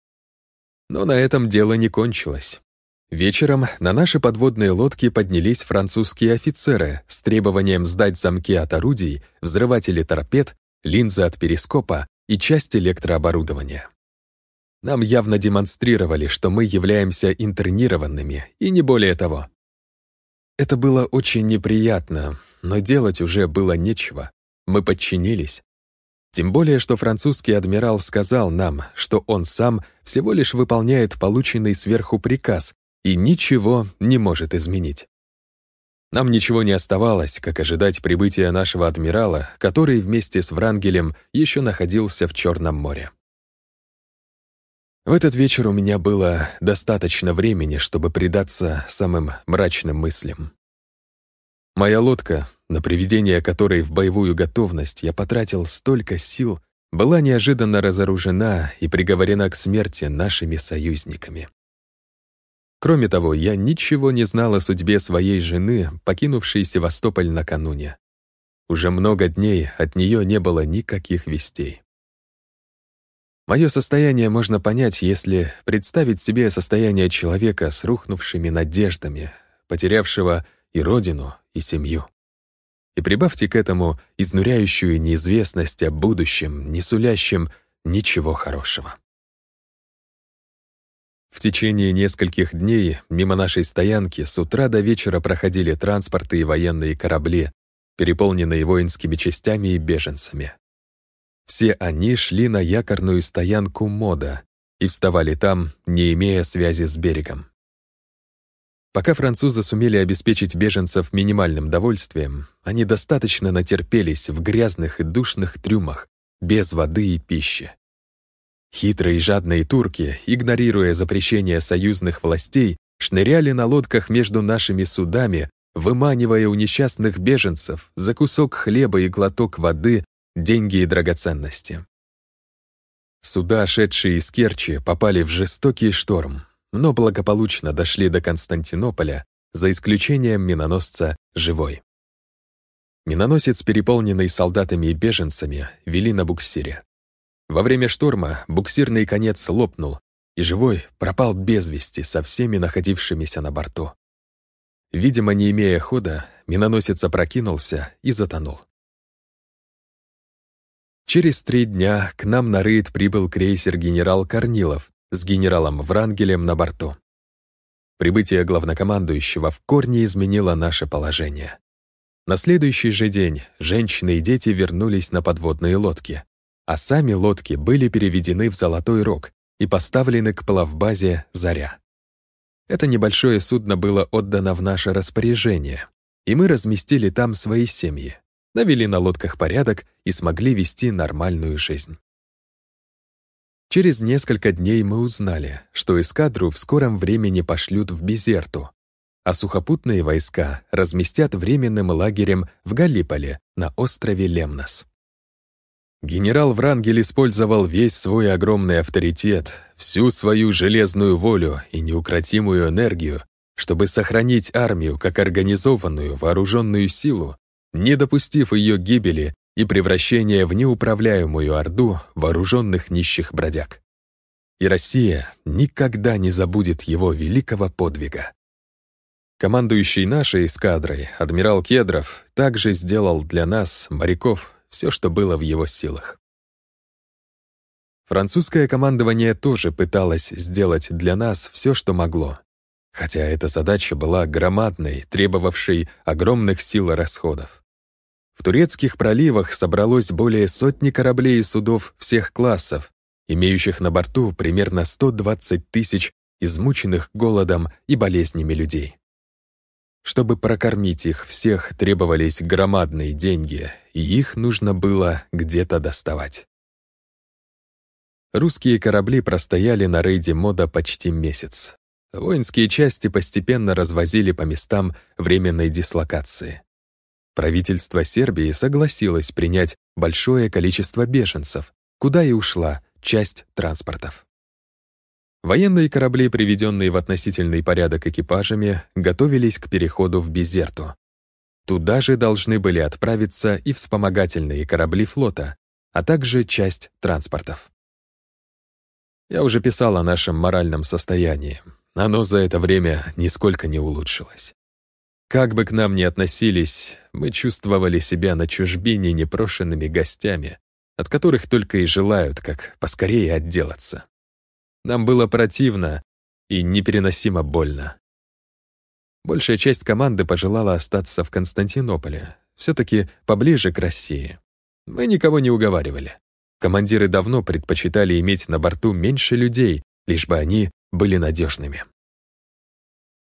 A: Но на этом дело не кончилось. Вечером на наши подводные лодки поднялись французские офицеры с требованием сдать замки от орудий, взрыватели торпед, линзы от перископа и часть электрооборудования. Нам явно демонстрировали, что мы являемся интернированными, и не более того. Это было очень неприятно, но делать уже было нечего. Мы подчинились. Тем более, что французский адмирал сказал нам, что он сам всего лишь выполняет полученный сверху приказ и ничего не может изменить. Нам ничего не оставалось, как ожидать прибытия нашего адмирала, который вместе с Врангелем еще находился в Черном море. В этот вечер у меня было достаточно времени, чтобы предаться самым мрачным мыслям. Моя лодка, на приведение которой в боевую готовность я потратил столько сил, была неожиданно разоружена и приговорена к смерти нашими союзниками. Кроме того, я ничего не знал о судьбе своей жены, покинувшей Севастополь накануне. Уже много дней от нее не было никаких вестей. Мое состояние можно понять, если представить себе состояние человека с рухнувшими надеждами, потерявшего и родину, и семью. И прибавьте к этому изнуряющую неизвестность о будущем, не сулящем ничего хорошего. В течение нескольких дней мимо нашей стоянки с утра до вечера проходили транспорты и военные корабли, переполненные воинскими частями и беженцами. Все они шли на якорную стоянку мода и вставали там, не имея связи с берегом. Пока французы сумели обеспечить беженцев минимальным довольствием, они достаточно натерпелись в грязных и душных трюмах, без воды и пищи. Хитрые и жадные турки, игнорируя запрещение союзных властей, шныряли на лодках между нашими судами, выманивая у несчастных беженцев за кусок хлеба и глоток воды деньги и драгоценности. Суда, шедшие из Керчи, попали в жестокий шторм, но благополучно дошли до Константинополя, за исключением миноносца «Живой». Миноносец, переполненный солдатами и беженцами, вели на буксире. Во время шторма буксирный конец лопнул, и живой пропал без вести со всеми находившимися на борту. Видимо, не имея хода, миноносец опрокинулся и затонул. Через три дня к нам на рейд прибыл крейсер генерал Корнилов с генералом Врангелем на борту. Прибытие главнокомандующего в корне изменило наше положение. На следующий же день женщины и дети вернулись на подводные лодки а сами лодки были переведены в Золотой Рог и поставлены к плавбазе «Заря». Это небольшое судно было отдано в наше распоряжение, и мы разместили там свои семьи, навели на лодках порядок и смогли вести нормальную жизнь. Через несколько дней мы узнали, что эскадру в скором времени пошлют в Безерту, а сухопутные войска разместят временным лагерем в Галиполе на острове Лемнос. Генерал Врангель использовал весь свой огромный авторитет, всю свою железную волю и неукротимую энергию, чтобы сохранить армию как организованную вооруженную силу, не допустив ее гибели и превращения в неуправляемую орду вооруженных нищих бродяг. И Россия никогда не забудет его великого подвига. Командующий нашей эскадрой, адмирал Кедров, также сделал для нас, моряков, все, что было в его силах. Французское командование тоже пыталось сделать для нас все, что могло. Хотя эта задача была громадной, требовавшей огромных сил и расходов. В турецких проливах собралось более сотни кораблей и судов всех классов, имеющих на борту примерно 120 тысяч измученных голодом и болезнями людей. Чтобы прокормить их всех, требовались громадные деньги, и их нужно было где-то доставать. Русские корабли простояли на рейде мода почти месяц. Воинские части постепенно развозили по местам временной дислокации. Правительство Сербии согласилось принять большое количество беженцев, куда и ушла часть транспортов. Военные корабли, приведенные в относительный порядок экипажами, готовились к переходу в Безерту. Туда же должны были отправиться и вспомогательные корабли флота, а также часть транспортов. Я уже писал о нашем моральном состоянии. Оно за это время нисколько не улучшилось. Как бы к нам ни относились, мы чувствовали себя на чужбине непрошенными гостями, от которых только и желают, как поскорее отделаться. Нам было противно и непереносимо больно. Большая часть команды пожелала остаться в Константинополе, все-таки поближе к России. Мы никого не уговаривали. Командиры давно предпочитали иметь на борту меньше людей, лишь бы они были надежными.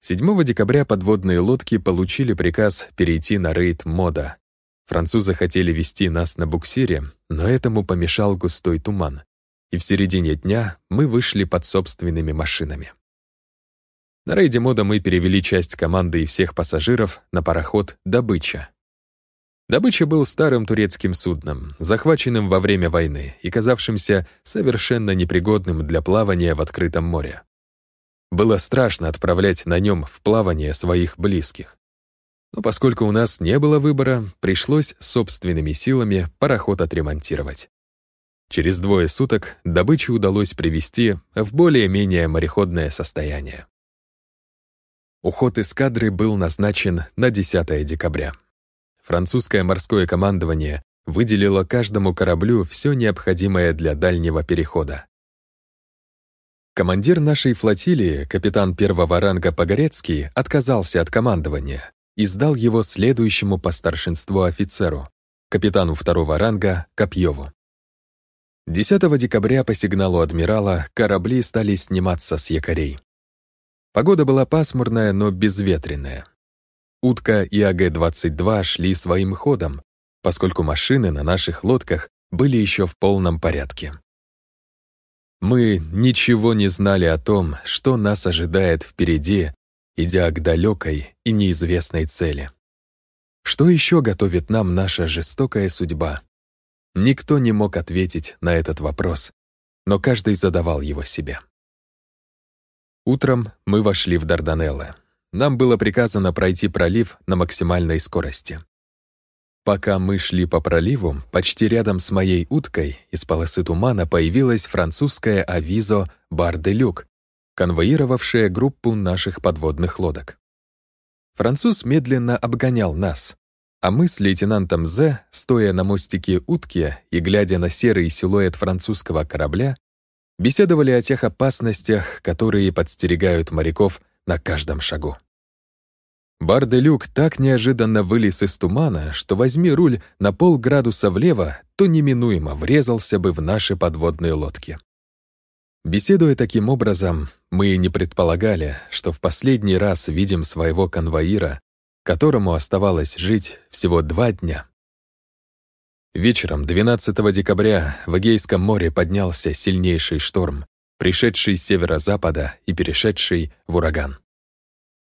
A: 7 декабря подводные лодки получили приказ перейти на рейд «Мода». Французы хотели вести нас на буксире, но этому помешал густой туман, и в середине дня мы вышли под собственными машинами. На рейде «Мода» мы перевели часть команды и всех пассажиров на пароход «Добыча», Добыча был старым турецким судном, захваченным во время войны и казавшимся совершенно непригодным для плавания в открытом море. Было страшно отправлять на нем в плавание своих близких. Но поскольку у нас не было выбора, пришлось собственными силами пароход отремонтировать. Через двое суток добычу удалось привести в более-менее мореходное состояние. Уход эскадры был назначен на 10 декабря французское морское командование выделило каждому кораблю все необходимое для дальнего перехода. Командир нашей флотилии, капитан первого ранга Погорецкий, отказался от командования и сдал его следующему по старшинству офицеру, капитану второго ранга Копьеву. 10 декабря по сигналу адмирала корабли стали сниматься с якорей. Погода была пасмурная, но безветренная. Утка и АГ-22 шли своим ходом, поскольку машины на наших лодках были еще в полном порядке. Мы ничего не знали о том, что нас ожидает впереди, идя к далекой и неизвестной цели. Что еще готовит нам наша жестокая судьба? Никто не мог ответить на этот вопрос, но каждый задавал его себе. Утром мы вошли в Дарданеллы нам было приказано пройти пролив на максимальной скорости. Пока мы шли по проливу, почти рядом с моей уткой из полосы тумана появилась французская авизо «Бар-де-Люк», конвоировавшая группу наших подводных лодок. Француз медленно обгонял нас, а мы с лейтенантом З, стоя на мостике утки и глядя на серый силуэт французского корабля, беседовали о тех опасностях, которые подстерегают моряков на каждом шагу. Барделюк так неожиданно вылез из тумана, что возьми руль на полградуса влево, то неминуемо врезался бы в наши подводные лодки. Беседуя таким образом, мы не предполагали, что в последний раз видим своего конвоира, которому оставалось жить всего два дня. Вечером 12 декабря в Эгейском море поднялся сильнейший шторм, пришедший с северо-запада и перешедший в ураган.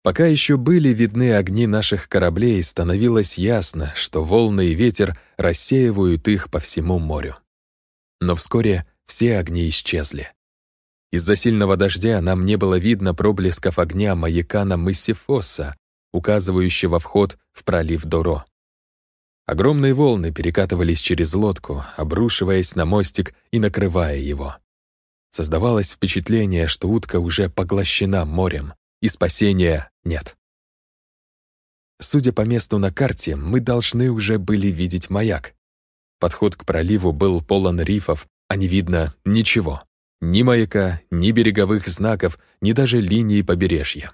A: Пока еще были видны огни наших кораблей, становилось ясно, что волны и ветер рассеивают их по всему морю. Но вскоре все огни исчезли. Из-за сильного дождя нам не было видно проблесков огня маяка на мысе Фосса, указывающего вход в пролив Доро. Огромные волны перекатывались через лодку, обрушиваясь на мостик и накрывая его. Создавалось впечатление, что утка уже поглощена морем, и спасения нет. Судя по месту на карте, мы должны уже были видеть маяк. Подход к проливу был полон рифов, а не видно ничего. Ни маяка, ни береговых знаков, ни даже линии побережья.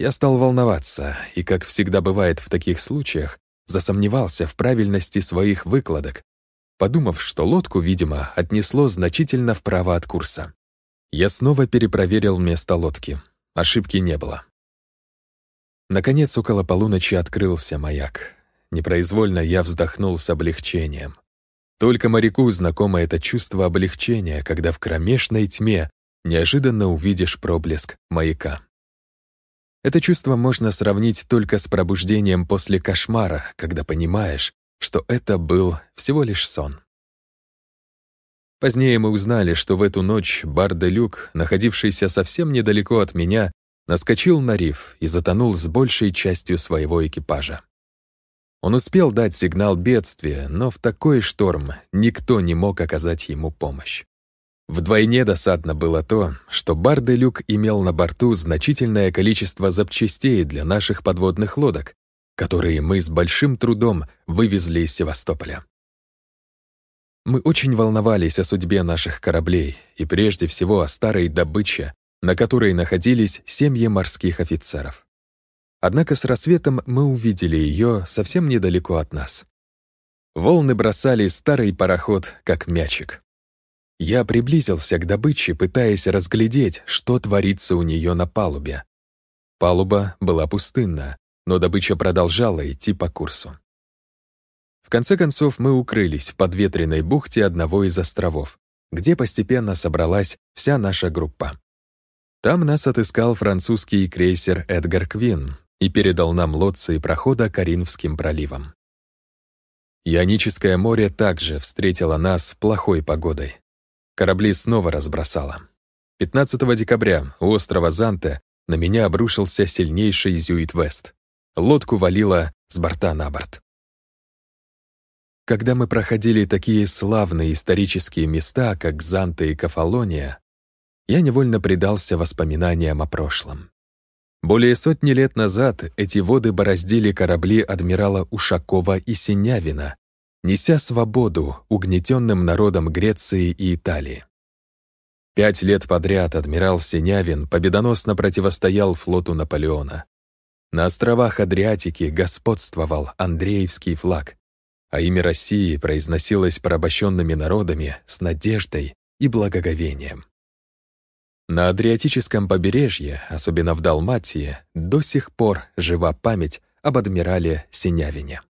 A: Я стал волноваться, и, как всегда бывает в таких случаях, засомневался в правильности своих выкладок, подумав, что лодку, видимо, отнесло значительно вправо от курса. Я снова перепроверил место лодки. Ошибки не было. Наконец, около полуночи открылся маяк. Непроизвольно я вздохнул с облегчением. Только моряку знакомо это чувство облегчения, когда в кромешной тьме неожиданно увидишь проблеск маяка. Это чувство можно сравнить только с пробуждением после кошмара, когда понимаешь, что это был всего лишь сон. Позднее мы узнали, что в эту ночь Бар-де-Люк, находившийся совсем недалеко от меня, наскочил на риф и затонул с большей частью своего экипажа. Он успел дать сигнал бедствия, но в такой шторм никто не мог оказать ему помощь. Вдвойне досадно было то, что Бар-де-Люк имел на борту значительное количество запчастей для наших подводных лодок, которые мы с большим трудом вывезли из Севастополя. Мы очень волновались о судьбе наших кораблей и прежде всего о старой добыче, на которой находились семьи морских офицеров. Однако с рассветом мы увидели ее совсем недалеко от нас. Волны бросали старый пароход, как мячик. Я приблизился к добыче, пытаясь разглядеть, что творится у нее на палубе. Палуба была пустынна, но добыча продолжала идти по курсу. Конце концов мы укрылись в подветренной бухте одного из островов, где постепенно собралась вся наша группа. Там нас отыскал французский крейсер «Эдгар Квин» и передал нам лодцы прохода Каринфским проливом. Ионическое море также встретило нас плохой погодой. Корабли снова разбросало. 15 декабря у острова Занте на меня обрушился сильнейший Зюит-Вест. Лодку валило с борта на борт. Когда мы проходили такие славные исторические места, как Занте и Кафалония, я невольно предался воспоминаниям о прошлом. Более сотни лет назад эти воды бороздили корабли адмирала Ушакова и Синявина, неся свободу угнетенным народам Греции и Италии. Пять лет подряд адмирал Синявин победоносно противостоял флоту Наполеона. На островах Адриатики господствовал Андреевский флаг, а имя России произносилось порабощенными народами с надеждой и благоговением. На Адриатическом побережье, особенно в Далматии, до сих пор жива память об адмирале Синявине.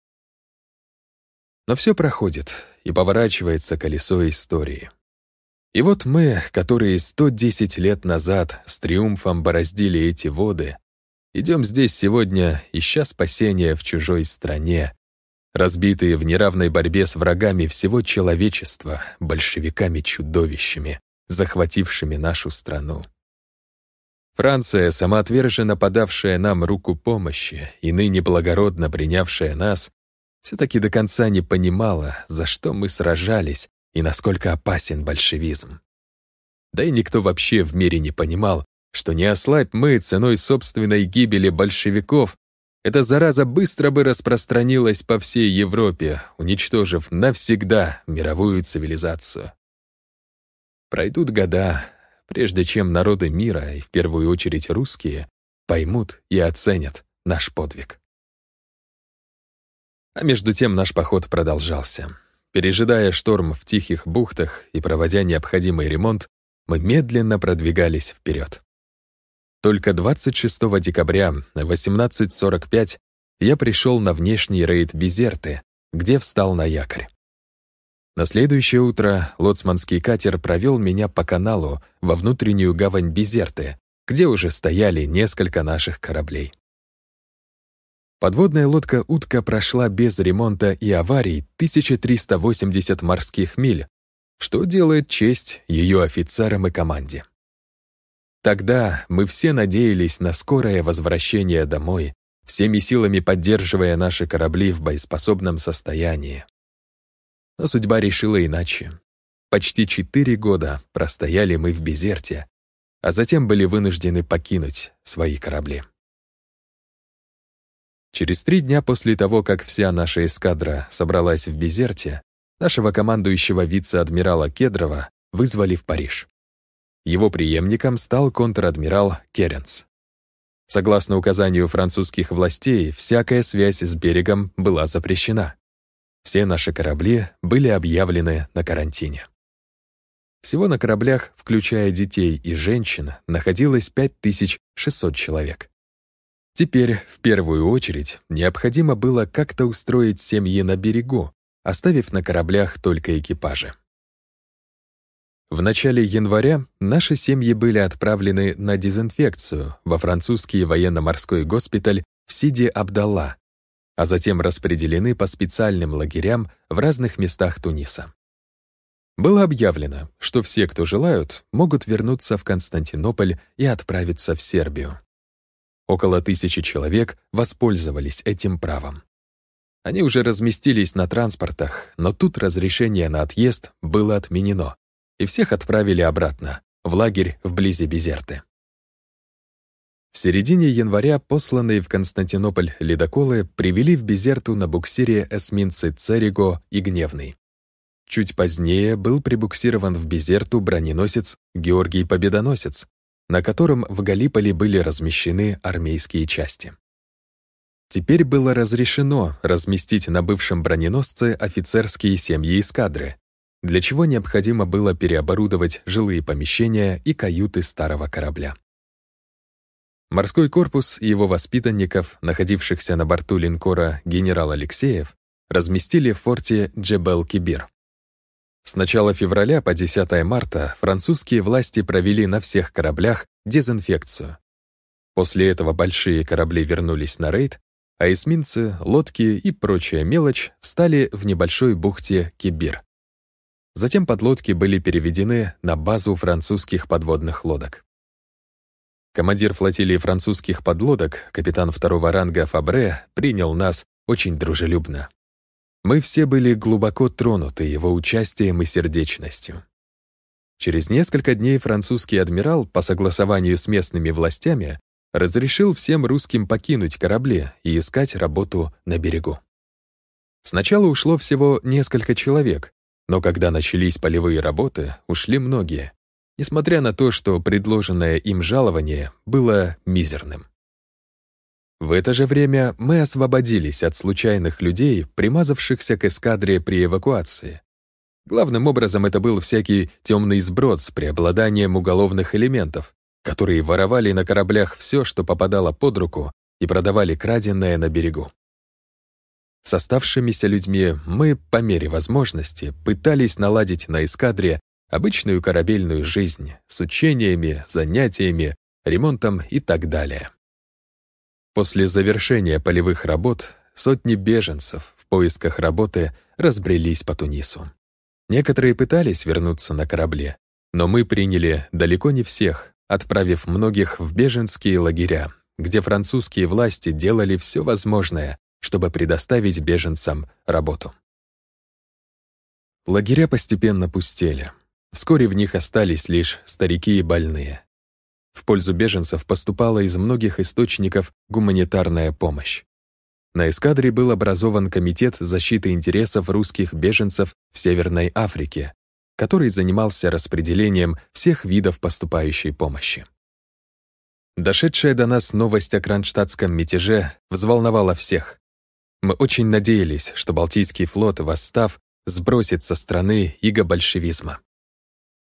A: Но все проходит, и поворачивается колесо истории. И вот мы, которые 110 лет назад с триумфом бороздили эти воды, идем здесь сегодня, ища спасения в чужой стране, разбитые в неравной борьбе с врагами всего человечества, большевиками-чудовищами, захватившими нашу страну. Франция, самоотверженно подавшая нам руку помощи и ныне благородно принявшая нас, все-таки до конца не понимала, за что мы сражались и насколько опасен большевизм. Да и никто вообще в мире не понимал, что не ослабь мы ценой собственной гибели большевиков, эта зараза быстро бы распространилась по всей Европе, уничтожив навсегда мировую цивилизацию. Пройдут года, прежде чем народы мира, и в первую очередь русские, поймут и оценят наш подвиг. А между тем наш поход продолжался. Пережидая шторм в тихих бухтах и проводя необходимый ремонт, мы медленно продвигались вперед. Только 26 декабря в 18.45 я пришел на внешний рейд Безерты, где встал на якорь. На следующее утро лоцманский катер провел меня по каналу во внутреннюю гавань Безерты, где уже стояли несколько наших кораблей. Подводная лодка «Утка» прошла без ремонта и аварий 1380 морских миль, что делает честь ее офицерам и команде. Тогда мы все надеялись на скорое возвращение домой, всеми силами поддерживая наши корабли в боеспособном состоянии. Но судьба решила иначе. Почти четыре года простояли мы в Безерте, а затем были вынуждены покинуть свои корабли. Через три дня после того, как вся наша эскадра собралась в Безерте, нашего командующего вице-адмирала Кедрова вызвали в Париж. Его преемником стал контр-адмирал Керенс. Согласно указанию французских властей, всякая связь с берегом была запрещена. Все наши корабли были объявлены на карантине. Всего на кораблях, включая детей и женщин, находилось 5600 человек. Теперь, в первую очередь, необходимо было как-то устроить семьи на берегу, оставив на кораблях только экипажи. В начале января наши семьи были отправлены на дезинфекцию во французский военно-морской госпиталь в Сиди-Абдалла, а затем распределены по специальным лагерям в разных местах Туниса. Было объявлено, что все, кто желают, могут вернуться в Константинополь и отправиться в Сербию. Около тысячи человек воспользовались этим правом. Они уже разместились на транспортах, но тут разрешение на отъезд было отменено, и всех отправили обратно, в лагерь вблизи Безерты. В середине января посланные в Константинополь ледоколы привели в Безерту на буксире эсминцы «Цериго» и «Гневный». Чуть позднее был прибуксирован в Безерту броненосец «Георгий Победоносец», на котором в Галиполе были размещены армейские части. Теперь было разрешено разместить на бывшем броненосце офицерские семьи эскадры, для чего необходимо было переоборудовать жилые помещения и каюты старого корабля. Морской корпус и его воспитанников, находившихся на борту линкора «Генерал Алексеев», разместили в форте Джебел-Кибир. С начала февраля по 10 марта французские власти провели на всех кораблях дезинфекцию. После этого большие корабли вернулись на рейд, а эсминцы, лодки и прочая мелочь встали в небольшой бухте Кибир. Затем подлодки были переведены на базу французских подводных лодок. Командир флотилии французских подлодок, капитан второго ранга Фабре, принял нас очень дружелюбно. Мы все были глубоко тронуты его участием и сердечностью. Через несколько дней французский адмирал по согласованию с местными властями разрешил всем русским покинуть корабли и искать работу на берегу. Сначала ушло всего несколько человек, но когда начались полевые работы, ушли многие, несмотря на то, что предложенное им жалование было мизерным. В это же время мы освободились от случайных людей, примазавшихся к эскадре при эвакуации. Главным образом это был всякий темный сброд с преобладанием уголовных элементов, которые воровали на кораблях все, что попадало под руку, и продавали краденное на берегу. С оставшимися людьми мы, по мере возможности, пытались наладить на эскадре обычную корабельную жизнь с учениями, занятиями, ремонтом и так далее. После завершения полевых работ сотни беженцев в поисках работы разбрелись по Тунису. Некоторые пытались вернуться на корабле, но мы приняли далеко не всех, отправив многих в беженские лагеря, где французские власти делали все возможное, чтобы предоставить беженцам работу. Лагеря постепенно пустели. Вскоре в них остались лишь старики и больные. В пользу беженцев поступала из многих источников гуманитарная помощь. На эскадре был образован Комитет защиты интересов русских беженцев в Северной Африке, который занимался распределением всех видов поступающей помощи. Дошедшая до нас новость о кронштадтском мятеже взволновала всех. Мы очень надеялись, что Балтийский флот, восстав, сбросит со страны иго большевизма.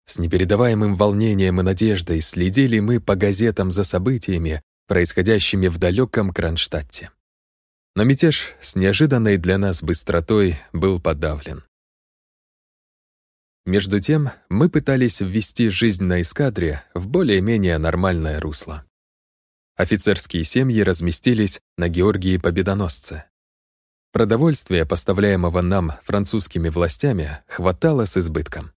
A: С непередаваемым волнением и надеждой следили мы по газетам за событиями, происходящими в далеком Кронштадте. Но мятеж с неожиданной для нас быстротой был подавлен. Между тем, мы пытались ввести жизнь на эскадре в более-менее нормальное русло. Офицерские семьи разместились на Георгии Победоносце. Продовольствия, поставляемого нам французскими властями, хватало с избытком.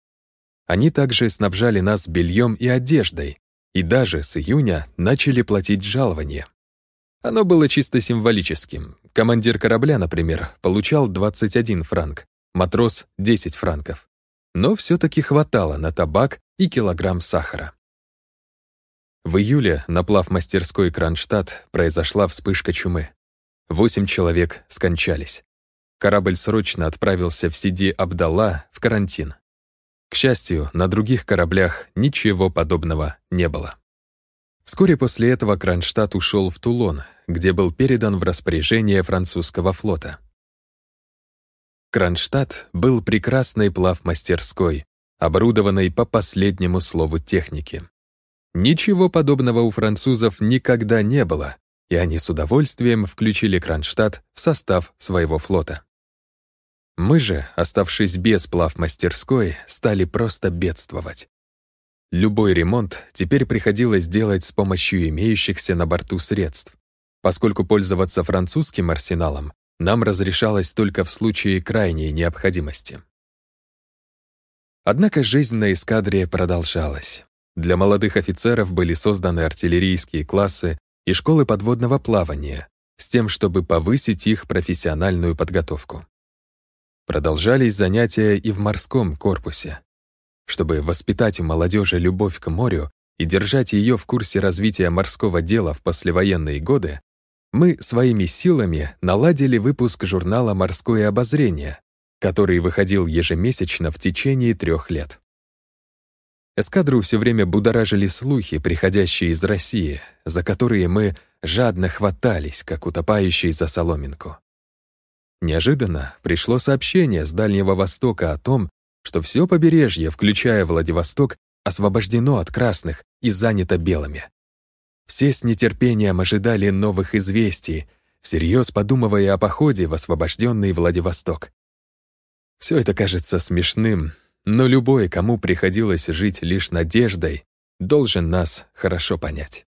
A: Они также снабжали нас бельем и одеждой, и даже с июня начали платить жалование. Оно было чисто символическим. Командир корабля, например, получал 21 франк, матрос — 10 франков. Но все-таки хватало на табак и килограмм сахара. В июле на плавмастерской Кронштадт произошла вспышка чумы. Восемь человек скончались. корабль срочно отправился в Сиди Абдалла в карантин. К счастью, на других кораблях ничего подобного не было. Вскоре после этого Кронштадт ушел в Тулон, где был передан в распоряжение французского флота. Кронштадт был прекрасной плавмастерской, оборудованной по последнему слову техники. Ничего подобного у французов никогда не было, и они с удовольствием включили Кронштадт в состав своего флота. Мы же, оставшись без плавмастерской, стали просто бедствовать. Любой ремонт теперь приходилось делать с помощью имеющихся на борту средств. Поскольку пользоваться французским арсеналом нам разрешалось только в случае крайней необходимости. Однако жизнь на эскадре продолжалась. Для молодых офицеров были созданы артиллерийские классы и школы подводного плавания с тем, чтобы повысить их профессиональную подготовку. Продолжались занятия и в морском корпусе. Чтобы воспитать у молодежи любовь к морю и держать ее в курсе развития морского дела в послевоенные годы, мы своими силами наладили выпуск журнала «Морское обозрение», который выходил ежемесячно в течение трех лет. Эскадру все время будоражили слухи, приходящие из России, за которые мы жадно хватались, как утопающие за соломинку. Неожиданно пришло сообщение с Дальнего Востока о том, что все побережье, включая Владивосток, освобождено от красных и занято белыми. Все с нетерпением ожидали новых известий, всерьез подумывая о походе в освобожденный Владивосток. Все это кажется смешным, но любой, кому приходилось жить лишь надеждой, должен нас хорошо понять.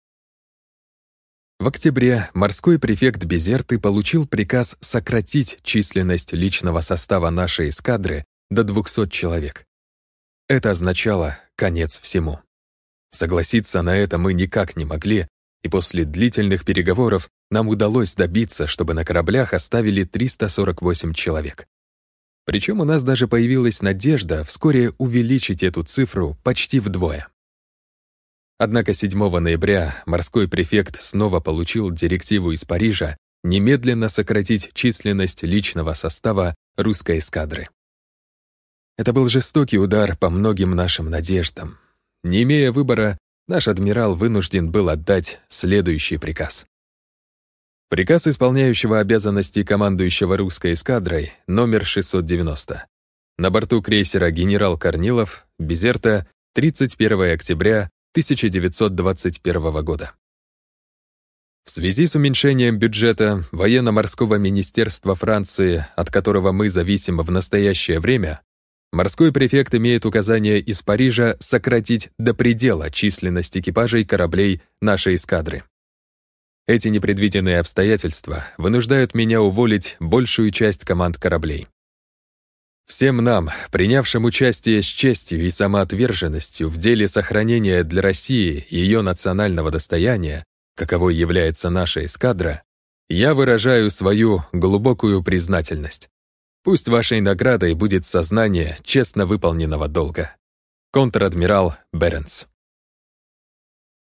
A: В октябре морской префект Безерты получил приказ сократить численность личного состава нашей эскадры до 200 человек. Это означало конец всему. Согласиться на это мы никак не могли, и после длительных переговоров нам удалось добиться, чтобы на кораблях оставили 348 человек. Причем у нас даже появилась надежда вскоре увеличить эту цифру почти вдвое. Однако 7 ноября морской префект снова получил директиву из Парижа немедленно сократить численность личного состава русской эскадры. Это был жестокий удар по многим нашим надеждам. Не имея выбора, наш адмирал вынужден был отдать следующий приказ. Приказ исполняющего обязанности командующего русской эскадрой номер 690. На борту крейсера «Генерал Корнилов», Безерта, 31 октября 1921 года. В связи с уменьшением бюджета военно-морского министерства Франции, от которого мы зависим в настоящее время, Морской префект имеет указание из Парижа сократить до предела численность экипажей кораблей нашей эскадры. Эти непредвиденные обстоятельства вынуждают меня уволить большую часть команд кораблей. Всем нам, принявшим участие с честью и самоотверженностью в деле сохранения для России ее национального достояния, каковой является наша эскадра, я выражаю свою глубокую признательность. Пусть вашей наградой будет сознание честно выполненного долга. Контр-адмирал Беренс.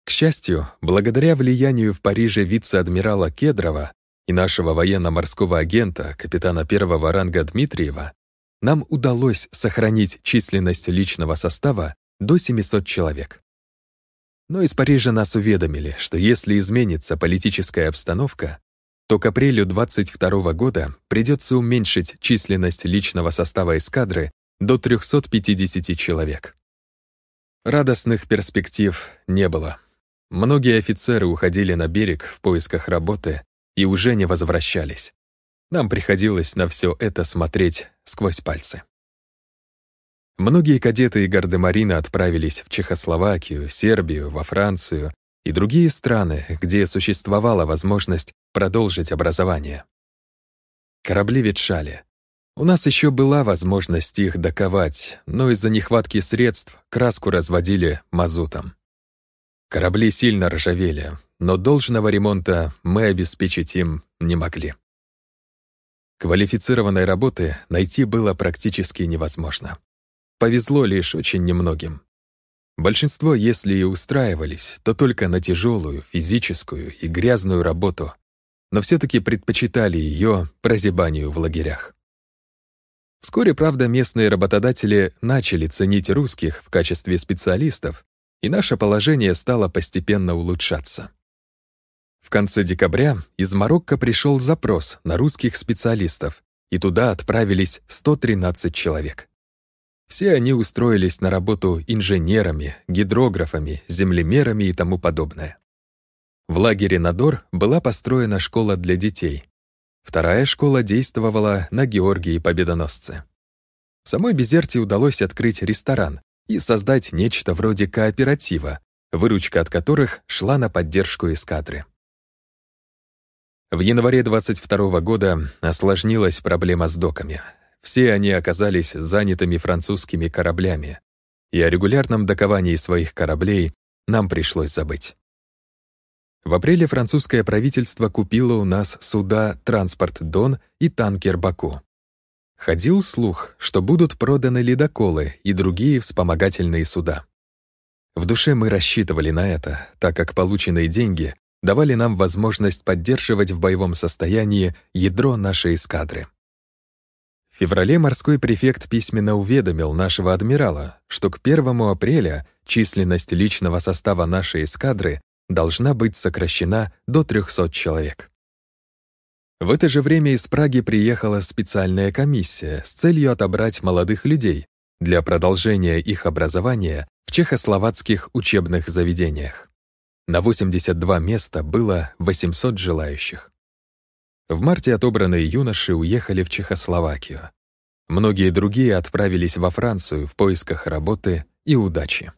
A: К счастью, благодаря влиянию в Париже вице-адмирала Кедрова и нашего военно-морского агента, капитана первого ранга Дмитриева, нам удалось сохранить численность личного состава до 700 человек. Но из Парижа нас уведомили, что если изменится политическая обстановка, то к апрелю 22 года придется уменьшить численность личного состава эскадры до 350 человек. Радостных перспектив не было. Многие офицеры уходили на берег в поисках работы и уже не возвращались. Нам приходилось на все это смотреть сквозь пальцы. Многие кадеты и гардемарины отправились в Чехословакию, Сербию, во Францию и другие страны, где существовала возможность продолжить образование. Корабли ветшали. У нас еще была возможность их доковать, но из-за нехватки средств краску разводили мазутом. Корабли сильно ржавели, но должного ремонта мы обеспечить им не могли. Квалифицированной работы найти было практически невозможно. Повезло лишь очень немногим. Большинство, если и устраивались, то только на тяжелую, физическую и грязную работу, но все-таки предпочитали ее прозябанию в лагерях. Вскоре, правда, местные работодатели начали ценить русских в качестве специалистов, и наше положение стало постепенно улучшаться. В конце декабря из Марокко пришел запрос на русских специалистов, и туда отправились 113 человек. Все они устроились на работу инженерами, гидрографами, землемерами и тому подобное. В лагере Надор была построена школа для детей. Вторая школа действовала на Георгии Победоносце. В самой Безерте удалось открыть ресторан и создать нечто вроде кооператива, выручка от которых шла на поддержку эскадры. В январе 22 года осложнилась проблема с доками. Все они оказались занятыми французскими кораблями, и о регулярном доковании своих кораблей нам пришлось забыть. В апреле французское правительство купило у нас суда «Транспорт Дон» и танкер «Баку». Ходил слух, что будут проданы ледоколы и другие вспомогательные суда. В душе мы рассчитывали на это, так как полученные деньги давали нам возможность поддерживать в боевом состоянии ядро нашей эскадры. В феврале морской префект письменно уведомил нашего адмирала, что к 1 апреля численность личного состава нашей эскадры должна быть сокращена до 300 человек. В это же время из Праги приехала специальная комиссия с целью отобрать молодых людей для продолжения их образования в чехословацких учебных заведениях. На 82 места было 800 желающих. В марте отобранные юноши уехали в Чехословакию. Многие другие отправились во Францию в поисках работы и удачи.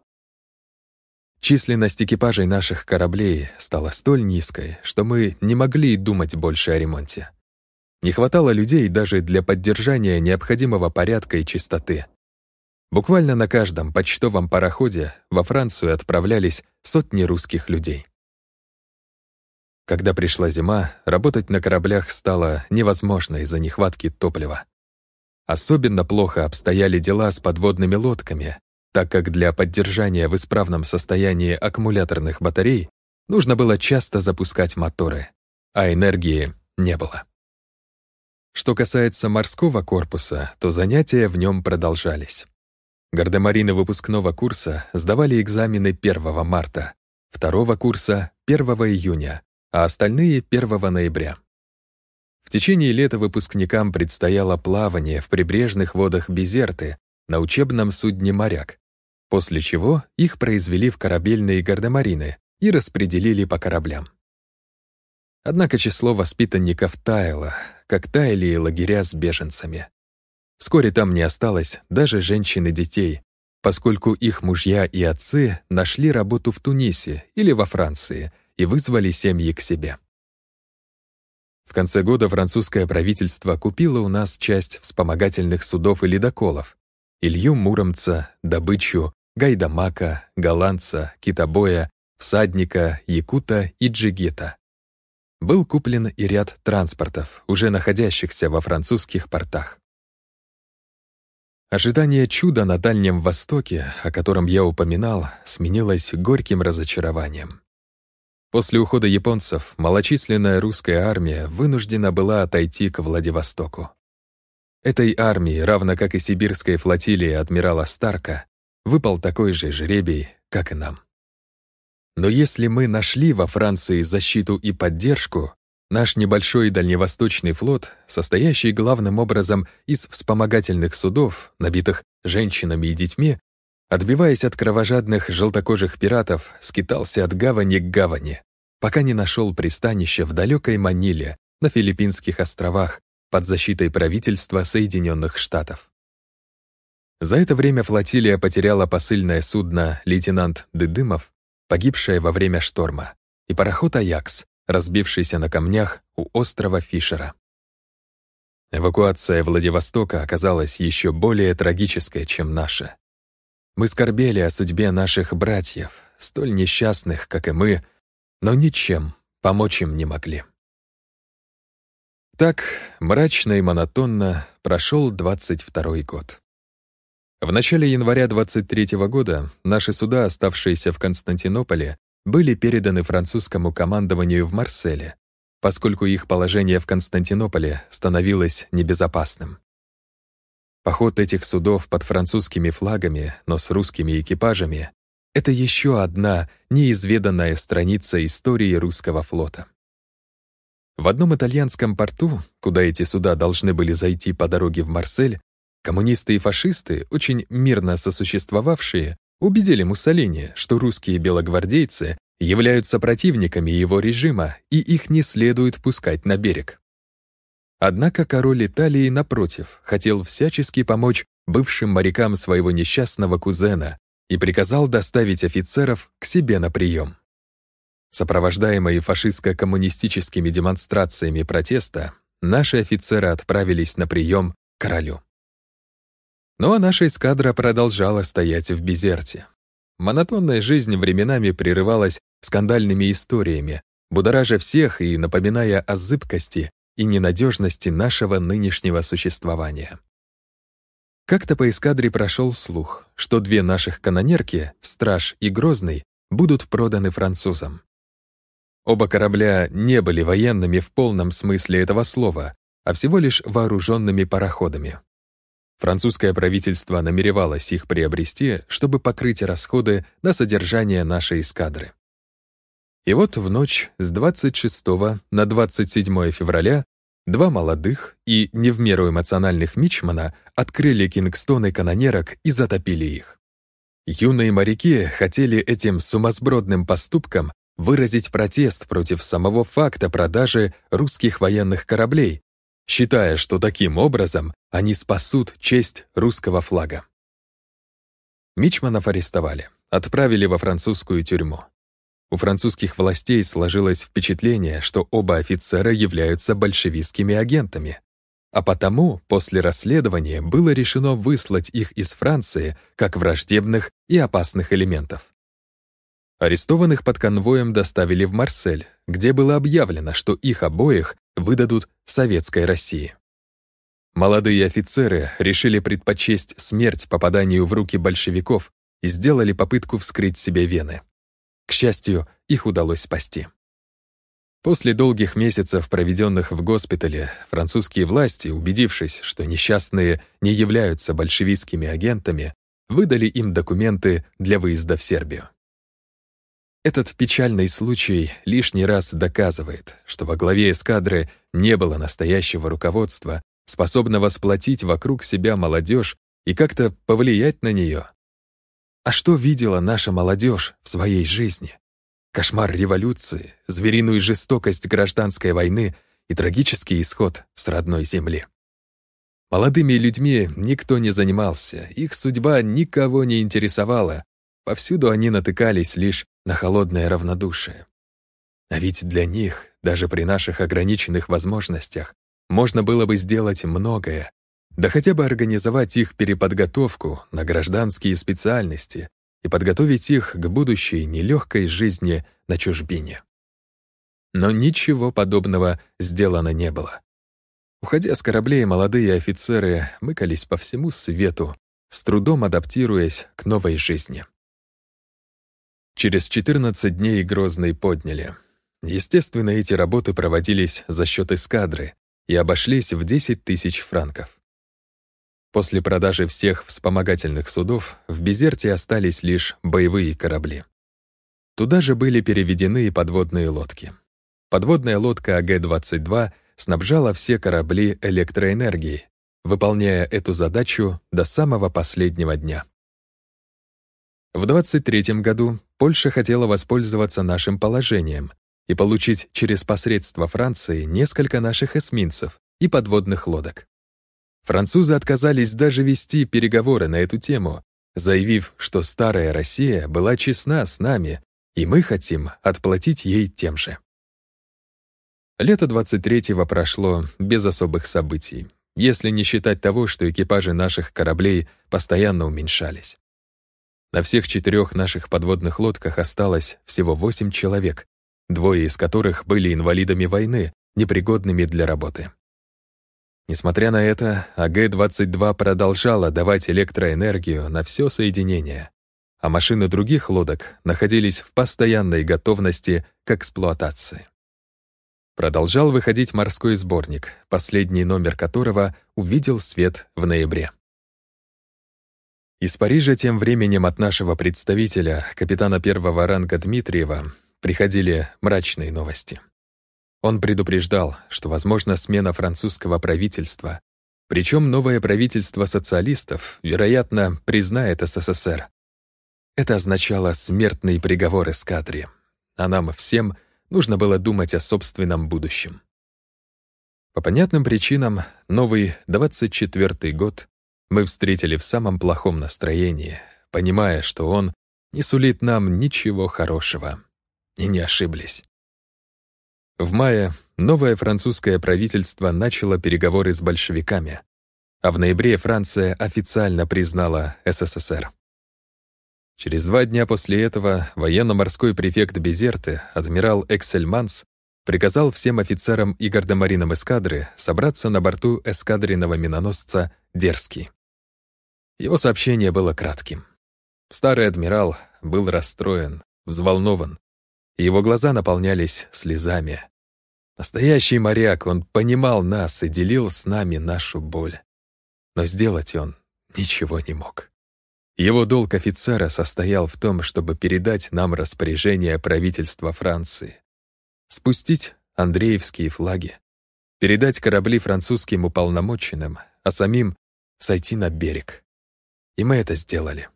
A: Численность экипажей наших кораблей стала столь низкой, что мы не могли думать больше о ремонте. Не хватало людей даже для поддержания необходимого порядка и чистоты. Буквально на каждом почтовом пароходе во Францию отправлялись сотни русских людей. Когда пришла зима, работать на кораблях стало невозможно из-за нехватки топлива. Особенно плохо обстояли дела с подводными лодками, так как для поддержания в исправном состоянии аккумуляторных батарей нужно было часто запускать моторы, а энергии не было. Что касается морского корпуса, то занятия в нем продолжались. Гардемарины выпускного курса сдавали экзамены 1 марта, второго курса — 1 июня, а остальные — 1 ноября. В течение лета выпускникам предстояло плавание в прибрежных водах Безерты на учебном судне «Моряк», после чего их произвели в корабельные гардемарины и распределили по кораблям. Однако число воспитанников таяло, как таяли и лагеря с беженцами. Вскоре там не осталось даже женщин и детей, поскольку их мужья и отцы нашли работу в Тунисе или во Франции и вызвали семьи к себе. В конце года французское правительство купило у нас часть вспомогательных судов и ледоколов, Илью Муромца, Добычу, Гайдамака, Голландца, Китобоя, Всадника, Якута и Джигита. Был куплен и ряд транспортов, уже находящихся во французских портах. Ожидание чуда на Дальнем Востоке, о котором я упоминал, сменилось горьким разочарованием. После ухода японцев малочисленная русская армия вынуждена была отойти к Владивостоку. Этой армии, равно как и сибирской флотилии адмирала Старка, выпал такой же жребий, как и нам. Но если мы нашли во Франции защиту и поддержку, Наш небольшой дальневосточный флот, состоящий главным образом из вспомогательных судов, набитых женщинами и детьми, отбиваясь от кровожадных желтокожих пиратов, скитался от гавани к гавани, пока не нашел пристанище в далекой Маниле на Филиппинских островах под защитой правительства Соединенных Штатов. За это время флотилия потеряла посыльное судно лейтенант Дыдымов, погибшее во время шторма, и пароход «Аякс», разбившийся на камнях у острова Фишера. Эвакуация Владивостока оказалась еще более трагической, чем наша. Мы скорбели о судьбе наших братьев, столь несчастных, как и мы, но ничем помочь им не могли. Так, мрачно и монотонно прошел 22 год. В начале января 23 -го года наши суда, оставшиеся в Константинополе, были переданы французскому командованию в Марселе, поскольку их положение в Константинополе становилось небезопасным. Поход этих судов под французскими флагами, но с русскими экипажами — это еще одна неизведанная страница истории русского флота. В одном итальянском порту, куда эти суда должны были зайти по дороге в Марсель, коммунисты и фашисты, очень мирно сосуществовавшие, убедили Муссолини, что русские белогвардейцы являются противниками его режима и их не следует пускать на берег. Однако король Италии, напротив, хотел всячески помочь бывшим морякам своего несчастного кузена и приказал доставить офицеров к себе на прием. Сопровождаемые фашистско-коммунистическими демонстрациями протеста, наши офицеры отправились на прием к королю. Ну а наша эскадра продолжала стоять в Безерте. Монотонная жизнь временами прерывалась скандальными историями, будоража всех и напоминая о зыбкости и ненадежности нашего нынешнего существования. Как-то по эскадре прошел слух, что две наших канонерки, «Страж» и «Грозный», будут проданы французам. Оба корабля не были военными в полном смысле этого слова, а всего лишь вооруженными пароходами. Французское правительство намеревалось их приобрести, чтобы покрыть расходы на содержание нашей эскадры. И вот в ночь с 26 на 27 февраля два молодых и не в меру эмоциональных мичмана открыли кингстоны канонерок и затопили их. Юные моряки хотели этим сумасбродным поступком выразить протест против самого факта продажи русских военных кораблей, считая, что таким образом они спасут честь русского флага. Мичманов арестовали, отправили во французскую тюрьму. У французских властей сложилось впечатление, что оба офицера являются большевистскими агентами, а потому после расследования было решено выслать их из Франции как враждебных и опасных элементов. Арестованных под конвоем доставили в Марсель, где было объявлено, что их обоих выдадут Советской России. Молодые офицеры решили предпочесть смерть попаданию в руки большевиков и сделали попытку вскрыть себе вены. К счастью, их удалось спасти. После долгих месяцев, проведенных в госпитале, французские власти, убедившись, что несчастные не являются большевистскими агентами, выдали им документы для выезда в Сербию. Этот печальный случай лишний раз доказывает, что во главе эскадры не было настоящего руководства, способного сплотить вокруг себя молодежь и как-то повлиять на нее. А что видела наша молодежь в своей жизни? Кошмар революции, звериную жестокость гражданской войны и трагический исход с родной земли. Молодыми людьми никто не занимался, их судьба никого не интересовала, повсюду они натыкались лишь на холодное равнодушие. А ведь для них, даже при наших ограниченных возможностях, можно было бы сделать многое, да хотя бы организовать их переподготовку на гражданские специальности и подготовить их к будущей нелегкой жизни на чужбине. Но ничего подобного сделано не было. Уходя с кораблей, молодые офицеры мыкались по всему свету, с трудом адаптируясь к новой жизни. Через 14 дней Грозный подняли. Естественно, эти работы проводились за счет эскадры и обошлись в 10 тысяч франков. После продажи всех вспомогательных судов в Безерте остались лишь боевые корабли. Туда же были переведены и подводные лодки. Подводная лодка АГ-22 снабжала все корабли электроэнергией, выполняя эту задачу до самого последнего дня. В 23 году Польша хотела воспользоваться нашим положением и получить через посредство Франции несколько наших эсминцев и подводных лодок. Французы отказались даже вести переговоры на эту тему, заявив, что старая Россия была честна с нами, и мы хотим отплатить ей тем же. Лето 23-го прошло без особых событий, если не считать того, что экипажи наших кораблей постоянно уменьшались. На всех четырех наших подводных лодках осталось всего восемь человек, двое из которых были инвалидами войны, непригодными для работы. Несмотря на это, АГ-22 продолжала давать электроэнергию на все соединение, а машины других лодок находились в постоянной готовности к эксплуатации. Продолжал выходить морской сборник, последний номер которого увидел свет в ноябре. Из Парижа тем временем от нашего представителя, капитана первого ранга Дмитриева, приходили мрачные новости. Он предупреждал, что возможна смена французского правительства, причем новое правительство социалистов, вероятно, признает СССР. Это означало смертный приговор эскадре, а нам всем нужно было думать о собственном будущем. По понятным причинам, новый 24-й год мы встретили в самом плохом настроении, понимая, что он не сулит нам ничего хорошего. И не ошиблись. В мае новое французское правительство начало переговоры с большевиками, а в ноябре Франция официально признала СССР. Через два дня после этого военно-морской префект Безерты, адмирал Эксельманс, приказал всем офицерам и гардемаринам эскадры собраться на борту эскадренного миноносца «Дерзкий». Его сообщение было кратким. Старый адмирал был расстроен, взволнован. Его глаза наполнялись слезами. Настоящий моряк, он понимал нас и делил с нами нашу боль. Но сделать он ничего не мог. Его долг офицера состоял в том, чтобы передать нам распоряжение правительства Франции. Спустить Андреевские флаги, передать корабли французским уполномоченным, а самим сойти на берег. И мы это сделали.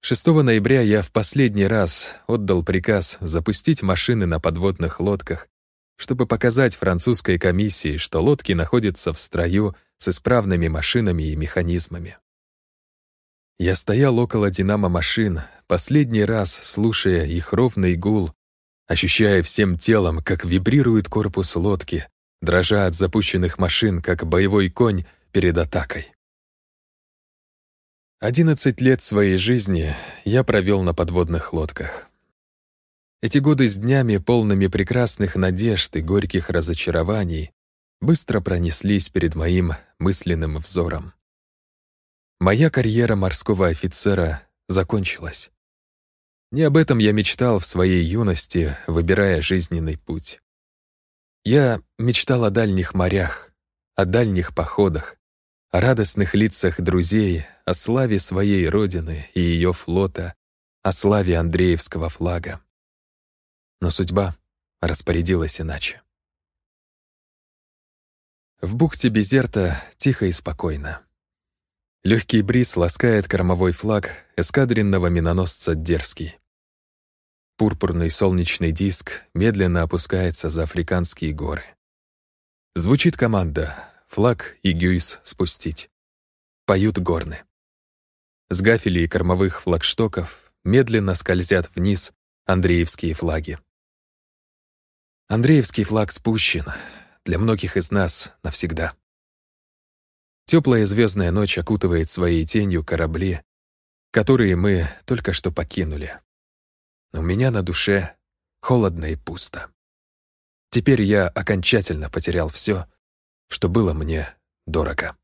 A: 6 ноября я в последний раз отдал приказ запустить машины на подводных лодках, чтобы показать французской комиссии, что лодки находятся в строю с исправными машинами и механизмами. Я стоял около динамо-машин, последний раз слушая их ровный гул, ощущая всем телом, как вибрирует корпус лодки, дрожа от запущенных машин, как боевой конь перед атакой. Одиннадцать лет своей жизни я провел на подводных лодках. Эти годы с днями, полными прекрасных надежд и горьких разочарований, быстро пронеслись перед моим мысленным взором. Моя карьера морского офицера закончилась. Не об этом я мечтал в своей юности, выбирая жизненный путь. Я мечтал о дальних морях, о дальних походах, о радостных лицах друзей, о славе своей родины и ее флота, о славе Андреевского флага. Но судьба распорядилась иначе. В бухте Безерта тихо и спокойно. Легкий бриз ласкает кормовой флаг эскадренного миноносца «Дерзкий». Пурпурный солнечный диск медленно опускается за африканские горы. Звучит команда флаг и гюйс спустить. Поют горны. С гафелей и кормовых флагштоков медленно скользят вниз Андреевские флаги. Андреевский флаг спущен для многих из нас навсегда. Теплая звездная ночь окутывает своей тенью корабли, которые мы только что покинули. У меня на душе холодно и пусто. Теперь я окончательно потерял все, что было мне дорого.